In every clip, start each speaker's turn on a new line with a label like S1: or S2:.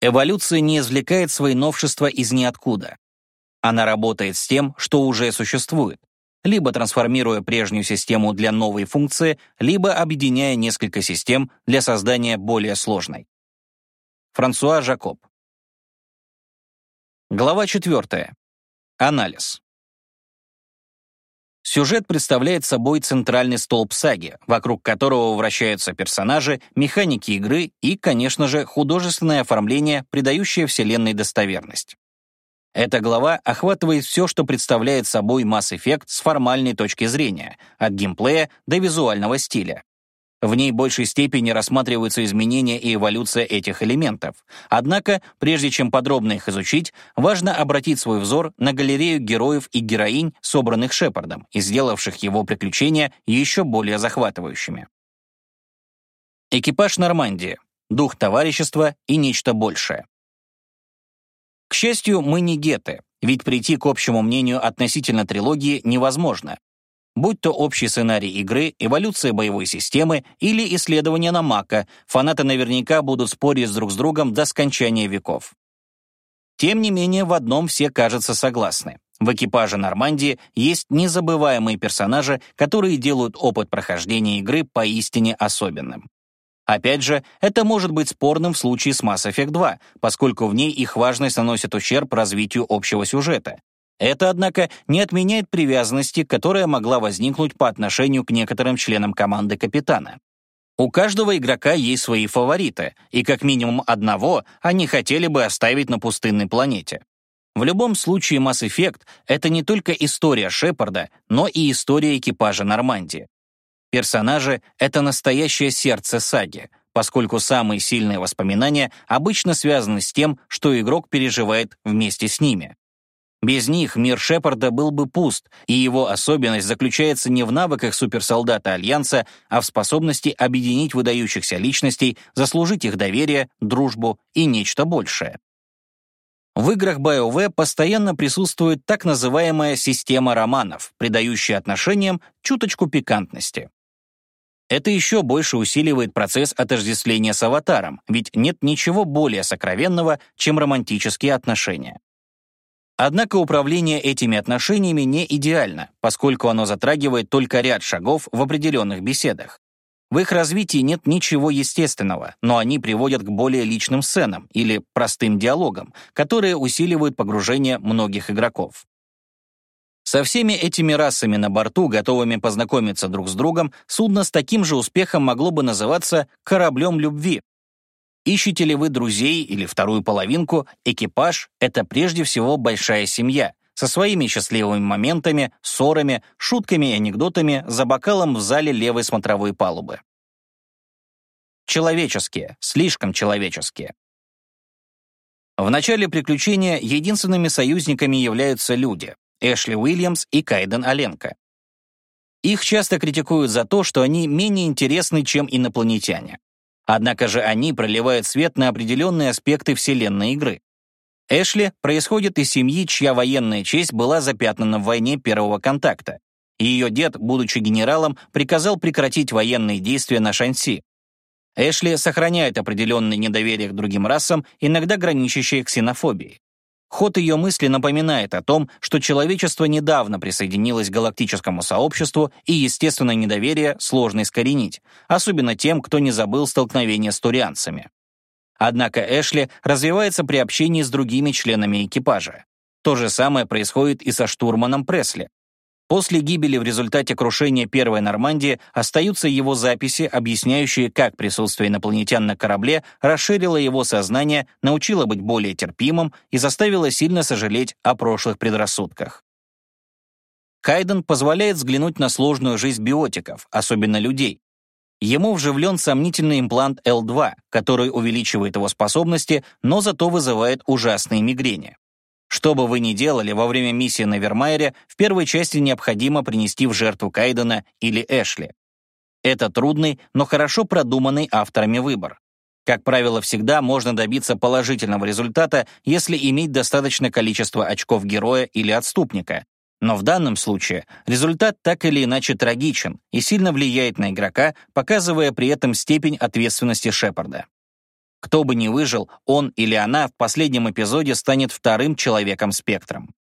S1: Эволюция не извлекает свои новшества из ниоткуда. Она работает с тем, что уже существует, либо трансформируя прежнюю систему для новой функции, либо объединяя несколько систем для создания более сложной. Франсуа Жакоб. Глава 4. Анализ. Сюжет представляет собой центральный столб саги, вокруг которого вращаются персонажи, механики игры и, конечно же, художественное оформление, придающее вселенной достоверность. Эта глава охватывает все, что представляет собой Mass Effect с формальной точки зрения, от геймплея до визуального стиля. В ней большей степени рассматриваются изменения и эволюция этих элементов. Однако, прежде чем подробно их изучить, важно обратить свой взор на галерею героев и героинь, собранных Шепардом и сделавших его приключения еще более захватывающими. Экипаж Нормандии. Дух товарищества и нечто большее. К счастью, мы не геты, ведь прийти к общему мнению относительно трилогии невозможно. Будь то общий сценарий игры, эволюция боевой системы или исследования на Мака, фанаты наверняка будут спорить друг с другом до скончания веков. Тем не менее, в одном все, кажется, согласны. В экипаже Нормандии есть незабываемые персонажи, которые делают опыт прохождения игры поистине особенным. Опять же, это может быть спорным в случае с Mass Effect 2, поскольку в ней их важность наносит ущерб развитию общего сюжета. Это, однако, не отменяет привязанности, которая могла возникнуть по отношению к некоторым членам команды капитана. У каждого игрока есть свои фавориты, и как минимум одного они хотели бы оставить на пустынной планете. В любом случае Mass Effect — это не только история Шепарда, но и история экипажа Нормандии. Персонажи — это настоящее сердце саги, поскольку самые сильные воспоминания обычно связаны с тем, что игрок переживает вместе с ними. Без них мир Шепарда был бы пуст, и его особенность заключается не в навыках суперсолдата Альянса, а в способности объединить выдающихся личностей, заслужить их доверие, дружбу и нечто большее. В играх BioWare постоянно присутствует так называемая система романов, придающая отношениям чуточку пикантности. Это еще больше усиливает процесс отождествления с аватаром, ведь нет ничего более сокровенного, чем романтические отношения. Однако управление этими отношениями не идеально, поскольку оно затрагивает только ряд шагов в определенных беседах. В их развитии нет ничего естественного, но они приводят к более личным сценам или простым диалогам, которые усиливают погружение многих игроков. Со всеми этими расами на борту, готовыми познакомиться друг с другом, судно с таким же успехом могло бы называться «кораблем любви». Ищете ли вы друзей или вторую половинку, экипаж — это прежде всего большая семья, со своими счастливыми моментами, ссорами, шутками и анекдотами за бокалом в зале левой смотровой палубы. Человеческие, слишком человеческие. В начале приключения единственными союзниками являются люди, Эшли Уильямс и Кайден Оленко. Их часто критикуют за то, что они менее интересны, чем инопланетяне. Однако же они проливают свет на определенные аспекты вселенной игры. Эшли происходит из семьи, чья военная честь была запятнана в войне первого контакта. Ее дед, будучи генералом, приказал прекратить военные действия на Шанси. Эшли сохраняет определенное недоверие к другим расам, иногда граничащее ксенофобией. Ход ее мысли напоминает о том, что человечество недавно присоединилось к галактическому сообществу и естественное недоверие сложно искоренить, особенно тем, кто не забыл столкновения с турианцами. Однако Эшли развивается при общении с другими членами экипажа. То же самое происходит и со штурманом Пресли. После гибели в результате крушения первой Нормандии остаются его записи, объясняющие, как присутствие инопланетян на корабле расширило его сознание, научило быть более терпимым и заставило сильно сожалеть о прошлых предрассудках. Кайден позволяет взглянуть на сложную жизнь биотиков, особенно людей. Ему вживлен сомнительный имплант L2, который увеличивает его способности, но зато вызывает ужасные мигрени. Что бы вы ни делали во время миссии на Вермайере, в первой части необходимо принести в жертву Кайдена или Эшли. Это трудный, но хорошо продуманный авторами выбор. Как правило, всегда можно добиться положительного результата, если иметь достаточное количество очков героя или отступника. Но в данном случае результат так или иначе трагичен и сильно влияет на игрока, показывая при этом степень ответственности Шепарда. Кто бы ни выжил, он или она в последнем эпизоде станет вторым человеком-спектром.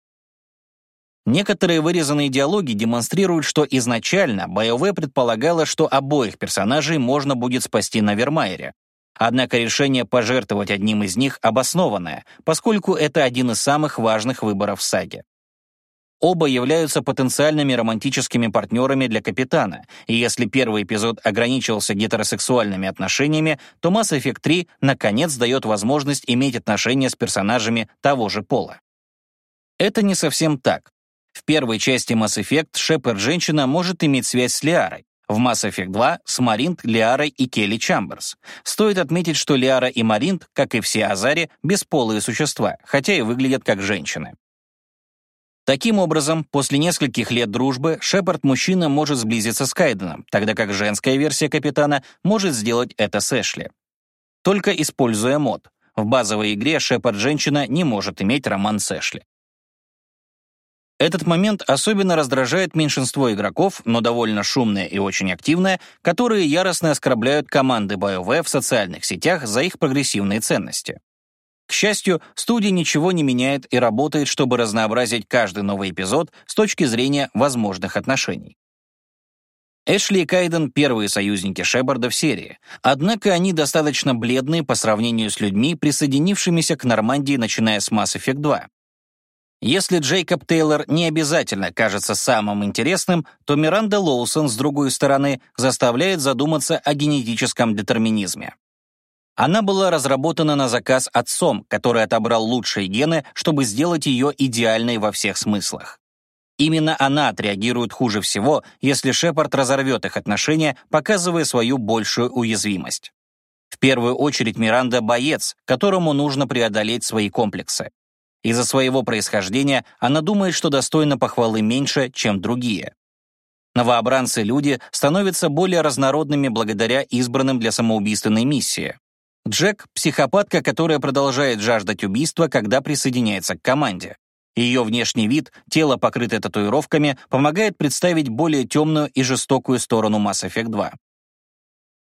S1: Некоторые вырезанные диалоги демонстрируют, что изначально БОВ предполагало, что обоих персонажей можно будет спасти на Вермайере. Однако решение пожертвовать одним из них обоснованное, поскольку это один из самых важных выборов в саге. Оба являются потенциальными романтическими партнерами для капитана, и если первый эпизод ограничивался гетеросексуальными отношениями, то Mass Effect 3 наконец дает возможность иметь отношения с персонажами того же пола. Это не совсем так. В первой части Mass Effect Шепард-женщина может иметь связь с Лиарой, в Mass Effect 2 с Маринт, Лиарой и Келли Чамберс. Стоит отметить, что Лиара и Маринт, как и все Азари, бесполые существа, хотя и выглядят как женщины. Таким образом, после нескольких лет дружбы Шепард-мужчина может сблизиться с Кайденом, тогда как женская версия капитана может сделать это с Эшли. Только используя мод. В базовой игре Шепард-женщина не может иметь роман с Эшли. Этот момент особенно раздражает меньшинство игроков, но довольно шумное и очень активное, которые яростно оскорбляют команды BioWare в социальных сетях за их прогрессивные ценности. К счастью, студия ничего не меняет и работает, чтобы разнообразить каждый новый эпизод с точки зрения возможных отношений. Эшли и Кайден — первые союзники Шепарда в серии, однако они достаточно бледные по сравнению с людьми, присоединившимися к Нормандии, начиная с Mass Effect 2. Если Джейкоб Тейлор не обязательно кажется самым интересным, то Миранда Лоусон, с другой стороны, заставляет задуматься о генетическом детерминизме. Она была разработана на заказ отцом, который отобрал лучшие гены, чтобы сделать ее идеальной во всех смыслах. Именно она отреагирует хуже всего, если Шепард разорвет их отношения, показывая свою большую уязвимость. В первую очередь Миранда — боец, которому нужно преодолеть свои комплексы. Из-за своего происхождения она думает, что достойна похвалы меньше, чем другие. Новообранцы-люди становятся более разнородными благодаря избранным для самоубийственной миссии. Джек — психопатка, которая продолжает жаждать убийства, когда присоединяется к команде. Ее внешний вид, тело, покрытое татуировками, помогает представить более темную и жестокую сторону Mass Effect 2.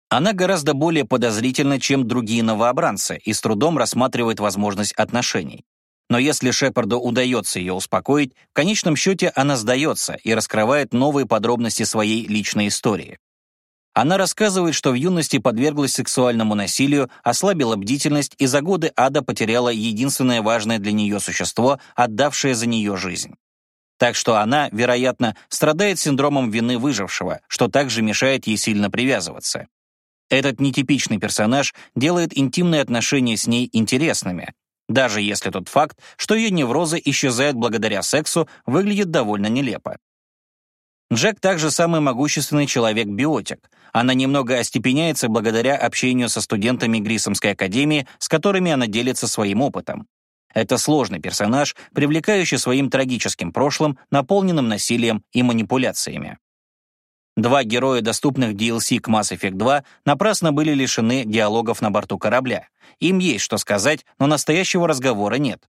S1: Она гораздо более подозрительна, чем другие новообранцы, и с трудом рассматривает возможность отношений. Но если Шепарду удается ее успокоить, в конечном счете она сдается и раскрывает новые подробности своей личной истории. Она рассказывает, что в юности подверглась сексуальному насилию, ослабила бдительность и за годы ада потеряла единственное важное для нее существо, отдавшее за нее жизнь. Так что она, вероятно, страдает синдромом вины выжившего, что также мешает ей сильно привязываться. Этот нетипичный персонаж делает интимные отношения с ней интересными, даже если тот факт, что ее неврозы исчезают благодаря сексу, выглядит довольно нелепо. Джек также самый могущественный человек-биотик. Она немного остепеняется благодаря общению со студентами Грисомской академии, с которыми она делится своим опытом. Это сложный персонаж, привлекающий своим трагическим прошлым, наполненным насилием и манипуляциями. Два героя доступных DLC к Mass Effect 2 напрасно были лишены диалогов на борту корабля. Им есть что сказать, но настоящего разговора нет.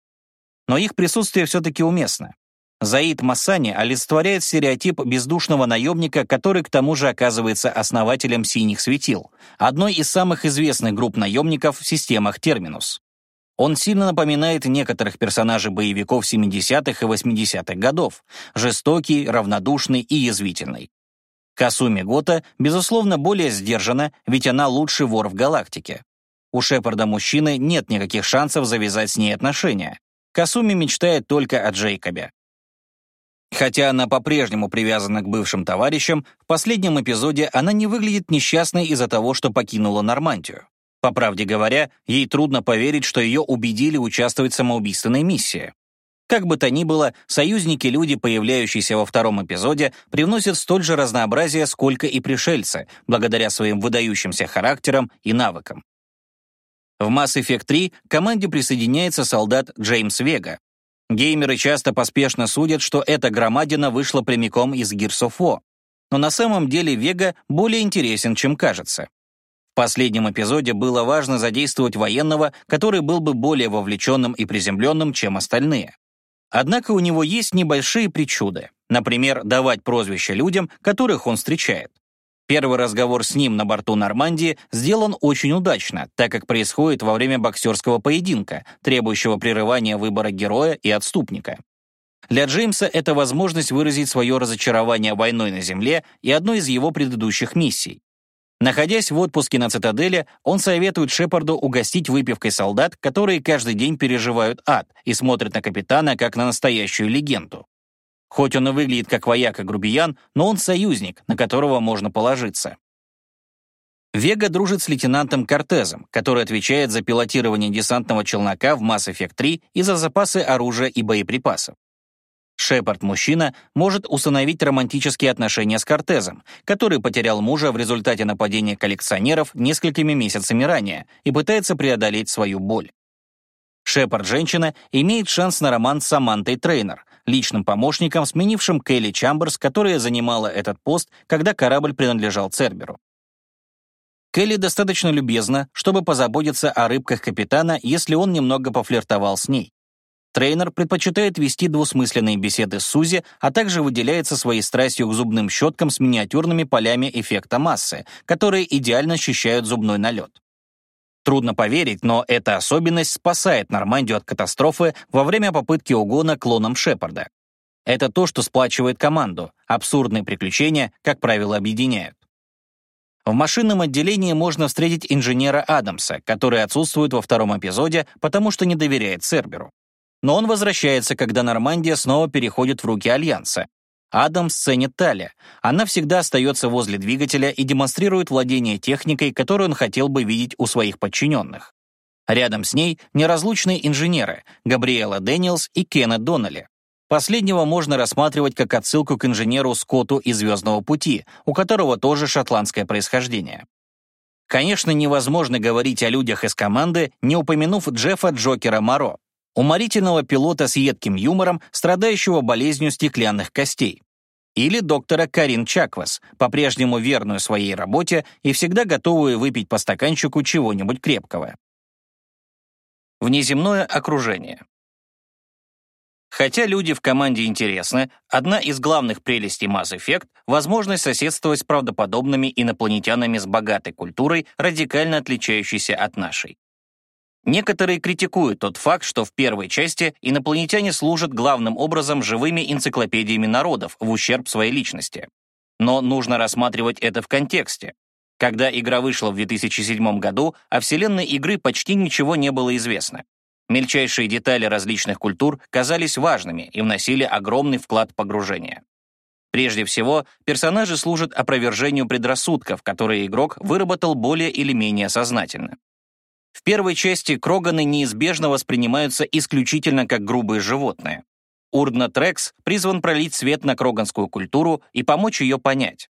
S1: Но их присутствие все-таки уместно. Заид Массани олицетворяет стереотип бездушного наемника, который к тому же оказывается основателем «Синих светил», одной из самых известных групп наемников в системах Терминус. Он сильно напоминает некоторых персонажей боевиков 70-х и 80-х годов, жестокий, равнодушный и язвительный. Касуми Гота, безусловно, более сдержана, ведь она лучший вор в галактике. У Шепарда мужчины нет никаких шансов завязать с ней отношения. Касуми мечтает только о Джейкобе. Хотя она по-прежнему привязана к бывшим товарищам, в последнем эпизоде она не выглядит несчастной из-за того, что покинула Нормандию. По правде говоря, ей трудно поверить, что ее убедили участвовать в самоубийственной миссии. Как бы то ни было, союзники-люди, появляющиеся во втором эпизоде, привносят столь же разнообразие, сколько и пришельцы, благодаря своим выдающимся характерам и навыкам. В Mass Effect 3 к команде присоединяется солдат Джеймс Вега, Геймеры часто поспешно судят, что эта громадина вышла прямиком из War. Но на самом деле Вега более интересен, чем кажется. В последнем эпизоде было важно задействовать военного, который был бы более вовлеченным и приземленным, чем остальные. Однако у него есть небольшие причуды, например, давать прозвища людям, которых он встречает. Первый разговор с ним на борту Нормандии сделан очень удачно, так как происходит во время боксерского поединка, требующего прерывания выбора героя и отступника. Для Джеймса это возможность выразить свое разочарование войной на Земле и одной из его предыдущих миссий. Находясь в отпуске на цитадели, он советует Шепарду угостить выпивкой солдат, которые каждый день переживают ад и смотрят на капитана как на настоящую легенду. Хоть он и выглядит как вояк и грубиян, но он союзник, на которого можно положиться. Вега дружит с лейтенантом Кортезом, который отвечает за пилотирование десантного челнока в Mass Effect 3 и за запасы оружия и боеприпасов. Шепард-мужчина может установить романтические отношения с Кортезом, который потерял мужа в результате нападения коллекционеров несколькими месяцами ранее и пытается преодолеть свою боль. Шепард-женщина имеет шанс на роман с Самантой Трейнер, личным помощником, сменившим Келли Чамберс, которая занимала этот пост, когда корабль принадлежал Церберу. Келли достаточно любезна, чтобы позаботиться о рыбках капитана, если он немного пофлиртовал с ней. Трейнер предпочитает вести двусмысленные беседы с Сузи, а также выделяется своей страстью к зубным щеткам с миниатюрными полями эффекта массы, которые идеально зачищают зубной налет. Трудно поверить, но эта особенность спасает Нормандию от катастрофы во время попытки угона клоном Шепарда. Это то, что сплачивает команду. Абсурдные приключения, как правило, объединяют. В машинном отделении можно встретить инженера Адамса, который отсутствует во втором эпизоде, потому что не доверяет Церберу. Но он возвращается, когда Нормандия снова переходит в руки Альянса. Адамс ценит Тали. Она всегда остается возле двигателя и демонстрирует владение техникой, которую он хотел бы видеть у своих подчиненных. Рядом с ней неразлучные инженеры Габриэла Дэниелс и Кеннет Доннелли. Последнего можно рассматривать как отсылку к инженеру Скотту из «Звездного пути», у которого тоже шотландское происхождение. Конечно, невозможно говорить о людях из команды, не упомянув Джеффа Джокера Моро, уморительного пилота с едким юмором, страдающего болезнью стеклянных костей. Или доктора Карин Чаквас, по-прежнему верную своей работе и всегда готовую выпить по стаканчику чего-нибудь крепкого. Внеземное окружение. Хотя люди в команде интересны, одна из главных прелестей Mass Effect — возможность соседствовать с правдоподобными инопланетянами с богатой культурой, радикально отличающейся от нашей. Некоторые критикуют тот факт, что в первой части инопланетяне служат главным образом живыми энциклопедиями народов в ущерб своей личности. Но нужно рассматривать это в контексте. Когда игра вышла в 2007 году, о вселенной игры почти ничего не было известно. Мельчайшие детали различных культур казались важными и вносили огромный вклад в погружение. Прежде всего, персонажи служат опровержению предрассудков, которые игрок выработал более или менее сознательно. В первой части кроганы неизбежно воспринимаются исключительно как грубые животные. Урдна Трекс призван пролить свет на кроганскую культуру и помочь ее понять.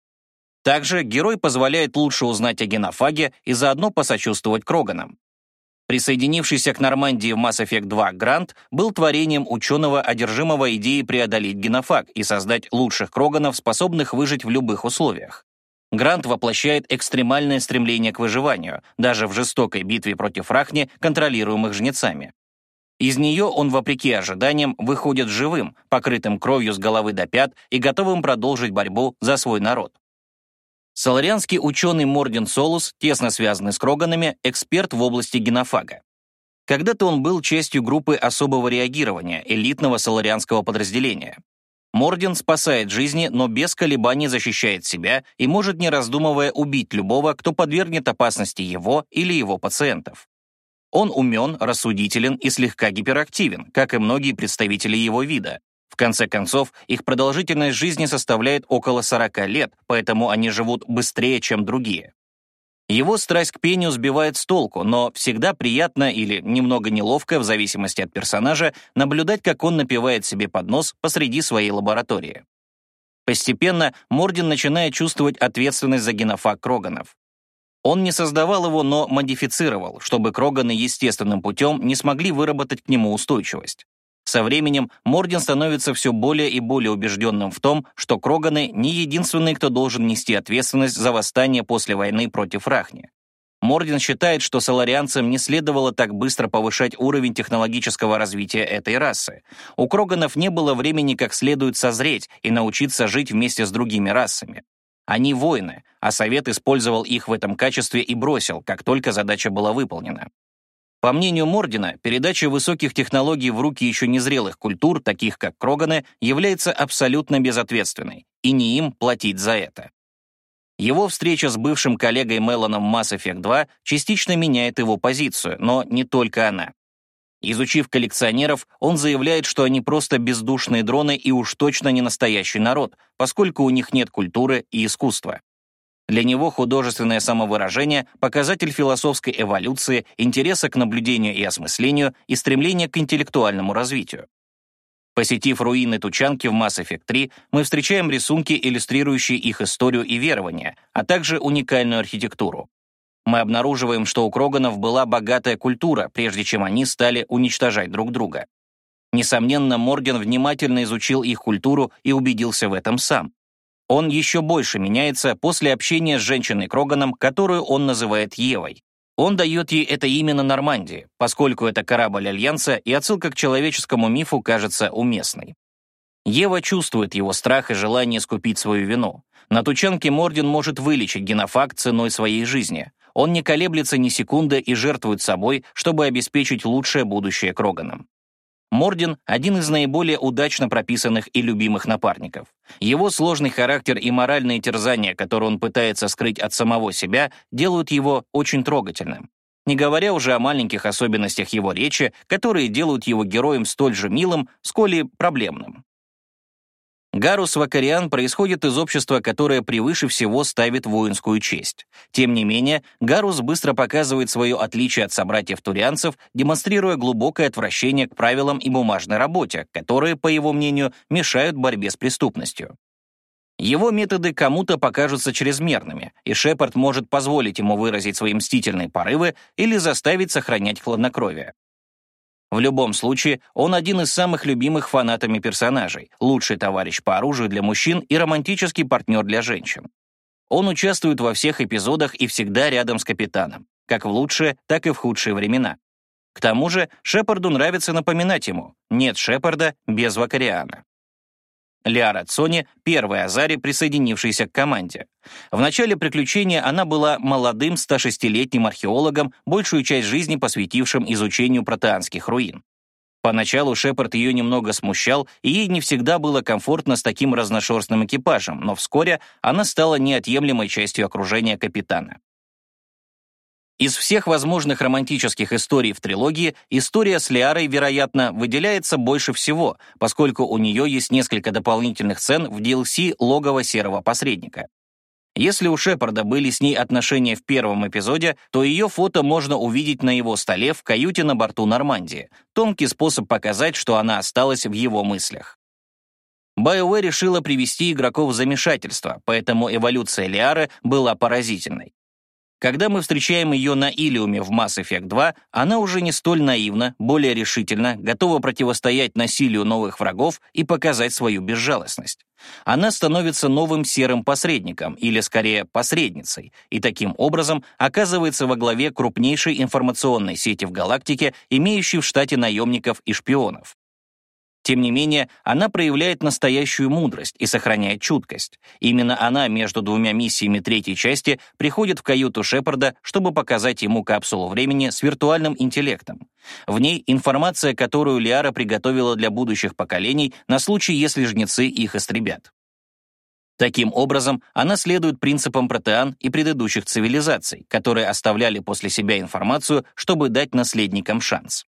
S1: Также герой позволяет лучше узнать о генофаге и заодно посочувствовать кроганам. Присоединившийся к Нормандии в Mass Effect 2 Грант был творением ученого, одержимого идеей преодолеть генофаг и создать лучших кроганов, способных выжить в любых условиях. Грант воплощает экстремальное стремление к выживанию, даже в жестокой битве против Рахни, контролируемых жнецами. Из нее он, вопреки ожиданиям, выходит живым, покрытым кровью с головы до пят и готовым продолжить борьбу за свой народ. Соларианский ученый Морден Солус, тесно связанный с Кроганами, эксперт в области генофага. Когда-то он был частью группы особого реагирования, элитного соларианского подразделения. Морден спасает жизни, но без колебаний защищает себя и может, не раздумывая, убить любого, кто подвергнет опасности его или его пациентов. Он умен, рассудителен и слегка гиперактивен, как и многие представители его вида. В конце концов, их продолжительность жизни составляет около 40 лет, поэтому они живут быстрее, чем другие. Его страсть к пению сбивает с толку, но всегда приятно или немного неловко, в зависимости от персонажа, наблюдать, как он напевает себе под нос посреди своей лаборатории. Постепенно Мордин начинает чувствовать ответственность за генофаг Кроганов. Он не создавал его, но модифицировал, чтобы Кроганы естественным путем не смогли выработать к нему устойчивость. Со временем Мордин становится все более и более убежденным в том, что Кроганы не единственные, кто должен нести ответственность за восстание после войны против Рахни. Мордин считает, что соларианцам не следовало так быстро повышать уровень технологического развития этой расы. У Кроганов не было времени как следует созреть и научиться жить вместе с другими расами. Они воины, а Совет использовал их в этом качестве и бросил, как только задача была выполнена. По мнению Мордина, передача высоких технологий в руки еще незрелых культур, таких как Кроганы, является абсолютно безответственной, и не им платить за это. Его встреча с бывшим коллегой Меланом в Mass Effect 2 частично меняет его позицию, но не только она. Изучив коллекционеров, он заявляет, что они просто бездушные дроны и уж точно не настоящий народ, поскольку у них нет культуры и искусства. Для него художественное самовыражение — показатель философской эволюции, интереса к наблюдению и осмыслению и стремления к интеллектуальному развитию. Посетив руины Тучанки в Mass Effect 3, мы встречаем рисунки, иллюстрирующие их историю и верования, а также уникальную архитектуру. Мы обнаруживаем, что у Кроганов была богатая культура, прежде чем они стали уничтожать друг друга. Несомненно, Морген внимательно изучил их культуру и убедился в этом сам. Он еще больше меняется после общения с женщиной Кроганом, которую он называет Евой. Он дает ей это имя на Нормандии, поскольку это корабль Альянса, и отсылка к человеческому мифу кажется уместной. Ева чувствует его страх и желание скупить свою вину. На Тучанке Морден может вылечить генофакт ценой своей жизни. Он не колеблется ни секунды и жертвует собой, чтобы обеспечить лучшее будущее Кроганам. Мордин — один из наиболее удачно прописанных и любимых напарников. Его сложный характер и моральные терзания, которые он пытается скрыть от самого себя, делают его очень трогательным. Не говоря уже о маленьких особенностях его речи, которые делают его героем столь же милым, сколь и проблемным. Гарус Вакариан происходит из общества, которое превыше всего ставит воинскую честь. Тем не менее, Гарус быстро показывает свое отличие от собратьев-турианцев, демонстрируя глубокое отвращение к правилам и бумажной работе, которые, по его мнению, мешают борьбе с преступностью. Его методы кому-то покажутся чрезмерными, и Шепард может позволить ему выразить свои мстительные порывы или заставить сохранять хладнокровие. В любом случае, он один из самых любимых фанатами персонажей, лучший товарищ по оружию для мужчин и романтический партнер для женщин. Он участвует во всех эпизодах и всегда рядом с капитаном, как в лучшие, так и в худшие времена. К тому же Шепарду нравится напоминать ему «нет Шепарда без Вакариана». Лиара Цони — первая Азари, присоединившаяся к команде. В начале приключения она была молодым 106-летним археологом, большую часть жизни посвятившим изучению протеанских руин. Поначалу Шепард ее немного смущал, и ей не всегда было комфортно с таким разношерстным экипажем, но вскоре она стала неотъемлемой частью окружения капитана. Из всех возможных романтических историй в трилогии история с Лиарой, вероятно, выделяется больше всего, поскольку у нее есть несколько дополнительных сцен в DLC «Логово серого посредника». Если у Шепарда были с ней отношения в первом эпизоде, то ее фото можно увидеть на его столе в каюте на борту Нормандии. Тонкий способ показать, что она осталась в его мыслях. BioWare решила привести игроков в замешательство, поэтому эволюция Лиары была поразительной. Когда мы встречаем ее на Илиуме в Mass Effect 2, она уже не столь наивна, более решительна, готова противостоять насилию новых врагов и показать свою безжалостность. Она становится новым серым посредником, или скорее посредницей, и таким образом оказывается во главе крупнейшей информационной сети в галактике, имеющей в штате наемников и шпионов. Тем не менее, она проявляет настоящую мудрость и сохраняет чуткость. Именно она между двумя миссиями третьей части приходит в каюту Шепарда, чтобы показать ему капсулу времени с виртуальным интеллектом. В ней информация, которую Лиара приготовила для будущих поколений на случай, если жнецы их истребят. Таким образом, она следует принципам протеан и предыдущих цивилизаций, которые оставляли после себя информацию, чтобы дать наследникам шанс.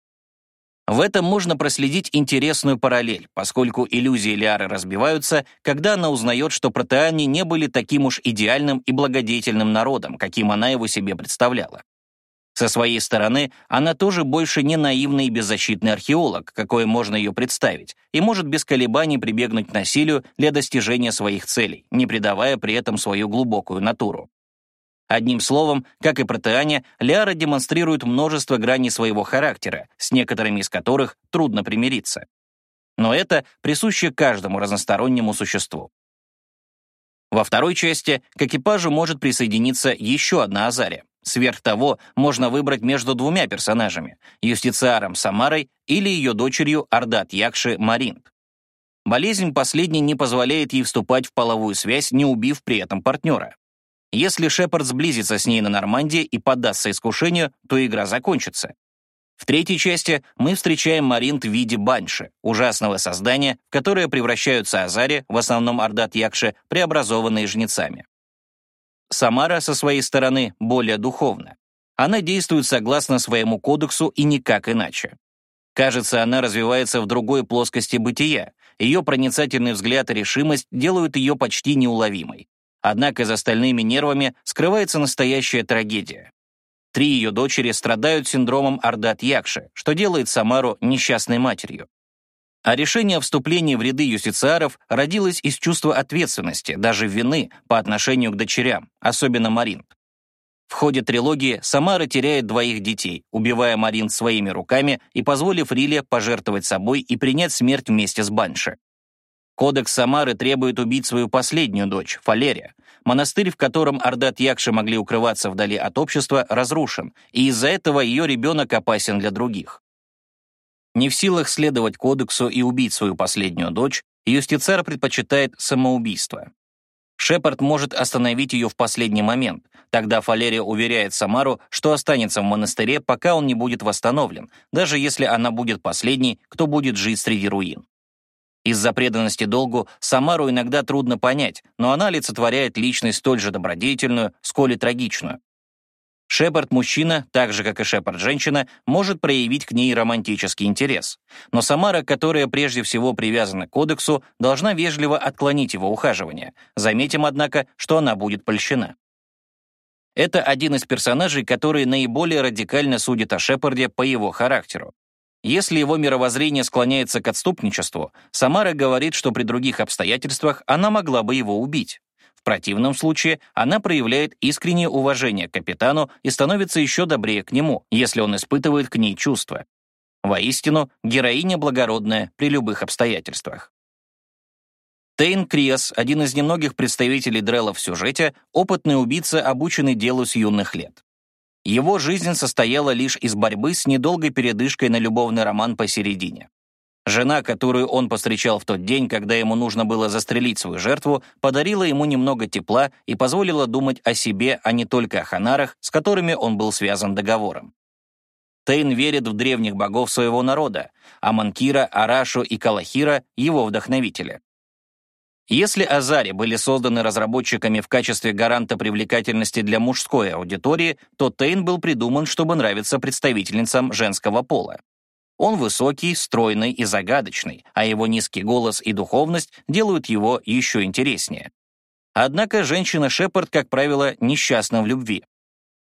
S1: В этом можно проследить интересную параллель, поскольку иллюзии Лиары разбиваются, когда она узнает, что протеане не были таким уж идеальным и благодетельным народом, каким она его себе представляла. Со своей стороны, она тоже больше не наивный и беззащитный археолог, какой можно ее представить, и может без колебаний прибегнуть к насилию для достижения своих целей, не предавая при этом свою глубокую натуру. Одним словом, как и протеане, Лиара демонстрирует множество граней своего характера, с некоторыми из которых трудно примириться. Но это присуще каждому разностороннему существу. Во второй части к экипажу может присоединиться еще одна Азария. Сверх того, можно выбрать между двумя персонажами — юстициаром Самарой или ее дочерью Ардат Якши Маринт. болезнь последней не позволяет ей вступать в половую связь, не убив при этом партнера. Если Шепард сблизится с ней на Нормандии и поддастся искушению, то игра закончится. В третьей части мы встречаем Маринт в виде банши, ужасного создания, в которое превращаются Азари, в основном Ордат Якши, преобразованные жнецами. Самара, со своей стороны, более духовна. Она действует согласно своему кодексу и никак иначе. Кажется, она развивается в другой плоскости бытия. Ее проницательный взгляд и решимость делают ее почти неуловимой. Однако за остальными нервами скрывается настоящая трагедия. Три ее дочери страдают синдромом Ордат-Якши, что делает Самару несчастной матерью. А решение о вступлении в ряды юстициаров родилось из чувства ответственности, даже вины по отношению к дочерям, особенно Марин. В ходе трилогии Самара теряет двоих детей, убивая Марин своими руками и позволив Риле пожертвовать собой и принять смерть вместе с Банши. Кодекс Самары требует убить свою последнюю дочь, Фалерия. Монастырь, в котором Ордат Якши могли укрываться вдали от общества, разрушен, и из-за этого ее ребенок опасен для других. Не в силах следовать кодексу и убить свою последнюю дочь, юстицар предпочитает самоубийство. Шепард может остановить ее в последний момент. Тогда Фалерия уверяет Самару, что останется в монастыре, пока он не будет восстановлен, даже если она будет последней, кто будет жить среди руин. Из-за преданности долгу Самару иногда трудно понять, но она олицетворяет личность столь же добродетельную, сколь и трагичную. Шепард-мужчина, так же, как и Шепард-женщина, может проявить к ней романтический интерес. Но Самара, которая прежде всего привязана к кодексу, должна вежливо отклонить его ухаживание. Заметим, однако, что она будет польщена. Это один из персонажей, который наиболее радикально судит о Шепарде по его характеру. Если его мировоззрение склоняется к отступничеству, Самара говорит, что при других обстоятельствах она могла бы его убить. В противном случае она проявляет искреннее уважение к капитану и становится еще добрее к нему, если он испытывает к ней чувства. Воистину, героиня благородная при любых обстоятельствах. Тейн Криас, один из немногих представителей Дрелла в сюжете, опытный убийца, обученный делу с юных лет. Его жизнь состояла лишь из борьбы с недолгой передышкой на любовный роман посередине. Жена, которую он повстречал в тот день, когда ему нужно было застрелить свою жертву, подарила ему немного тепла и позволила думать о себе, а не только о ханарах, с которыми он был связан договором. Тейн верит в древних богов своего народа, а Манкира, Арашу и Калахира — его вдохновители. Если Азари были созданы разработчиками в качестве гаранта привлекательности для мужской аудитории, то Тейн был придуман, чтобы нравиться представительницам женского пола. Он высокий, стройный и загадочный, а его низкий голос и духовность делают его еще интереснее. Однако женщина Шепард, как правило, несчастна в любви.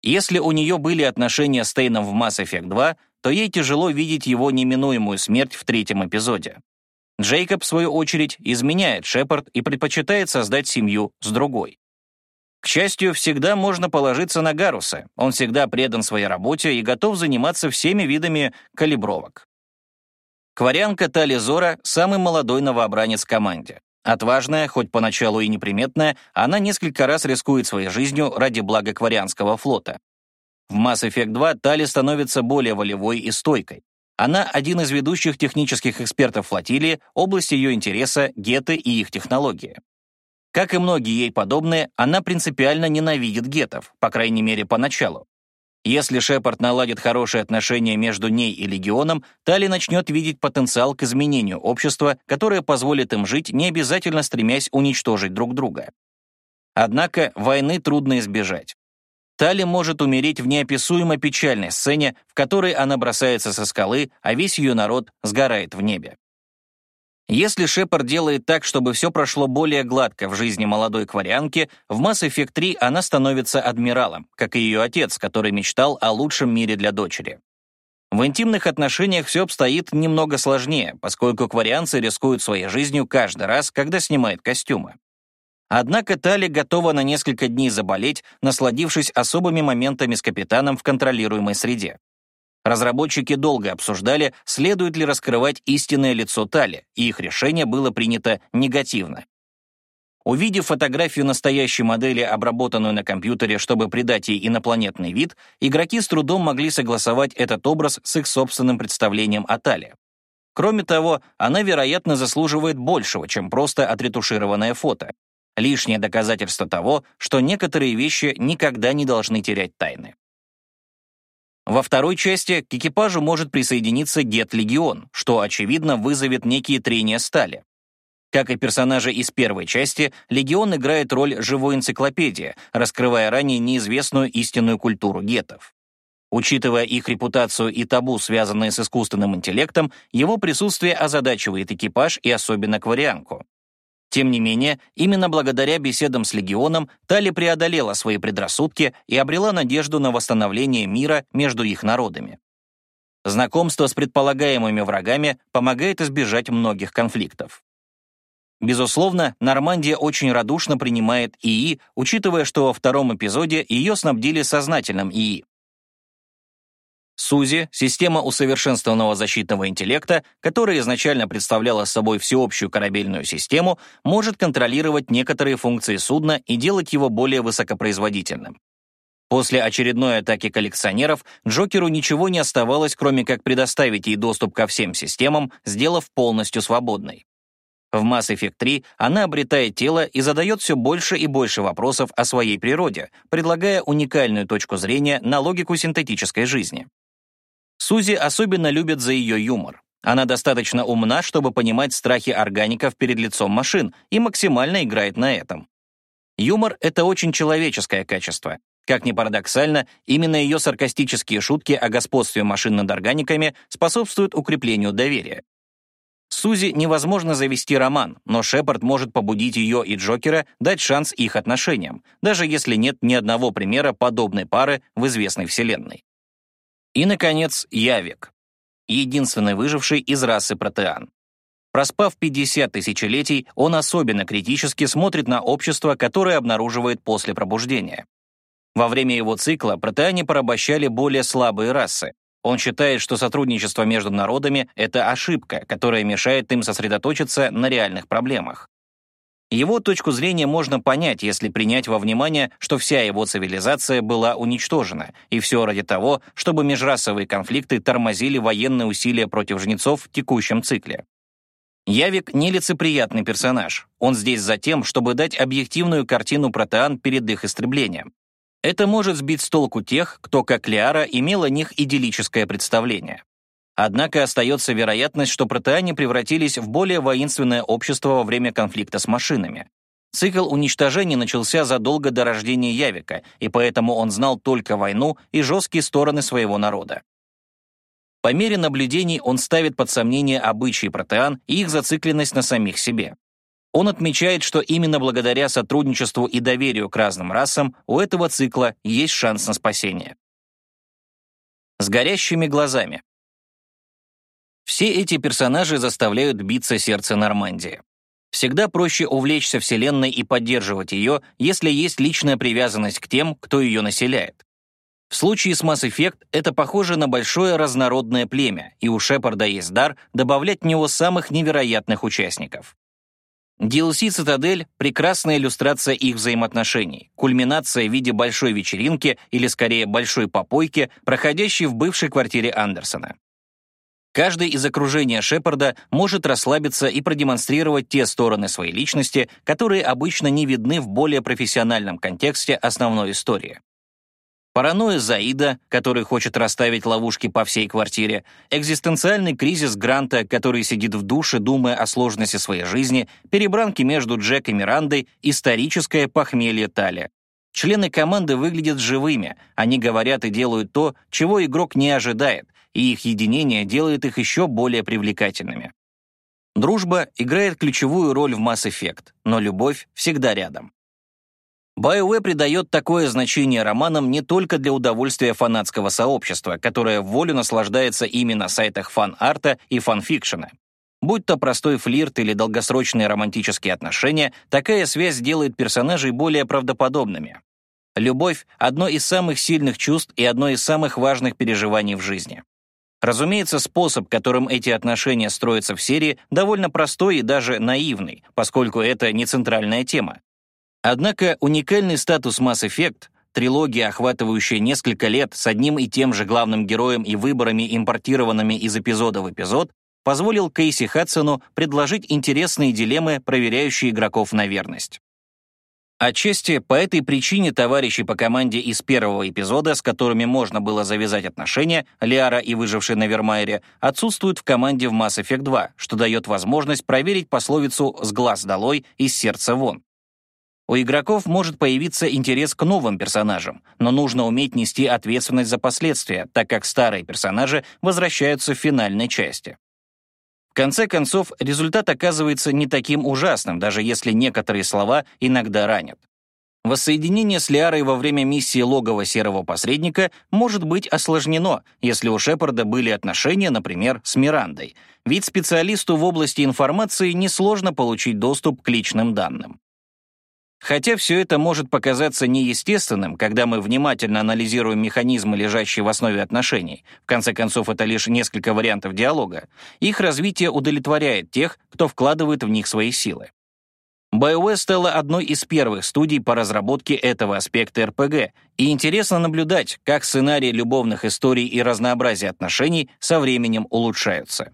S1: Если у нее были отношения с Тейном в Mass Effect 2, то ей тяжело видеть его неминуемую смерть в третьем эпизоде. Джейкоб, в свою очередь, изменяет Шепард и предпочитает создать семью с другой. К счастью, всегда можно положиться на Гаруса. Он всегда предан своей работе и готов заниматься всеми видами калибровок. Кварянка Тали Зора — самый молодой новообранец в команде. Отважная, хоть поначалу и неприметная, она несколько раз рискует своей жизнью ради блага Кварианского флота. В Mass Effect 2 Тали становится более волевой и стойкой. Она один из ведущих технических экспертов флотилии, область ее интереса — геты и их технологии. Как и многие ей подобные, она принципиально ненавидит гетов, по крайней мере, поначалу. Если Шепард наладит хорошие отношения между ней и Легионом, Тали начнет видеть потенциал к изменению общества, которое позволит им жить, не обязательно стремясь уничтожить друг друга. Однако войны трудно избежать. Тали может умереть в неописуемо печальной сцене, в которой она бросается со скалы, а весь ее народ сгорает в небе. Если Шепард делает так, чтобы все прошло более гладко в жизни молодой кварианки, в Mass Effect 3 она становится адмиралом, как и ее отец, который мечтал о лучшем мире для дочери. В интимных отношениях все обстоит немного сложнее, поскольку кварианцы рискуют своей жизнью каждый раз, когда снимают костюмы. Однако Тали готова на несколько дней заболеть, насладившись особыми моментами с капитаном в контролируемой среде. Разработчики долго обсуждали, следует ли раскрывать истинное лицо Тали, и их решение было принято негативно. Увидев фотографию настоящей модели, обработанную на компьютере, чтобы придать ей инопланетный вид, игроки с трудом могли согласовать этот образ с их собственным представлением о Тале. Кроме того, она, вероятно, заслуживает большего, чем просто отретушированное фото. Лишнее доказательство того, что некоторые вещи никогда не должны терять тайны. Во второй части к экипажу может присоединиться Гет-легион, что, очевидно, вызовет некие трения стали. Как и персонажи из первой части, Легион играет роль живой энциклопедии, раскрывая ранее неизвестную истинную культуру гетов. Учитывая их репутацию и табу, связанные с искусственным интеллектом, его присутствие озадачивает экипаж и особенно кварианку. Тем не менее, именно благодаря беседам с Легионом Тали преодолела свои предрассудки и обрела надежду на восстановление мира между их народами. Знакомство с предполагаемыми врагами помогает избежать многих конфликтов. Безусловно, Нормандия очень радушно принимает ИИ, учитывая, что во втором эпизоде ее снабдили сознательным ИИ. СУЗИ — система усовершенствованного защитного интеллекта, которая изначально представляла собой всеобщую корабельную систему, может контролировать некоторые функции судна и делать его более высокопроизводительным. После очередной атаки коллекционеров Джокеру ничего не оставалось, кроме как предоставить ей доступ ко всем системам, сделав полностью свободной. В Mass Effect 3 она обретает тело и задает все больше и больше вопросов о своей природе, предлагая уникальную точку зрения на логику синтетической жизни. Сузи особенно любят за ее юмор. Она достаточно умна, чтобы понимать страхи органиков перед лицом машин и максимально играет на этом. Юмор — это очень человеческое качество. Как ни парадоксально, именно ее саркастические шутки о господстве машин над органиками способствуют укреплению доверия. Сузи невозможно завести роман, но Шепард может побудить ее и Джокера дать шанс их отношениям, даже если нет ни одного примера подобной пары в известной вселенной. И, наконец, Явик, единственный выживший из расы протеан. Проспав 50 тысячелетий, он особенно критически смотрит на общество, которое обнаруживает после пробуждения. Во время его цикла протеане порабощали более слабые расы, он считает, что сотрудничество между народами — это ошибка, которая мешает им сосредоточиться на реальных проблемах. Его точку зрения можно понять, если принять во внимание, что вся его цивилизация была уничтожена, и все ради того, чтобы межрасовые конфликты тормозили военные усилия против жнецов в текущем цикле. Явик — нелицеприятный персонаж. Он здесь за тем, чтобы дать объективную картину протеан перед их истреблением. Это может сбить с толку тех, кто, как Лиара, имел о них идиллическое представление. Однако остается вероятность, что протеане превратились в более воинственное общество во время конфликта с машинами. Цикл уничтожения начался задолго до рождения Явика, и поэтому он знал только войну и жесткие стороны своего народа. По мере наблюдений он ставит под сомнение обычаи протеан и их зацикленность на самих себе. Он отмечает, что именно благодаря сотрудничеству и доверию к разным расам у этого цикла есть шанс на спасение. С горящими глазами. Все эти персонажи заставляют биться сердце Нормандии. Всегда проще увлечься Вселенной и поддерживать ее, если есть личная привязанность к тем, кто ее населяет. В случае с Mass Effect это похоже на большое разнородное племя, и у Шепарда есть дар добавлять в него самых невероятных участников. DLC «Цитадель» — прекрасная иллюстрация их взаимоотношений, кульминация в виде большой вечеринки или, скорее, большой попойки, проходящей в бывшей квартире Андерсона. Каждый из окружения Шепарда может расслабиться и продемонстрировать те стороны своей личности, которые обычно не видны в более профессиональном контексте основной истории. Паранойя Заида, который хочет расставить ловушки по всей квартире, экзистенциальный кризис Гранта, который сидит в душе, думая о сложности своей жизни, перебранки между Джек и Мирандой, историческое похмелье Тали. Члены команды выглядят живыми, они говорят и делают то, чего игрок не ожидает, и их единение делает их еще более привлекательными. Дружба играет ключевую роль в Mass Effect, но любовь всегда рядом. BioWare придает такое значение романам не только для удовольствия фанатского сообщества, которое вволю наслаждается ими на сайтах фан-арта и фан-фикшена. Будь то простой флирт или долгосрочные романтические отношения, такая связь делает персонажей более правдоподобными. Любовь — одно из самых сильных чувств и одно из самых важных переживаний в жизни. Разумеется, способ, которым эти отношения строятся в серии, довольно простой и даже наивный, поскольку это не центральная тема. Однако уникальный статус Mass Effect, трилогия, охватывающая несколько лет с одним и тем же главным героем и выборами, импортированными из эпизода в эпизод, позволил Кейси Хадсону предложить интересные дилеммы, проверяющие игроков на верность. Отчасти по этой причине товарищи по команде из первого эпизода, с которыми можно было завязать отношения, Лиара и выживший на Вермайере, отсутствуют в команде в Mass Effect 2, что дает возможность проверить пословицу «с глаз долой, из сердца вон». У игроков может появиться интерес к новым персонажам, но нужно уметь нести ответственность за последствия, так как старые персонажи возвращаются в финальной части. В конце концов, результат оказывается не таким ужасным, даже если некоторые слова иногда ранят. Воссоединение с Лиарой во время миссии логова серого посредника может быть осложнено, если у Шепарда были отношения, например, с Мирандой, ведь специалисту в области информации несложно получить доступ к личным данным. Хотя все это может показаться неестественным, когда мы внимательно анализируем механизмы, лежащие в основе отношений, в конце концов это лишь несколько вариантов диалога, их развитие удовлетворяет тех, кто вкладывает в них свои силы. BioWare стала одной из первых студий по разработке этого аспекта РПГ, и интересно наблюдать, как сценарии любовных историй и разнообразие отношений со временем улучшаются.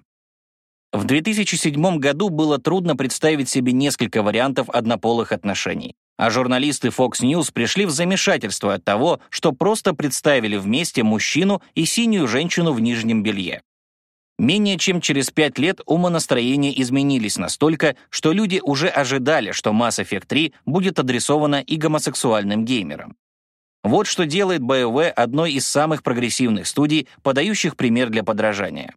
S1: В 2007 году было трудно представить себе несколько вариантов однополых отношений, а журналисты Fox News пришли в замешательство от того, что просто представили вместе мужчину и синюю женщину в нижнем белье. Менее чем через пять лет умонастроения изменились настолько, что люди уже ожидали, что Mass Effect 3 будет адресована и гомосексуальным геймерам. Вот что делает BioWare одной из самых прогрессивных студий, подающих пример для подражания.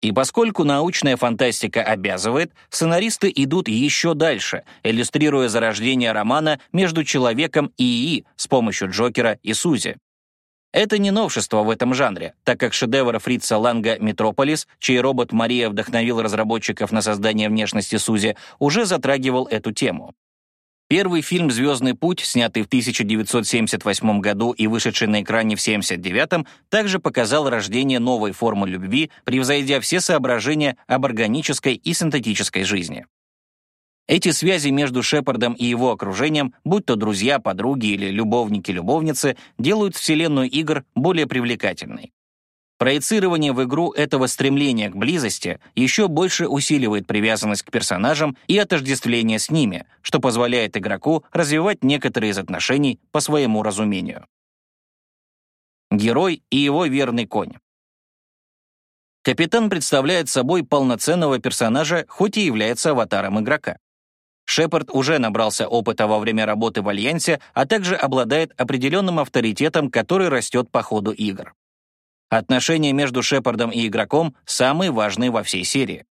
S1: И поскольку научная фантастика обязывает, сценаристы идут еще дальше, иллюстрируя зарождение романа между человеком и ИИ с помощью Джокера и Сузи. Это не новшество в этом жанре, так как шедевр Фрица Ланга «Метрополис», чей робот Мария вдохновил разработчиков на создание внешности Сузи, уже затрагивал эту тему. Первый фильм «Звездный путь», снятый в 1978 году и вышедший на экране в 1979, также показал рождение новой формы любви, превзойдя все соображения об органической и синтетической жизни. Эти связи между Шепардом и его окружением, будь то друзья, подруги или любовники-любовницы, делают вселенную игр более привлекательной. Проецирование в игру этого стремления к близости еще больше усиливает привязанность к персонажам и отождествление с ними, что позволяет игроку развивать некоторые из отношений по своему разумению. Герой и его верный конь. Капитан представляет собой полноценного персонажа, хоть и является аватаром игрока. Шепард уже набрался опыта во время работы в Альянсе, а также обладает определенным авторитетом, который растет по ходу игр. Отношения между Шепардом и игроком самые важные во всей серии.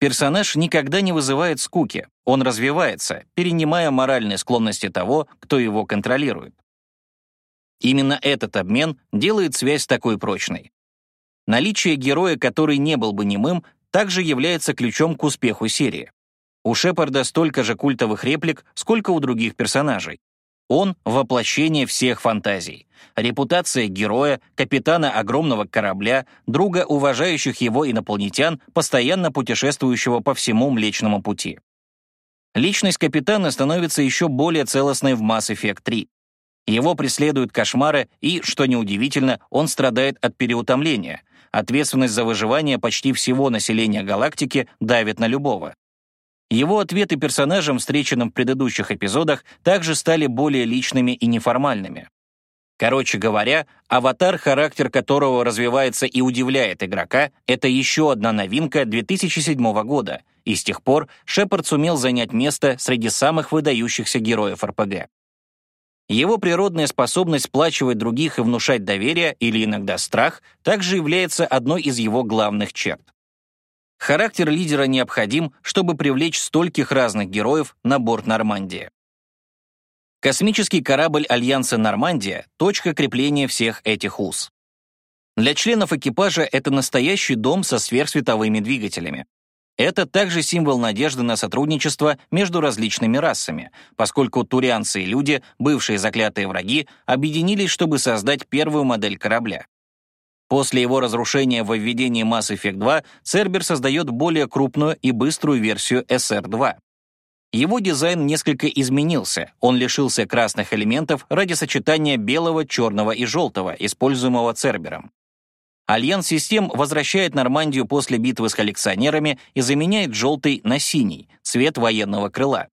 S1: Персонаж никогда не вызывает скуки, он развивается, перенимая моральные склонности того, кто его контролирует. Именно этот обмен делает связь такой прочной. Наличие героя, который не был бы немым, также является ключом к успеху серии. У Шепарда столько же культовых реплик, сколько у других персонажей. Он — воплощение всех фантазий. Репутация героя, капитана огромного корабля, друга уважающих его инопланетян, постоянно путешествующего по всему Млечному Пути. Личность капитана становится еще более целостной в Mass Effect 3. Его преследуют кошмары, и, что неудивительно, он страдает от переутомления. Ответственность за выживание почти всего населения галактики давит на любого. Его ответы персонажам, встреченным в предыдущих эпизодах, также стали более личными и неформальными. Короче говоря, аватар, характер которого развивается и удивляет игрока, это еще одна новинка 2007 года, и с тех пор Шепард сумел занять место среди самых выдающихся героев РПГ. Его природная способность сплачивать других и внушать доверие или иногда страх также является одной из его главных черт. Характер лидера необходим, чтобы привлечь стольких разных героев на борт Нормандии. Космический корабль Альянса «Нормандия» — точка крепления всех этих уз. Для членов экипажа это настоящий дом со сверхсветовыми двигателями. Это также символ надежды на сотрудничество между различными расами, поскольку турианцы и люди, бывшие заклятые враги, объединились, чтобы создать первую модель корабля. После его разрушения во введении Mass Effect 2 Цербер создает более крупную и быструю версию SR2. Его дизайн несколько изменился, он лишился красных элементов ради сочетания белого, черного и желтого, используемого Цербером. Альянс систем возвращает Нормандию после битвы с коллекционерами и заменяет желтый на синий, цвет военного крыла.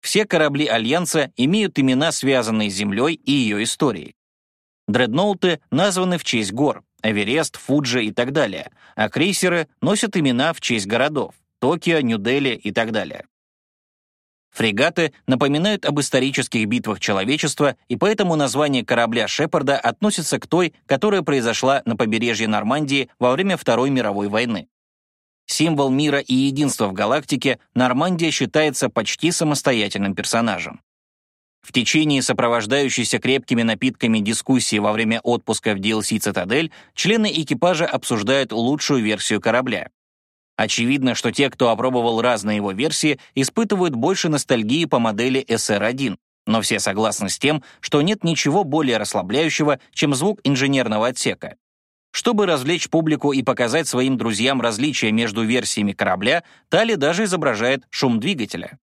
S1: Все корабли Альянса имеют имена, связанные с Землей и ее историей. Дредноуты названы в честь гор — Эверест, Фуджи и так далее, а крейсеры носят имена в честь городов — Токио, Нью-Дели и так далее. Фрегаты напоминают об исторических битвах человечества, и поэтому название корабля Шепарда относится к той, которая произошла на побережье Нормандии во время Второй мировой войны. Символ мира и единства в галактике, Нормандия считается почти самостоятельным персонажем. В течение сопровождающейся крепкими напитками дискуссии во время отпуска в DLC «Цитадель» члены экипажа обсуждают лучшую версию корабля. Очевидно, что те, кто опробовал разные его версии, испытывают больше ностальгии по модели SR-1, но все согласны с тем, что нет ничего более расслабляющего, чем звук инженерного отсека. Чтобы развлечь публику и показать своим друзьям различия между версиями корабля, Тали даже изображает шум двигателя.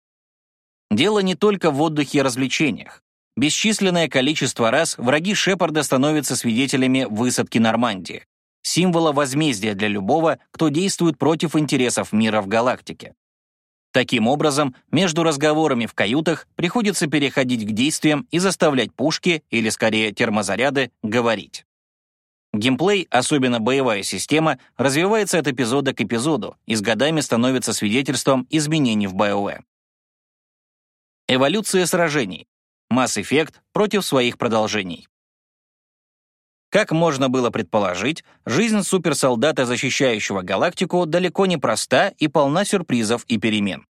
S1: Дело не только в отдыхе и развлечениях. Бесчисленное количество раз враги Шепарда становятся свидетелями высадки Нормандии символа возмездия для любого, кто действует против интересов мира в галактике. Таким образом, между разговорами в каютах приходится переходить к действиям и заставлять пушки, или скорее термозаряды, говорить. Геймплей, особенно боевая система, развивается от эпизода к эпизоду и с годами становится свидетельством изменений в BioWare. Эволюция сражений. Effect против своих продолжений. Как можно было предположить, жизнь суперсолдата, защищающего галактику, далеко не проста и полна сюрпризов и перемен.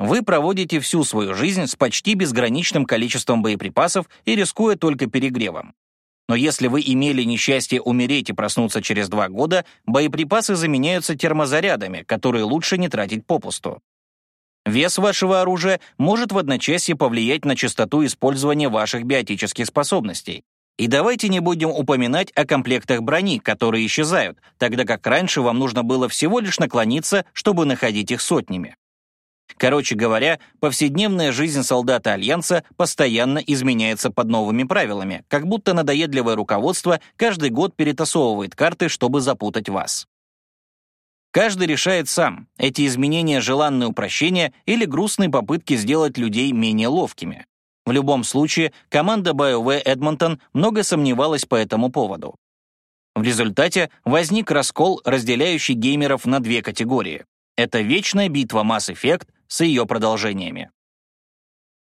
S1: Вы проводите всю свою жизнь с почти безграничным количеством боеприпасов и рискуя только перегревом. Но если вы имели несчастье умереть и проснуться через два года, боеприпасы заменяются термозарядами, которые лучше не тратить попусту. Вес вашего оружия может в одночасье повлиять на частоту использования ваших биотических способностей, и давайте не будем упоминать о комплектах брони, которые исчезают, тогда как раньше вам нужно было всего лишь наклониться, чтобы находить их сотнями. Короче говоря, повседневная жизнь солдата Альянса постоянно изменяется под новыми правилами, как будто надоедливое руководство каждый год перетасовывает карты, чтобы запутать вас. Каждый решает сам, эти изменения — желанные упрощения или грустные попытки сделать людей менее ловкими. В любом случае, команда BioWare Edmonton много сомневалась по этому поводу. В результате возник раскол, разделяющий геймеров на две категории. Это вечная битва Mass Effect с ее продолжениями.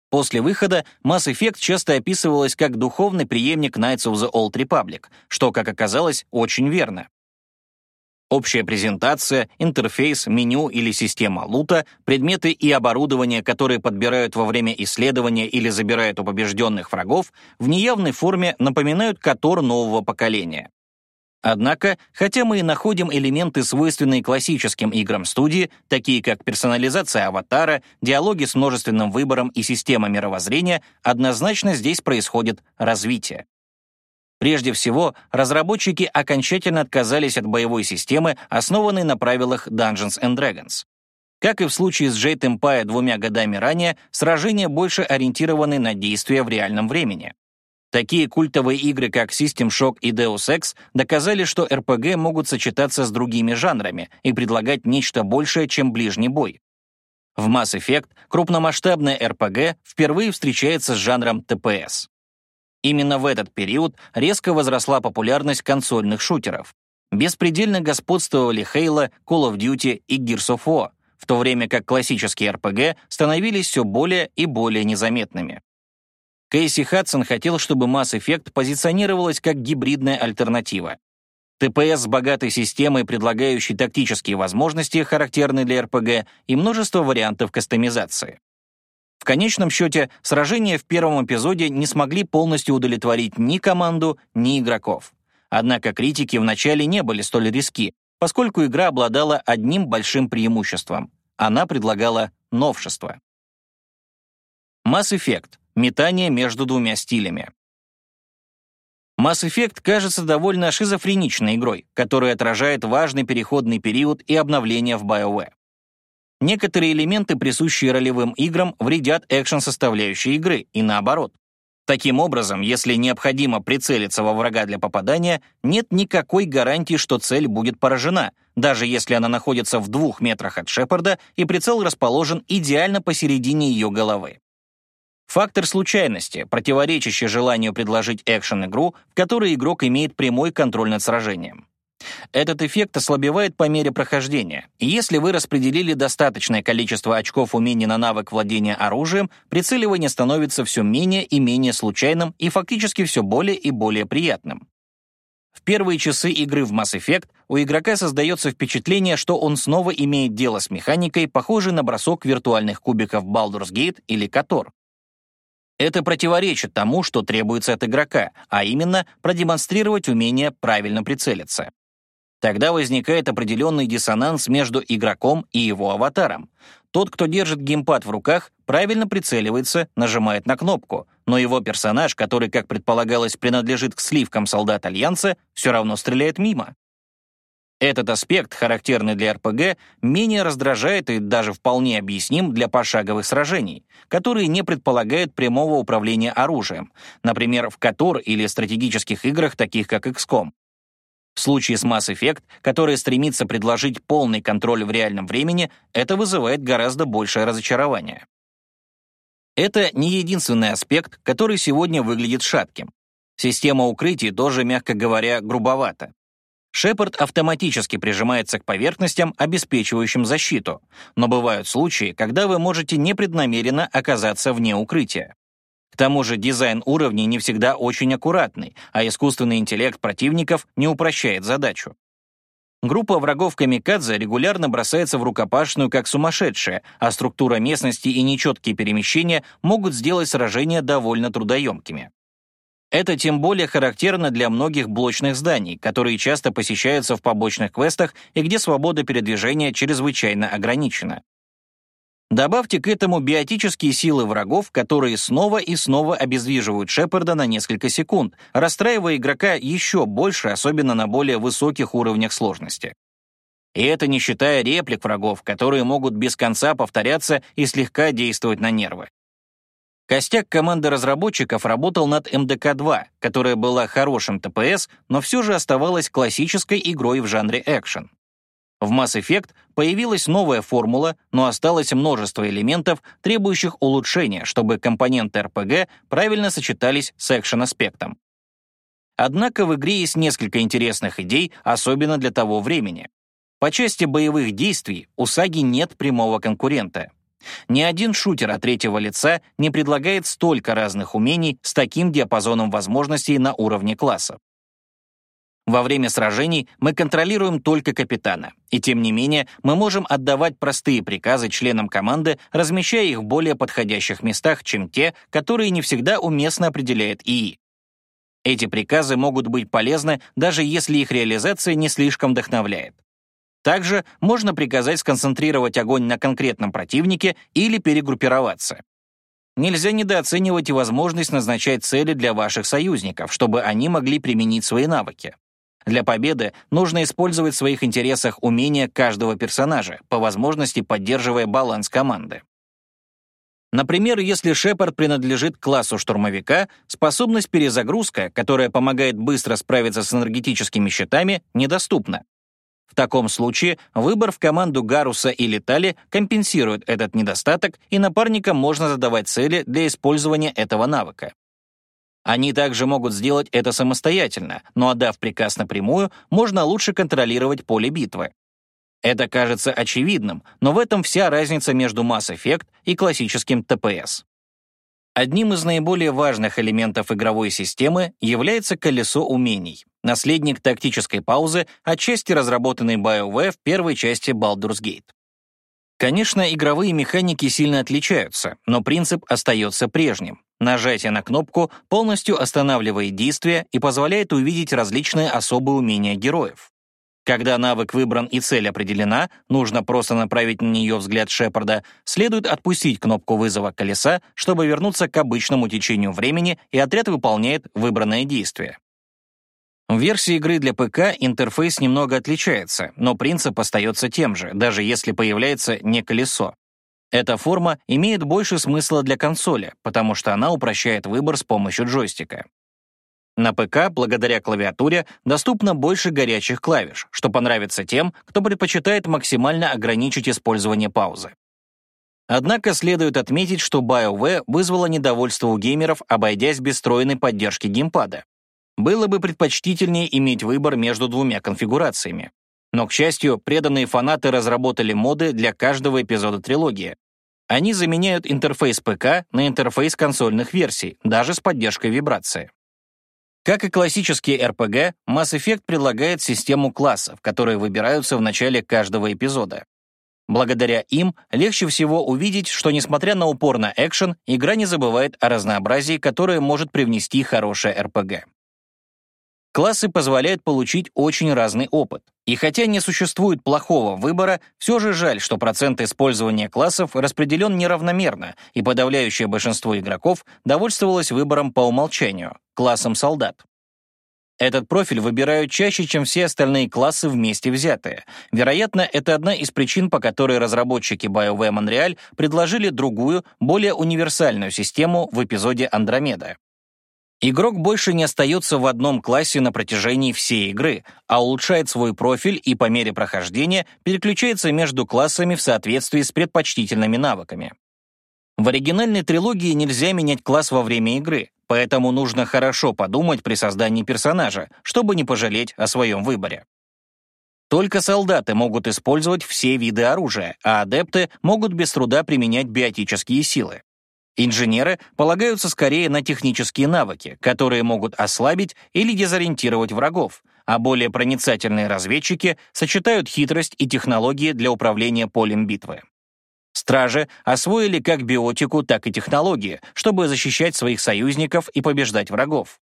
S1: После выхода Mass Effect часто описывалась как духовный преемник Knights of the Old Republic, что, как оказалось, очень верно. Общая презентация, интерфейс, меню или система лута, предметы и оборудование, которые подбирают во время исследования или забирают у побежденных врагов, в неявной форме напоминают Котор нового поколения. Однако, хотя мы и находим элементы, свойственные классическим играм студии, такие как персонализация аватара, диалоги с множественным выбором и система мировоззрения, однозначно здесь происходит развитие. Прежде всего, разработчики окончательно отказались от боевой системы, основанной на правилах Dungeons and Dragons. Как и в случае с Jade Empire двумя годами ранее, сражения больше ориентированы на действия в реальном времени. Такие культовые игры, как System Shock и Deus Ex, доказали, что RPG могут сочетаться с другими жанрами и предлагать нечто большее, чем ближний бой. В Mass Effect крупномасштабная RPG впервые встречается с жанром TPS. Именно в этот период резко возросла популярность консольных шутеров. Беспредельно господствовали Halo, Call of Duty и Gears of War, в то время как классические RPG становились все более и более незаметными. Кейси Хадсон хотел, чтобы Mass Effect позиционировалась как гибридная альтернатива. ТПС с богатой системой, предлагающей тактические возможности, характерные для RPG, и множество вариантов кастомизации. В конечном счете, сражения в первом эпизоде не смогли полностью удовлетворить ни команду, ни игроков. Однако критики вначале не были столь риски, поскольку игра обладала одним большим преимуществом. Она предлагала новшество. Mass Effect — метание между двумя стилями. Mass Effect кажется довольно шизофреничной игрой, которая отражает важный переходный период и обновление в BioWare. Некоторые элементы, присущие ролевым играм, вредят экшен-составляющей игры, и наоборот. Таким образом, если необходимо прицелиться во врага для попадания, нет никакой гарантии, что цель будет поражена, даже если она находится в двух метрах от Шепарда и прицел расположен идеально посередине ее головы. Фактор случайности, противоречащий желанию предложить экшен-игру, в которой игрок имеет прямой контроль над сражением. Этот эффект ослабевает по мере прохождения. Если вы распределили достаточное количество очков умений на навык владения оружием, прицеливание становится все менее и менее случайным и фактически все более и более приятным. В первые часы игры в Mass Effect у игрока создается впечатление, что он снова имеет дело с механикой, похожей на бросок виртуальных кубиков Baldur's Gate или KOTOR. Это противоречит тому, что требуется от игрока, а именно продемонстрировать умение правильно прицелиться. Тогда возникает определенный диссонанс между игроком и его аватаром. Тот, кто держит геймпад в руках, правильно прицеливается, нажимает на кнопку, но его персонаж, который, как предполагалось, принадлежит к сливкам солдат Альянса, все равно стреляет мимо. Этот аспект, характерный для РПГ, менее раздражает и даже вполне объясним для пошаговых сражений, которые не предполагают прямого управления оружием, например, в Котор или стратегических играх, таких как XCOM. В случае с Mass Effect, который стремится предложить полный контроль в реальном времени, это вызывает гораздо большее разочарование. Это не единственный аспект, который сегодня выглядит шатким. Система укрытий тоже, мягко говоря, грубовата. Шепард автоматически прижимается к поверхностям, обеспечивающим защиту, но бывают случаи, когда вы можете непреднамеренно оказаться вне укрытия. К тому же дизайн уровней не всегда очень аккуратный, а искусственный интеллект противников не упрощает задачу. Группа врагов Камикадзе регулярно бросается в рукопашную как сумасшедшая, а структура местности и нечеткие перемещения могут сделать сражения довольно трудоемкими. Это тем более характерно для многих блочных зданий, которые часто посещаются в побочных квестах и где свобода передвижения чрезвычайно ограничена. Добавьте к этому биотические силы врагов, которые снова и снова обездвиживают Шепарда на несколько секунд, расстраивая игрока еще больше, особенно на более высоких уровнях сложности. И это не считая реплик врагов, которые могут без конца повторяться и слегка действовать на нервы. Костяк команды разработчиков работал над МДК-2, которая была хорошим ТПС, но все же оставалась классической игрой в жанре экшен. В Mass Effect появилась новая формула, но осталось множество элементов, требующих улучшения, чтобы компоненты RPG правильно сочетались с экшен-аспектом. Однако в игре есть несколько интересных идей, особенно для того времени. По части боевых действий у саги нет прямого конкурента. Ни один шутер от третьего лица не предлагает столько разных умений с таким диапазоном возможностей на уровне классов. Во время сражений мы контролируем только капитана, и тем не менее мы можем отдавать простые приказы членам команды, размещая их в более подходящих местах, чем те, которые не всегда уместно определяет ИИ. Эти приказы могут быть полезны, даже если их реализация не слишком вдохновляет. Также можно приказать сконцентрировать огонь на конкретном противнике или перегруппироваться. Нельзя недооценивать и возможность назначать цели для ваших союзников, чтобы они могли применить свои навыки. Для победы нужно использовать в своих интересах умения каждого персонажа, по возможности поддерживая баланс команды. Например, если Шепард принадлежит классу штурмовика, способность перезагрузка, которая помогает быстро справиться с энергетическими щитами, недоступна. В таком случае выбор в команду Гаруса или Тали компенсирует этот недостаток, и напарникам можно задавать цели для использования этого навыка. Они также могут сделать это самостоятельно, но отдав приказ напрямую, можно лучше контролировать поле битвы. Это кажется очевидным, но в этом вся разница между Mass Effect и классическим ТПС. Одним из наиболее важных элементов игровой системы является колесо умений, наследник тактической паузы, отчасти разработанный BioWare в первой части Baldur's Gate. Конечно, игровые механики сильно отличаются, но принцип остается прежним. Нажатие на кнопку полностью останавливает действие и позволяет увидеть различные особые умения героев. Когда навык выбран и цель определена, нужно просто направить на нее взгляд Шепарда, следует отпустить кнопку вызова колеса, чтобы вернуться к обычному течению времени, и отряд выполняет выбранное действие. В версии игры для ПК интерфейс немного отличается, но принцип остается тем же, даже если появляется не колесо. Эта форма имеет больше смысла для консоли, потому что она упрощает выбор с помощью джойстика. На ПК, благодаря клавиатуре, доступно больше горячих клавиш, что понравится тем, кто предпочитает максимально ограничить использование паузы. Однако следует отметить, что BioWare вызвало недовольство у геймеров, обойдясь без встроенной поддержки геймпада. Было бы предпочтительнее иметь выбор между двумя конфигурациями. Но, к счастью, преданные фанаты разработали моды для каждого эпизода трилогии. Они заменяют интерфейс ПК на интерфейс консольных версий, даже с поддержкой вибрации. Как и классический RPG, Mass Effect предлагает систему классов, которые выбираются в начале каждого эпизода. Благодаря им легче всего увидеть, что, несмотря на упор на экшен, игра не забывает о разнообразии, которое может привнести хорошее RPG. Классы позволяют получить очень разный опыт. И хотя не существует плохого выбора, все же жаль, что процент использования классов распределен неравномерно, и подавляющее большинство игроков довольствовалось выбором по умолчанию — классом солдат. Этот профиль выбирают чаще, чем все остальные классы вместе взятые. Вероятно, это одна из причин, по которой разработчики BioWare Montreal предложили другую, более универсальную систему в эпизоде «Андромеда». Игрок больше не остается в одном классе на протяжении всей игры, а улучшает свой профиль и по мере прохождения переключается между классами в соответствии с предпочтительными навыками. В оригинальной трилогии нельзя менять класс во время игры, поэтому нужно хорошо подумать при создании персонажа, чтобы не пожалеть о своем выборе. Только солдаты могут использовать все виды оружия, а адепты могут без труда применять биотические силы. Инженеры полагаются скорее на технические навыки, которые могут ослабить или дезориентировать врагов, а более проницательные разведчики сочетают хитрость и технологии для управления полем битвы. Стражи освоили как биотику, так и технологии, чтобы защищать своих союзников и побеждать врагов.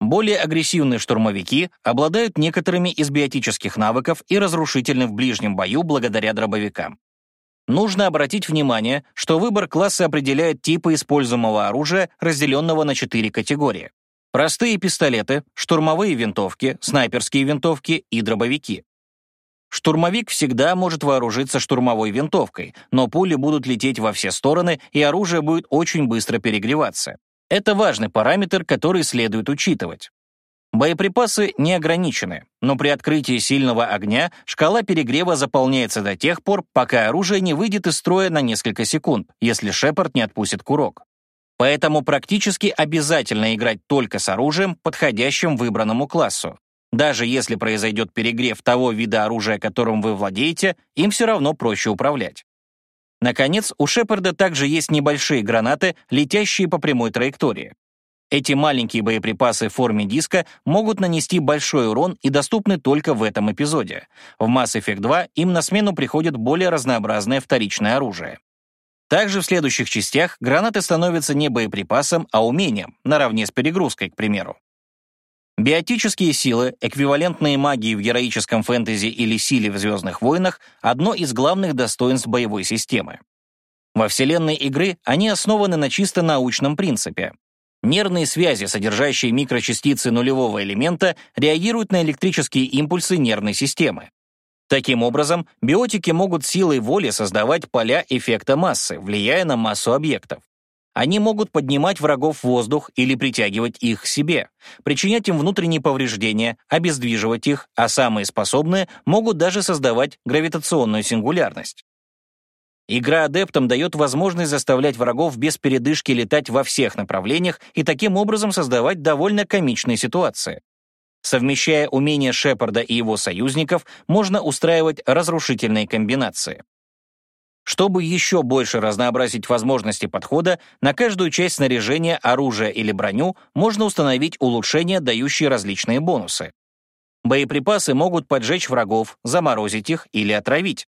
S1: Более агрессивные штурмовики обладают некоторыми из биотических навыков и разрушительны в ближнем бою благодаря дробовикам. Нужно обратить внимание, что выбор класса определяет типы используемого оружия, разделенного на четыре категории. Простые пистолеты, штурмовые винтовки, снайперские винтовки и дробовики. Штурмовик всегда может вооружиться штурмовой винтовкой, но пули будут лететь во все стороны, и оружие будет очень быстро перегреваться. Это важный параметр, который следует учитывать. Боеприпасы не ограничены, но при открытии сильного огня шкала перегрева заполняется до тех пор, пока оружие не выйдет из строя на несколько секунд, если Шепард не отпустит курок. Поэтому практически обязательно играть только с оружием, подходящим выбранному классу. Даже если произойдет перегрев того вида оружия, которым вы владеете, им все равно проще управлять. Наконец, у Шепарда также есть небольшие гранаты, летящие по прямой траектории. Эти маленькие боеприпасы в форме диска могут нанести большой урон и доступны только в этом эпизоде. В Mass Effect 2 им на смену приходит более разнообразное вторичное оружие. Также в следующих частях гранаты становятся не боеприпасом, а умением, наравне с перегрузкой, к примеру. Биотические силы, эквивалентные магии в героическом фэнтези или силе в «Звездных войнах» — одно из главных достоинств боевой системы. Во вселенной игры они основаны на чисто научном принципе. Нервные связи, содержащие микрочастицы нулевого элемента, реагируют на электрические импульсы нервной системы. Таким образом, биотики могут силой воли создавать поля эффекта массы, влияя на массу объектов. Они могут поднимать врагов в воздух или притягивать их к себе, причинять им внутренние повреждения, обездвиживать их, а самые способные могут даже создавать гравитационную сингулярность. Игра адептам дает возможность заставлять врагов без передышки летать во всех направлениях и таким образом создавать довольно комичные ситуации. Совмещая умения Шепарда и его союзников, можно устраивать разрушительные комбинации. Чтобы еще больше разнообразить возможности подхода, на каждую часть снаряжения, оружия или броню можно установить улучшения, дающие различные бонусы. Боеприпасы могут поджечь врагов, заморозить их или отравить.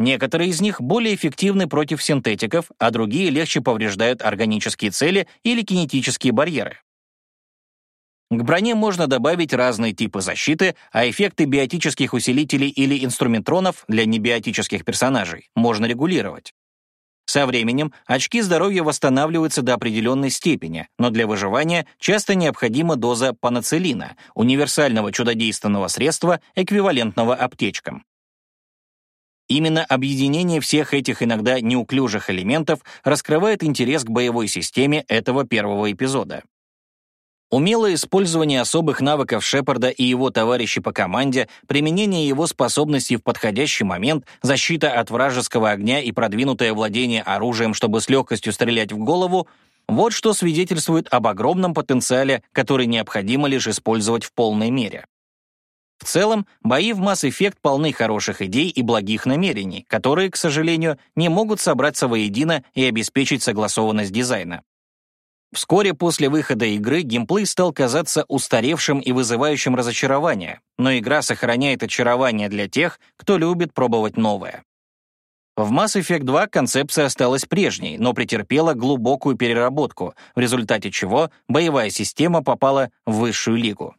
S1: Некоторые из них более эффективны против синтетиков, а другие легче повреждают органические цели или кинетические барьеры. К броне можно добавить разные типы защиты, а эффекты биотических усилителей или инструментронов для небиотических персонажей можно регулировать. Со временем очки здоровья восстанавливаются до определенной степени, но для выживания часто необходима доза панацелина, универсального чудодейственного средства, эквивалентного аптечкам. Именно объединение всех этих иногда неуклюжих элементов раскрывает интерес к боевой системе этого первого эпизода. Умелое использование особых навыков Шепарда и его товарищей по команде, применение его способностей в подходящий момент, защита от вражеского огня и продвинутое владение оружием, чтобы с легкостью стрелять в голову — вот что свидетельствует об огромном потенциале, который необходимо лишь использовать в полной мере. В целом, бои в Mass Effect полны хороших идей и благих намерений, которые, к сожалению, не могут собраться воедино и обеспечить согласованность дизайна. Вскоре после выхода игры геймплей стал казаться устаревшим и вызывающим разочарование, но игра сохраняет очарование для тех, кто любит пробовать новое. В Mass Effect 2 концепция осталась прежней, но претерпела глубокую переработку, в результате чего боевая система попала в высшую лигу.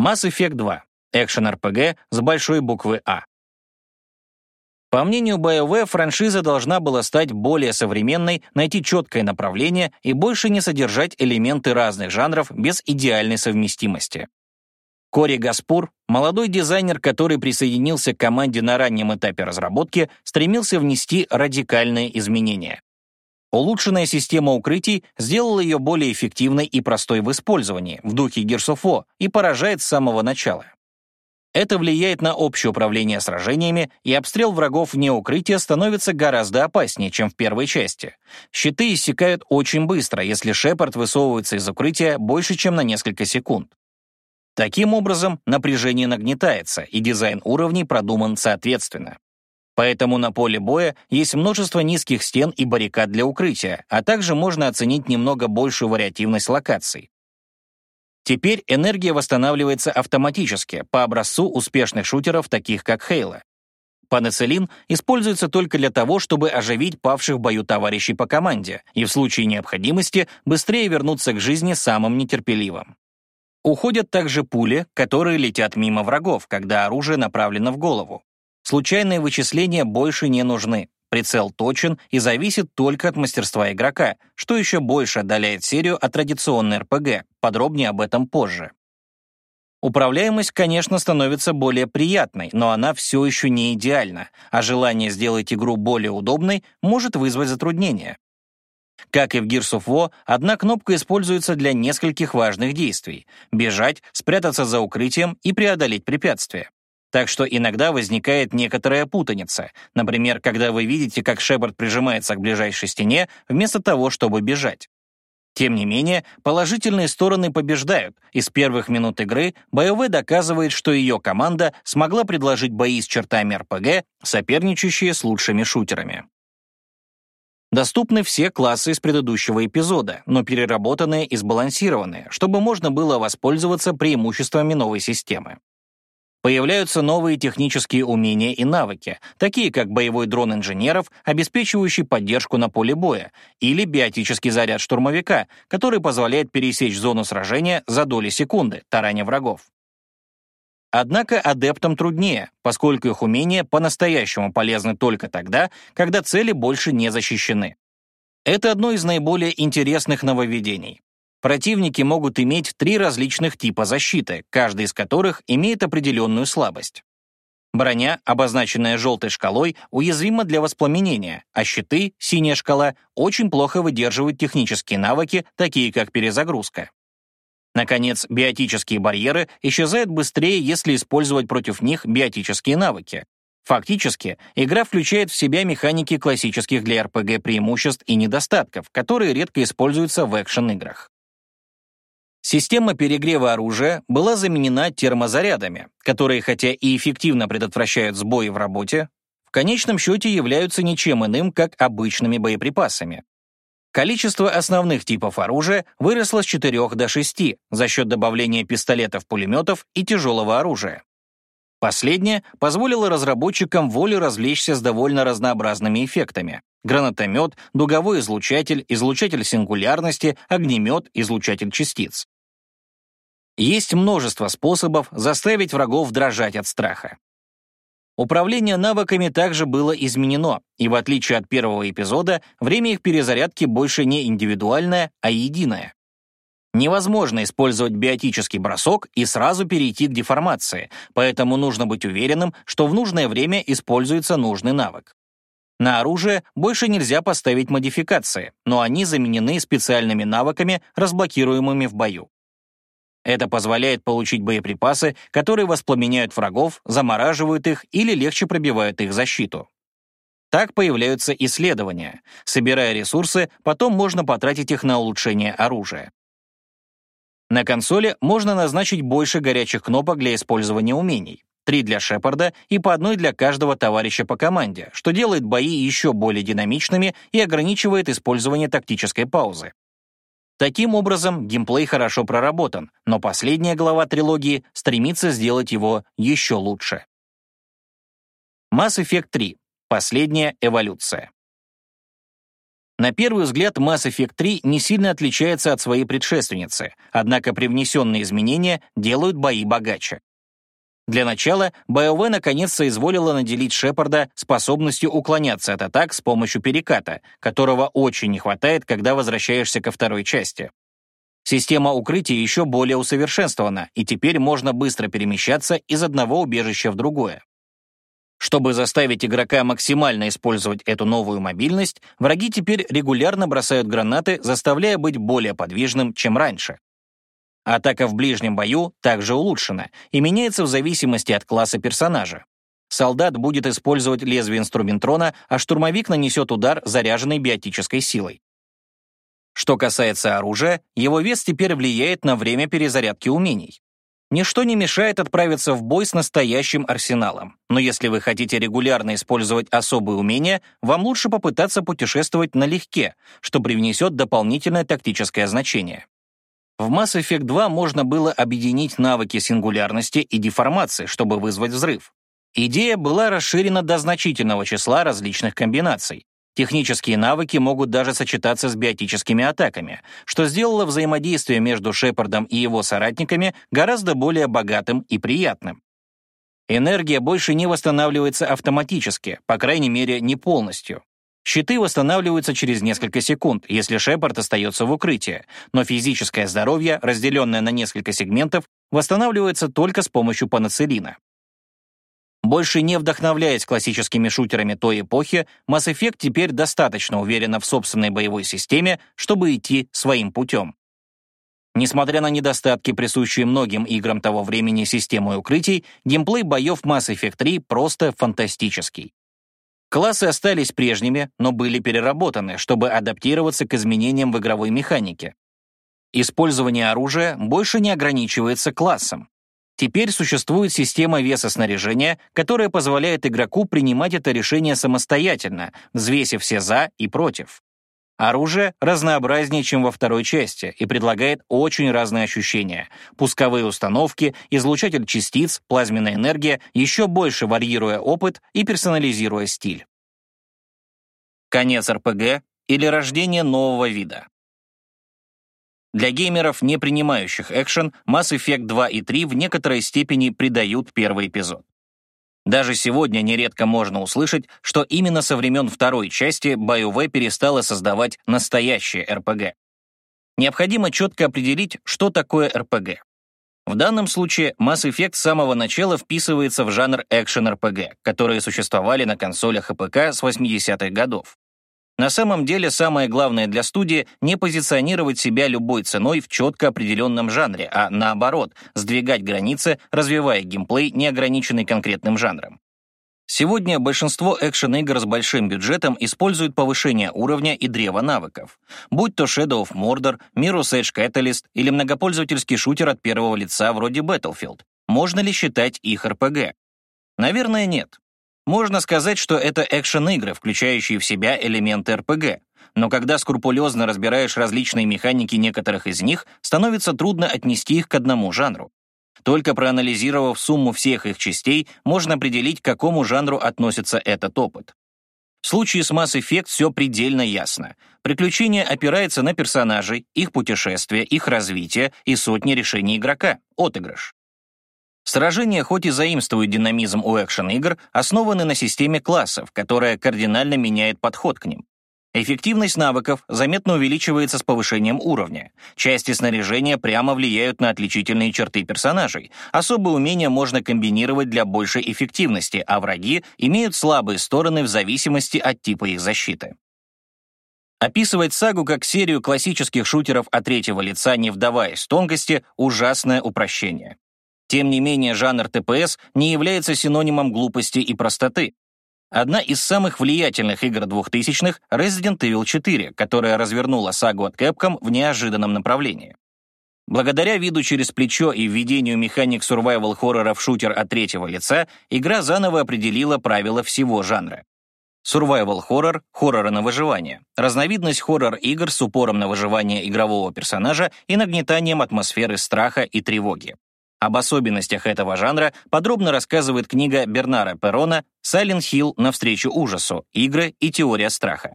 S1: Mass Effect 2 — экшен-РПГ с большой буквы «А». По мнению BioWare, франшиза должна была стать более современной, найти четкое направление и больше не содержать элементы разных жанров без идеальной совместимости. Кори Гаспур, молодой дизайнер, который присоединился к команде на раннем этапе разработки, стремился внести радикальные изменения. Улучшенная система укрытий сделала ее более эффективной и простой в использовании, в духе War, и поражает с самого начала. Это влияет на общее управление сражениями, и обстрел врагов вне укрытия становится гораздо опаснее, чем в первой части. Щиты иссякают очень быстро, если Шепард высовывается из укрытия больше, чем на несколько секунд. Таким образом, напряжение нагнетается, и дизайн уровней продуман соответственно. Поэтому на поле боя есть множество низких стен и баррикад для укрытия, а также можно оценить немного большую вариативность локаций. Теперь энергия восстанавливается автоматически, по образцу успешных шутеров, таких как Хейла. Панацелин используется только для того, чтобы оживить павших в бою товарищей по команде и в случае необходимости быстрее вернуться к жизни самым нетерпеливым. Уходят также пули, которые летят мимо врагов, когда оружие направлено в голову. Случайные вычисления больше не нужны. Прицел точен и зависит только от мастерства игрока, что еще больше отдаляет серию от традиционной РПГ. Подробнее об этом позже. Управляемость, конечно, становится более приятной, но она все еще не идеальна, а желание сделать игру более удобной может вызвать затруднения. Как и в Gears of War, одна кнопка используется для нескольких важных действий — бежать, спрятаться за укрытием и преодолеть препятствия. Так что иногда возникает некоторая путаница. Например, когда вы видите, как Шепард прижимается к ближайшей стене, вместо того, чтобы бежать. Тем не менее, положительные стороны побеждают, и с первых минут игры BioWare доказывает, что ее команда смогла предложить бои с чертами РПГ, соперничающие с лучшими шутерами. Доступны все классы из предыдущего эпизода, но переработанные и сбалансированные, чтобы можно было воспользоваться преимуществами новой системы. Появляются новые технические умения и навыки, такие как боевой дрон инженеров, обеспечивающий поддержку на поле боя, или биотический заряд штурмовика, который позволяет пересечь зону сражения за доли секунды, тараня врагов. Однако адептам труднее, поскольку их умения по-настоящему полезны только тогда, когда цели больше не защищены. Это одно из наиболее интересных нововведений. Противники могут иметь три различных типа защиты, каждый из которых имеет определенную слабость. Броня, обозначенная желтой шкалой, уязвима для воспламенения, а щиты, синяя шкала, очень плохо выдерживают технические навыки, такие как перезагрузка. Наконец, биотические барьеры исчезают быстрее, если использовать против них биотические навыки. Фактически, игра включает в себя механики классических для RPG преимуществ и недостатков, которые редко используются в экшен-играх. Система перегрева оружия была заменена термозарядами, которые хотя и эффективно предотвращают сбои в работе, в конечном счете являются ничем иным, как обычными боеприпасами. Количество основных типов оружия выросло с 4 до 6 за счет добавления пистолетов-пулеметов и тяжелого оружия. Последнее позволило разработчикам волю развлечься с довольно разнообразными эффектами. Гранатомет, дуговой излучатель, излучатель сингулярности, огнемет, излучатель частиц. Есть множество способов заставить врагов дрожать от страха. Управление навыками также было изменено, и в отличие от первого эпизода, время их перезарядки больше не индивидуальное, а единое. Невозможно использовать биотический бросок и сразу перейти к деформации, поэтому нужно быть уверенным, что в нужное время используется нужный навык. На оружие больше нельзя поставить модификации, но они заменены специальными навыками, разблокируемыми в бою. Это позволяет получить боеприпасы, которые воспламеняют врагов, замораживают их или легче пробивают их защиту. Так появляются исследования. Собирая ресурсы, потом можно потратить их на улучшение оружия. На консоли можно назначить больше горячих кнопок для использования умений. Три для Шепарда и по одной для каждого товарища по команде, что делает бои еще более динамичными и ограничивает использование тактической паузы. Таким образом, геймплей хорошо проработан, но последняя глава трилогии стремится сделать его еще лучше. Mass Effect 3. Последняя эволюция. На первый взгляд, Mass Effect 3 не сильно отличается от своей предшественницы, однако привнесенные изменения делают бои богаче. Для начала, BioWare наконец соизволила наделить Шепарда способностью уклоняться от атак с помощью переката, которого очень не хватает, когда возвращаешься ко второй части. Система укрытия еще более усовершенствована, и теперь можно быстро перемещаться из одного убежища в другое. Чтобы заставить игрока максимально использовать эту новую мобильность, враги теперь регулярно бросают гранаты, заставляя быть более подвижным, чем раньше. Атака в ближнем бою также улучшена и меняется в зависимости от класса персонажа. Солдат будет использовать лезвие инструментрона, а штурмовик нанесет удар заряженной биотической силой. Что касается оружия, его вес теперь влияет на время перезарядки умений. Ничто не мешает отправиться в бой с настоящим арсеналом. Но если вы хотите регулярно использовать особые умения, вам лучше попытаться путешествовать налегке, что привнесет дополнительное тактическое значение. В Mass Effect 2 можно было объединить навыки сингулярности и деформации, чтобы вызвать взрыв. Идея была расширена до значительного числа различных комбинаций. Технические навыки могут даже сочетаться с биотическими атаками, что сделало взаимодействие между Шепардом и его соратниками гораздо более богатым и приятным. Энергия больше не восстанавливается автоматически, по крайней мере, не полностью. Щиты восстанавливаются через несколько секунд, если Шепард остается в укрытии, но физическое здоровье, разделенное на несколько сегментов, восстанавливается только с помощью панацелина. Больше не вдохновляясь классическими шутерами той эпохи, Mass Effect теперь достаточно уверена в собственной боевой системе, чтобы идти своим путем. Несмотря на недостатки, присущие многим играм того времени системы укрытий, геймплей боев Mass Effect 3 просто фантастический. Классы остались прежними, но были переработаны, чтобы адаптироваться к изменениям в игровой механике. Использование оружия больше не ограничивается классом. Теперь существует система веса снаряжения, которая позволяет игроку принимать это решение самостоятельно, взвесив все «за» и «против». Оружие разнообразнее, чем во второй части, и предлагает очень разные ощущения. Пусковые установки, излучатель частиц, плазменная энергия, еще больше варьируя опыт и персонализируя стиль. Конец РПГ или рождение нового вида. Для геймеров, не принимающих экшен, Mass Effect 2 и 3 в некоторой степени придают первый эпизод. Даже сегодня нередко можно услышать, что именно со времен второй части BioWare перестала создавать настоящее RPG. Необходимо четко определить, что такое RPG. В данном случае Mass Effect с самого начала вписывается в жанр экшен-RPG, которые существовали на консолях и ПК с 80-х годов. На самом деле, самое главное для студии — не позиционировать себя любой ценой в четко определенном жанре, а наоборот, сдвигать границы, развивая геймплей, не ограниченный конкретным жанром. Сегодня большинство экшен-игр с большим бюджетом используют повышение уровня и древа навыков. Будь то Shadow of Mordor, Mirror's Edge Catalyst или многопользовательский шутер от первого лица вроде Battlefield. Можно ли считать их RPG? Наверное, нет. Можно сказать, что это экшен-игры, включающие в себя элементы РПГ. Но когда скрупулезно разбираешь различные механики некоторых из них, становится трудно отнести их к одному жанру. Только проанализировав сумму всех их частей, можно определить, к какому жанру относится этот опыт. В случае с Mass Effect все предельно ясно. Приключение опирается на персонажей, их путешествия, их развитие и сотни решений игрока, отыгрыш. Сражения хоть и заимствуют динамизм у экшен-игр, основаны на системе классов, которая кардинально меняет подход к ним. Эффективность навыков заметно увеличивается с повышением уровня. Части снаряжения прямо влияют на отличительные черты персонажей. Особые умения можно комбинировать для большей эффективности, а враги имеют слабые стороны в зависимости от типа их защиты. Описывать сагу как серию классических шутеров от третьего лица, не вдаваясь в тонкости, ужасное упрощение. Тем не менее, жанр ТПС не является синонимом глупости и простоты. Одна из самых влиятельных игр 2000-х — Resident Evil 4, которая развернула сагу от Capcom в неожиданном направлении. Благодаря виду через плечо и введению механик survival хоррора в шутер от третьего лица, игра заново определила правила всего жанра. Survival хоррор — хоррора на выживание. Разновидность хоррор-игр с упором на выживание игрового персонажа и нагнетанием атмосферы страха и тревоги. Об особенностях этого жанра подробно рассказывает книга Бернара Перрона «Silent Hill. Навстречу ужасу. Игры и теория страха».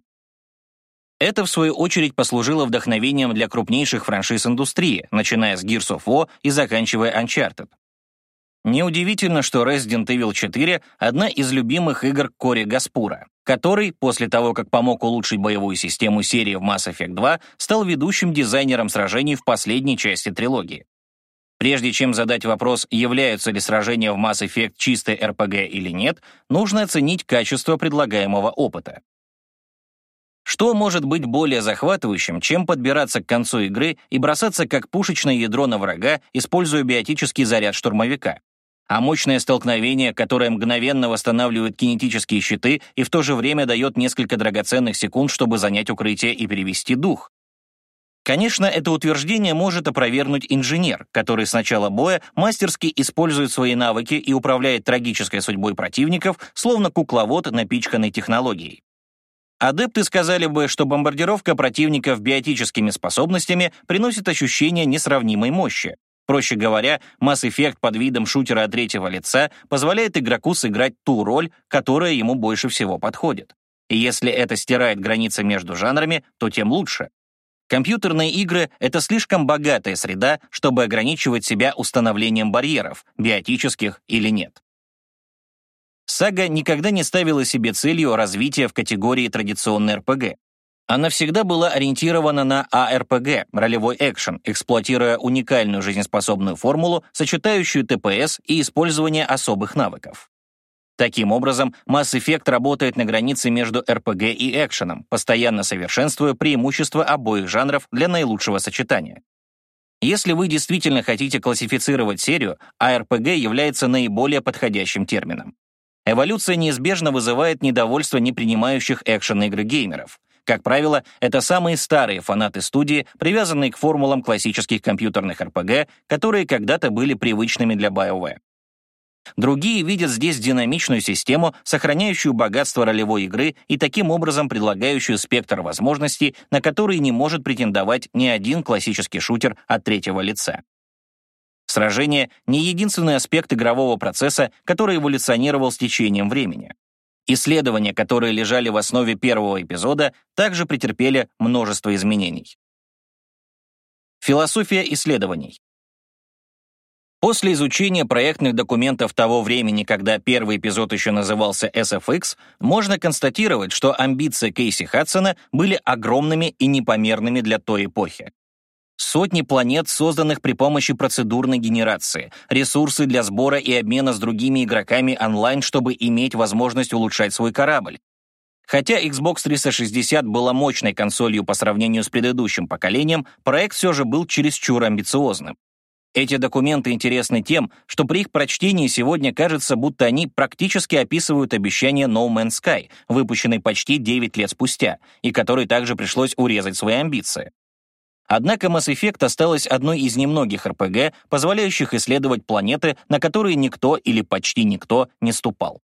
S1: Это, в свою очередь, послужило вдохновением для крупнейших франшиз индустрии, начиная с Gears of War и заканчивая Uncharted. Неудивительно, что Resident Evil 4 — одна из любимых игр Кори Гаспура, который, после того, как помог улучшить боевую систему серии в Mass Effect 2, стал ведущим дизайнером сражений в последней части трилогии. Прежде чем задать вопрос, являются ли сражения в Mass Effect чистой RPG или нет, нужно оценить качество предлагаемого опыта. Что может быть более захватывающим, чем подбираться к концу игры и бросаться как пушечное ядро на врага, используя биотический заряд штурмовика? А мощное столкновение, которое мгновенно восстанавливает кинетические щиты и в то же время дает несколько драгоценных секунд, чтобы занять укрытие и перевести дух. Конечно, это утверждение может опровергнуть инженер, который с начала боя мастерски использует свои навыки и управляет трагической судьбой противников, словно кукловод, напичканный технологией. Адепты сказали бы, что бомбардировка противников биотическими способностями приносит ощущение несравнимой мощи. Проще говоря, Effect под видом шутера от третьего лица позволяет игроку сыграть ту роль, которая ему больше всего подходит. И если это стирает границы между жанрами, то тем лучше. Компьютерные игры — это слишком богатая среда, чтобы ограничивать себя установлением барьеров, биотических или нет. Сага никогда не ставила себе целью развития в категории традиционной РПГ. Она всегда была ориентирована на АРПГ, ролевой экшен, эксплуатируя уникальную жизнеспособную формулу, сочетающую ТПС и использование особых навыков. Таким образом, Mass Effect работает на границе между RPG и экшеном, постоянно совершенствуя преимущества обоих жанров для наилучшего сочетания. Если вы действительно хотите классифицировать серию, ARPG является наиболее подходящим термином. Эволюция неизбежно вызывает недовольство непринимающих экшен-игры геймеров. Как правило, это самые старые фанаты студии, привязанные к формулам классических компьютерных RPG, которые когда-то были привычными для BioWare. Другие видят здесь динамичную систему, сохраняющую богатство ролевой игры и таким образом предлагающую спектр возможностей, на которые не может претендовать ни один классический шутер от третьего лица. Сражение — не единственный аспект игрового процесса, который эволюционировал с течением времени. Исследования, которые лежали в основе первого эпизода, также претерпели множество изменений. Философия исследований. После изучения проектных документов того времени, когда первый эпизод еще назывался SFX, можно констатировать, что амбиции Кейси Хадсона были огромными и непомерными для той эпохи. Сотни планет, созданных при помощи процедурной генерации, ресурсы для сбора и обмена с другими игроками онлайн, чтобы иметь возможность улучшать свой корабль. Хотя Xbox 360 была мощной консолью по сравнению с предыдущим поколением, проект все же был чересчур амбициозным. Эти документы интересны тем, что при их прочтении сегодня кажется, будто они практически описывают обещание No Man's Sky, выпущенный почти 9 лет спустя, и который также пришлось урезать свои амбиции. Однако Mass Effect осталась одной из немногих RPG, позволяющих исследовать планеты, на которые никто или почти никто не ступал.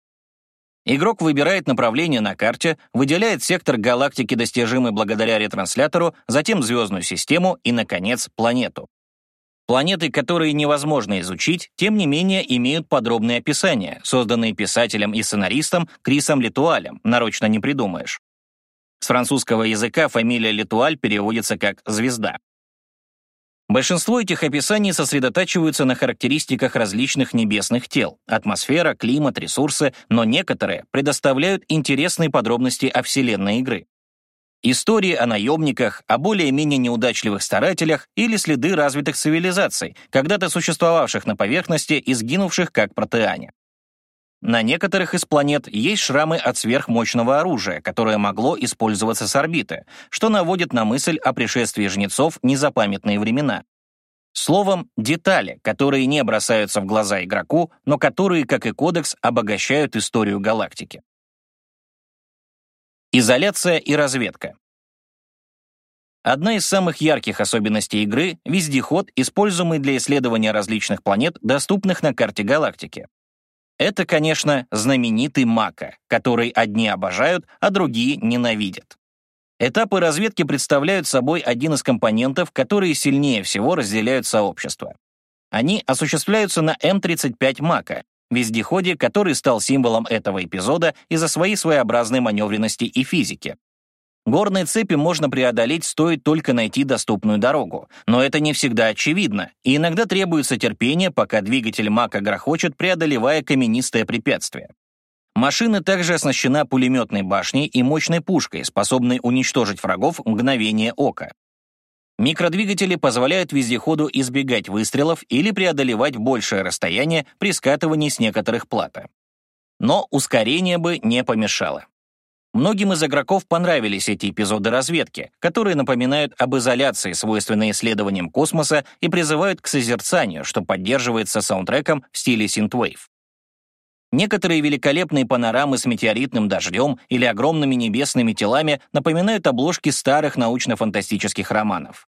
S1: Игрок выбирает направление на карте, выделяет сектор галактики, достижимый благодаря ретранслятору, затем звездную систему и, наконец, планету. Планеты, которые невозможно изучить, тем не менее имеют подробные описания, созданные писателем и сценаристом Крисом Литуалем, нарочно не придумаешь. С французского языка фамилия Литуаль переводится как «звезда». Большинство этих описаний сосредотачиваются на характеристиках различных небесных тел, атмосфера, климат, ресурсы, но некоторые предоставляют интересные подробности о вселенной игры. Истории о наемниках, о более-менее неудачливых старателях или следы развитых цивилизаций, когда-то существовавших на поверхности и сгинувших как протеане. На некоторых из планет есть шрамы от сверхмощного оружия, которое могло использоваться с орбиты, что наводит на мысль о пришествии жнецов незапамятные времена. Словом, детали, которые не бросаются в глаза игроку, но которые, как и кодекс, обогащают историю галактики. Изоляция и разведка. Одна из самых ярких особенностей игры — вездеход, используемый для исследования различных планет, доступных на карте галактики. Это, конечно, знаменитый Мака, который одни обожают, а другие ненавидят. Этапы разведки представляют собой один из компонентов, которые сильнее всего разделяют сообщество. Они осуществляются на М-35 Мака, вездеходе, который стал символом этого эпизода из-за своей своеобразной маневренности и физики. Горные цепи можно преодолеть, стоит только найти доступную дорогу. Но это не всегда очевидно, и иногда требуется терпение, пока двигатель Мака грохочет, преодолевая каменистое препятствие. Машина также оснащена пулеметной башней и мощной пушкой, способной уничтожить врагов мгновение ока. Микродвигатели позволяют вездеходу избегать выстрелов или преодолевать большее расстояние при скатывании с некоторых плата. Но ускорение бы не помешало. Многим из игроков понравились эти эпизоды разведки, которые напоминают об изоляции, свойственной исследованиям космоса, и призывают к созерцанию, что поддерживается саундтреком в стиле Synthwave. Некоторые великолепные панорамы с метеоритным дождем или огромными небесными телами напоминают обложки старых научно-фантастических романов.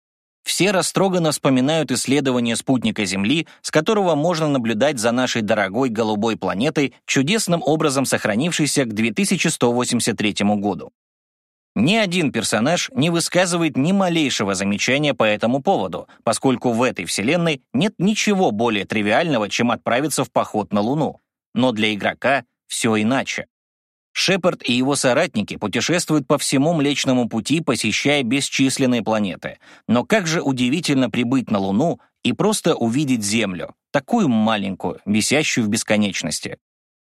S1: Все растроганно вспоминают исследование спутника Земли, с которого можно наблюдать за нашей дорогой голубой планетой, чудесным образом сохранившейся к 2183 году. Ни один персонаж не высказывает ни малейшего замечания по этому поводу, поскольку в этой вселенной нет ничего более тривиального, чем отправиться в поход на Луну. Но для игрока все иначе. Шепард и его соратники путешествуют по всему Млечному Пути, посещая бесчисленные планеты. Но как же удивительно прибыть на Луну и просто увидеть Землю, такую маленькую, висящую в бесконечности.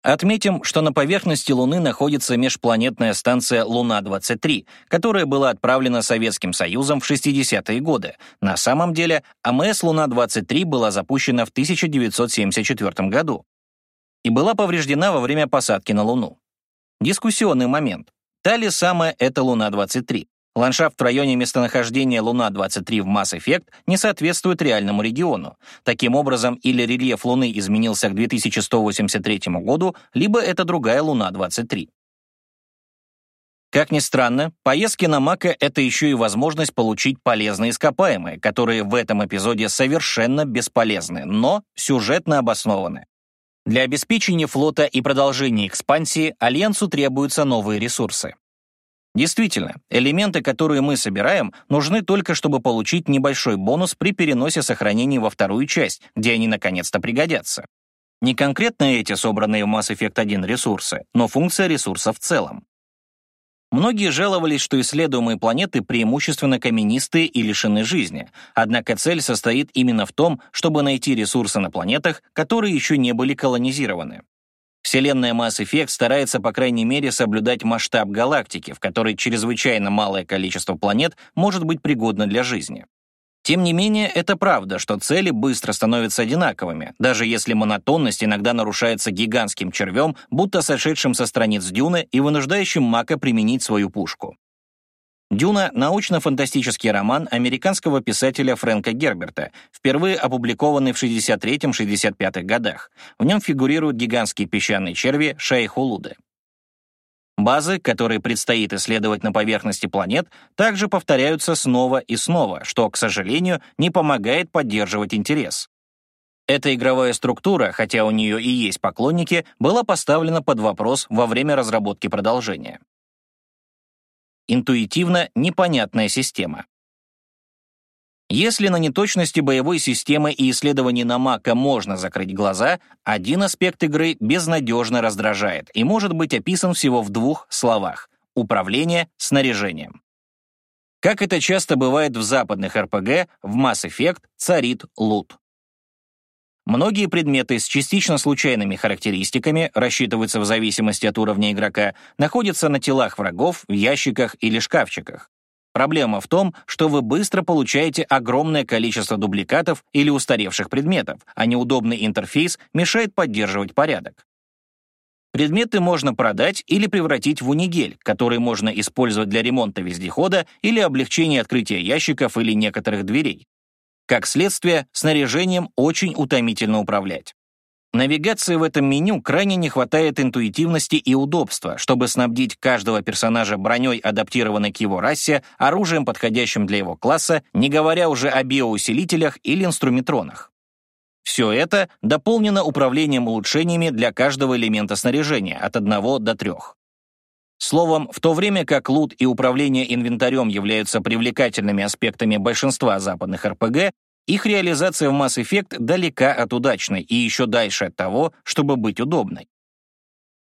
S1: Отметим, что на поверхности Луны находится межпланетная станция Луна-23, которая была отправлена Советским Союзом в 60-е годы. На самом деле, АМС Луна-23 была запущена в 1974 году и была повреждена во время посадки на Луну. Дискуссионный момент. Та ли самая эта Луна-23? Ландшафт в районе местонахождения Луна-23 в Mass Effect не соответствует реальному региону. Таким образом, или рельеф Луны изменился к 2183 году, либо это другая Луна-23. Как ни странно, поездки на Мака — это еще и возможность получить полезные ископаемые, которые в этом эпизоде совершенно бесполезны, но сюжетно обоснованы. Для обеспечения флота и продолжения экспансии Альянсу требуются новые ресурсы. Действительно, элементы, которые мы собираем, нужны только, чтобы получить небольшой бонус при переносе сохранений во вторую часть, где они наконец-то пригодятся. Не конкретно эти собранные в Mass Effect 1 ресурсы, но функция ресурса в целом. Многие жаловались, что исследуемые планеты преимущественно каменистые и лишены жизни, однако цель состоит именно в том, чтобы найти ресурсы на планетах, которые еще не были колонизированы. Вселенная Mass Effect старается, по крайней мере, соблюдать масштаб галактики, в которой чрезвычайно малое количество планет может быть пригодно для жизни. Тем не менее, это правда, что цели быстро становятся одинаковыми, даже если монотонность иногда нарушается гигантским червем, будто сошедшим со страниц Дюны и вынуждающим Мака применить свою пушку. «Дюна» — научно-фантастический роман американского писателя Фрэнка Герберта, впервые опубликованный в 63-65 годах. В нем фигурируют гигантские песчаные черви Шейхулуды. Базы, которые предстоит исследовать на поверхности планет, также повторяются снова и снова, что, к сожалению, не помогает поддерживать интерес. Эта игровая структура, хотя у нее и есть поклонники, была поставлена под вопрос во время разработки продолжения. Интуитивно непонятная система. Если на неточности боевой системы и исследований на Мака можно закрыть глаза, один аспект игры безнадежно раздражает и может быть описан всего в двух словах — управление снаряжением. Как это часто бывает в западных РПГ, в Mass Effect царит лут. Многие предметы с частично случайными характеристиками, рассчитываются в зависимости от уровня игрока, находятся на телах врагов, в ящиках или шкафчиках. Проблема в том, что вы быстро получаете огромное количество дубликатов или устаревших предметов, а неудобный интерфейс мешает поддерживать порядок. Предметы можно продать или превратить в унигель, который можно использовать для ремонта вездехода или облегчения открытия ящиков или некоторых дверей. Как следствие, снаряжением очень утомительно управлять. Навигации в этом меню крайне не хватает интуитивности и удобства, чтобы снабдить каждого персонажа броней, адаптированной к его расе, оружием, подходящим для его класса, не говоря уже о биоусилителях или инструментронах. Все это дополнено управлением улучшениями для каждого элемента снаряжения от 1 до 3. Словом, в то время как лут и управление инвентарем являются привлекательными аспектами большинства западных РПГ, их реализация в Mass Effect далека от удачной и еще дальше от того, чтобы быть удобной.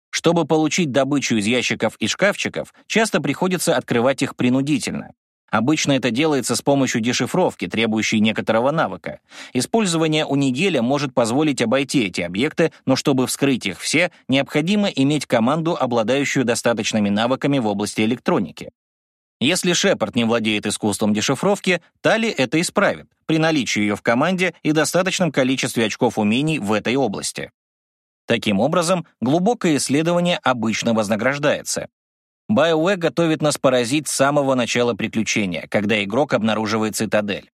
S1: Чтобы получить добычу из ящиков и шкафчиков, часто приходится открывать их принудительно. Обычно это делается с помощью дешифровки, требующей некоторого навыка. Использование унигеля может позволить обойти эти объекты, но чтобы вскрыть их все, необходимо иметь команду, обладающую достаточными навыками в области электроники. Если Шепард не владеет искусством дешифровки, Тали это исправит, при наличии ее в команде и достаточном количестве очков умений в этой области. Таким образом, глубокое исследование обычно вознаграждается. BioWare готовит нас поразить с самого начала приключения, когда игрок обнаруживает цитадель.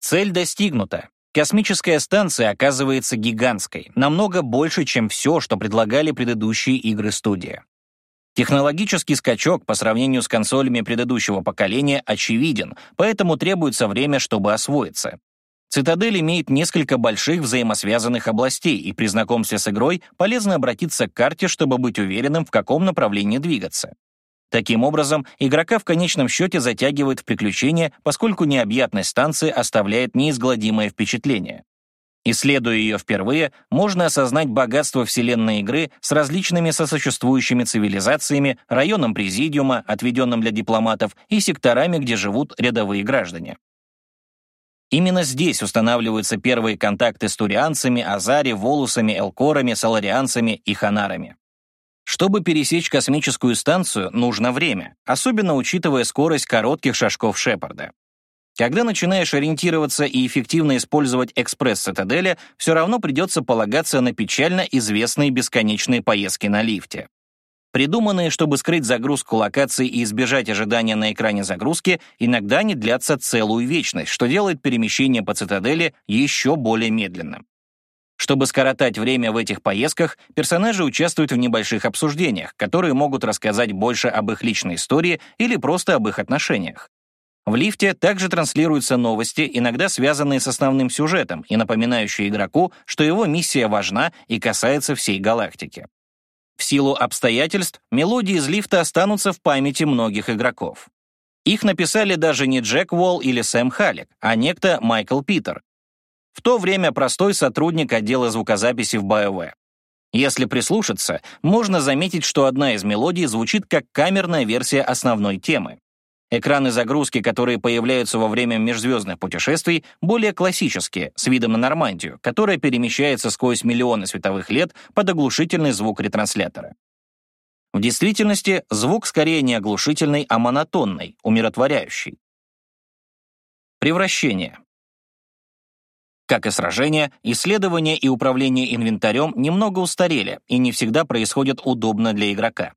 S1: Цель достигнута. Космическая станция оказывается гигантской, намного больше, чем все, что предлагали предыдущие игры студия. Технологический скачок по сравнению с консолями предыдущего поколения очевиден, поэтому требуется время, чтобы освоиться. Цитадель имеет несколько больших взаимосвязанных областей, и при знакомстве с игрой полезно обратиться к карте, чтобы быть уверенным, в каком направлении двигаться. Таким образом, игрока в конечном счете затягивает в приключения, поскольку необъятность станции оставляет неизгладимое впечатление. Исследуя ее впервые, можно осознать богатство вселенной игры с различными сосуществующими цивилизациями, районом президиума, отведенным для дипломатов, и секторами, где живут рядовые граждане. Именно здесь устанавливаются первые контакты с турианцами, азари, волусами, элкорами, саларианцами и ханарами. Чтобы пересечь космическую станцию, нужно время, особенно учитывая скорость коротких шажков Шепарда. Когда начинаешь ориентироваться и эффективно использовать экспресс Цитаделя, все равно придется полагаться на печально известные бесконечные поездки на лифте. Придуманные, чтобы скрыть загрузку локаций и избежать ожидания на экране загрузки, иногда они длятся целую вечность, что делает перемещение по цитадели еще более медленным. Чтобы скоротать время в этих поездках, персонажи участвуют в небольших обсуждениях, которые могут рассказать больше об их личной истории или просто об их отношениях. В лифте также транслируются новости, иногда связанные с основным сюжетом и напоминающие игроку, что его миссия важна и касается всей галактики. В силу обстоятельств мелодии из лифта останутся в памяти многих игроков. Их написали даже не Джек Уолл или Сэм Халлик, а некто Майкл Питер, в то время простой сотрудник отдела звукозаписи в BioWare. Если прислушаться, можно заметить, что одна из мелодий звучит как камерная версия основной темы. Экраны загрузки, которые появляются во время межзвездных путешествий, более классические, с видом на Нормандию, которая перемещается сквозь миллионы световых лет под оглушительный звук ретранслятора. В действительности, звук скорее не оглушительный, а монотонный, умиротворяющий. Превращение. Как и сражения, исследование и управление инвентарем немного устарели и не всегда происходят удобно для игрока.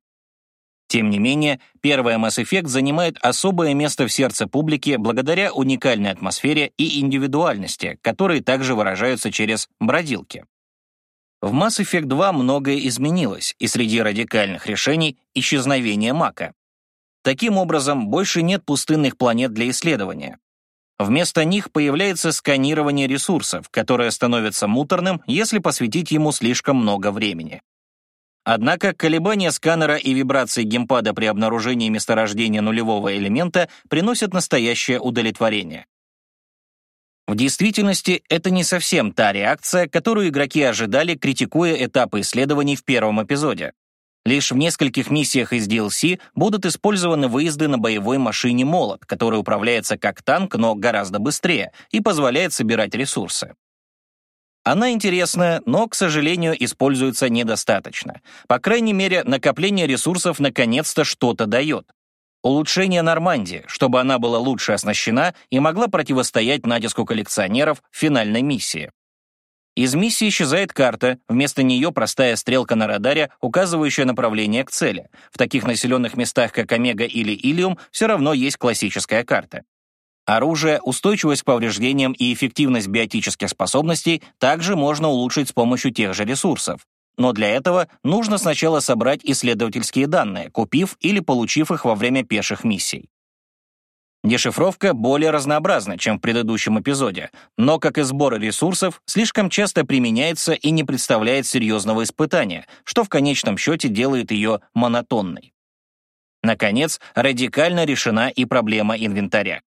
S1: Тем не менее, первая Mass Effect занимает особое место в сердце публики благодаря уникальной атмосфере и индивидуальности, которые также выражаются через бродилки. В Mass Effect 2 многое изменилось, и среди радикальных решений — исчезновение Мака. Таким образом, больше нет пустынных планет для исследования. Вместо них появляется сканирование ресурсов, которое становится муторным, если посвятить ему слишком много времени. Однако колебания сканера и вибрации геймпада при обнаружении месторождения нулевого элемента приносят настоящее удовлетворение. В действительности, это не совсем та реакция, которую игроки ожидали, критикуя этапы исследований в первом эпизоде. Лишь в нескольких миссиях из DLC будут использованы выезды на боевой машине «Молот», который управляется как танк, но гораздо быстрее и позволяет собирать ресурсы. Она интересная, но, к сожалению, используется недостаточно. По крайней мере, накопление ресурсов наконец-то что-то дает. Улучшение Нормандии, чтобы она была лучше оснащена и могла противостоять натиску коллекционеров в финальной миссии. Из миссии исчезает карта, вместо нее простая стрелка на радаре, указывающая направление к цели. В таких населенных местах, как Омега или Илиум, все равно есть классическая карта. Оружие, устойчивость к повреждениям и эффективность биотических способностей также можно улучшить с помощью тех же ресурсов. Но для этого нужно сначала собрать исследовательские данные, купив или получив их во время пеших миссий. Дешифровка более разнообразна, чем в предыдущем эпизоде, но, как и сбор ресурсов, слишком часто применяется и не представляет серьезного испытания, что в конечном счете делает ее монотонной. Наконец, радикально решена и проблема инвентаря.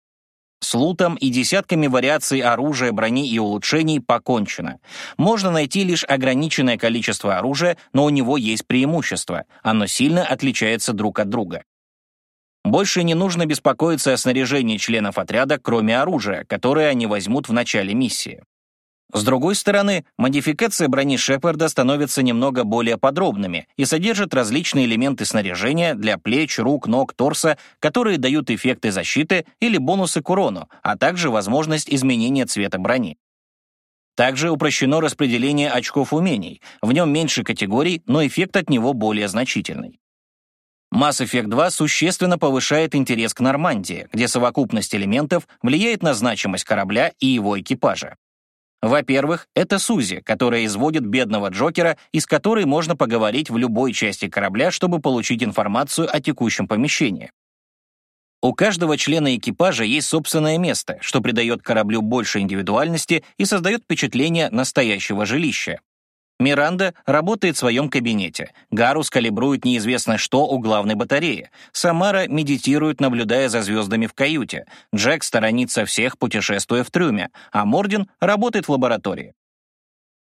S1: С лутом и десятками вариаций оружия, брони и улучшений покончено. Можно найти лишь ограниченное количество оружия, но у него есть преимущество. Оно сильно отличается друг от друга. Больше не нужно беспокоиться о снаряжении членов отряда, кроме оружия, которое они возьмут в начале миссии. С другой стороны, модификация брони Шепарда становится немного более подробными и содержит различные элементы снаряжения для плеч, рук, ног, торса, которые дают эффекты защиты или бонусы к урону, а также возможность изменения цвета брони. Также упрощено распределение очков умений, в нем меньше категорий, но эффект от него более значительный. Mass Effect 2 существенно повышает интерес к Нормандии, где совокупность элементов влияет на значимость корабля и его экипажа. Во-первых, это Сузи, которая изводит бедного Джокера, из которой можно поговорить в любой части корабля, чтобы получить информацию о текущем помещении. У каждого члена экипажа есть собственное место, что придает кораблю больше индивидуальности и создает впечатление настоящего жилища. Миранда работает в своем кабинете. Гарус калибрует неизвестно что у главной батареи. Самара медитирует, наблюдая за звездами в каюте. Джек сторонится всех, путешествуя в трюме. А Мордин работает в лаборатории.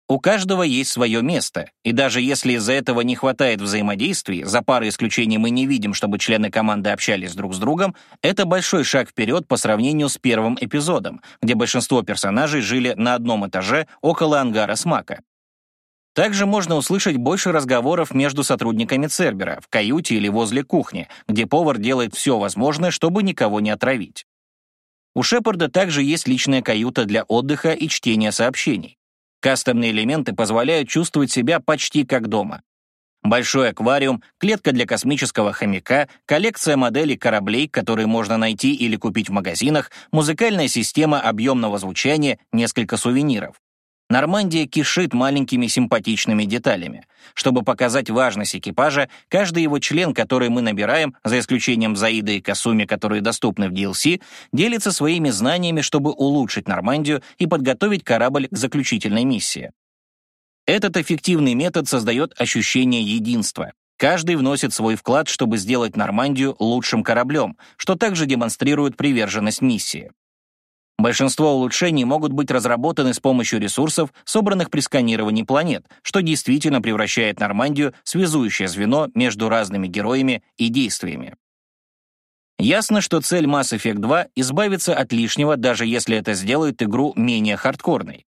S1: У каждого есть свое место, и даже если из-за этого не хватает взаимодействий, за парой исключений мы не видим, чтобы члены команды общались друг с другом, это большой шаг вперед по сравнению с первым эпизодом, где большинство персонажей жили на одном этаже около ангара Смака. Также можно услышать больше разговоров между сотрудниками Цербера в каюте или возле кухни, где повар делает все возможное, чтобы никого не отравить. У Шепарда также есть личная каюта для отдыха и чтения сообщений. Кастомные элементы позволяют чувствовать себя почти как дома. Большой аквариум, клетка для космического хомяка, коллекция моделей кораблей, которые можно найти или купить в магазинах, музыкальная система объемного звучания, несколько сувениров. Нормандия кишит маленькими симпатичными деталями. Чтобы показать важность экипажа, каждый его член, который мы набираем, за исключением Заида и Касуми, которые доступны в DLC, делится своими знаниями, чтобы улучшить Нормандию и подготовить корабль к заключительной миссии. Этот эффективный метод создает ощущение единства. Каждый вносит свой вклад, чтобы сделать Нормандию лучшим кораблем, что также демонстрирует приверженность миссии. Большинство улучшений могут быть разработаны с помощью ресурсов, собранных при сканировании планет, что действительно превращает Нормандию в связующее звено между разными героями и действиями. Ясно, что цель Mass Effect 2 — избавиться от лишнего, даже если это сделает игру менее хардкорной.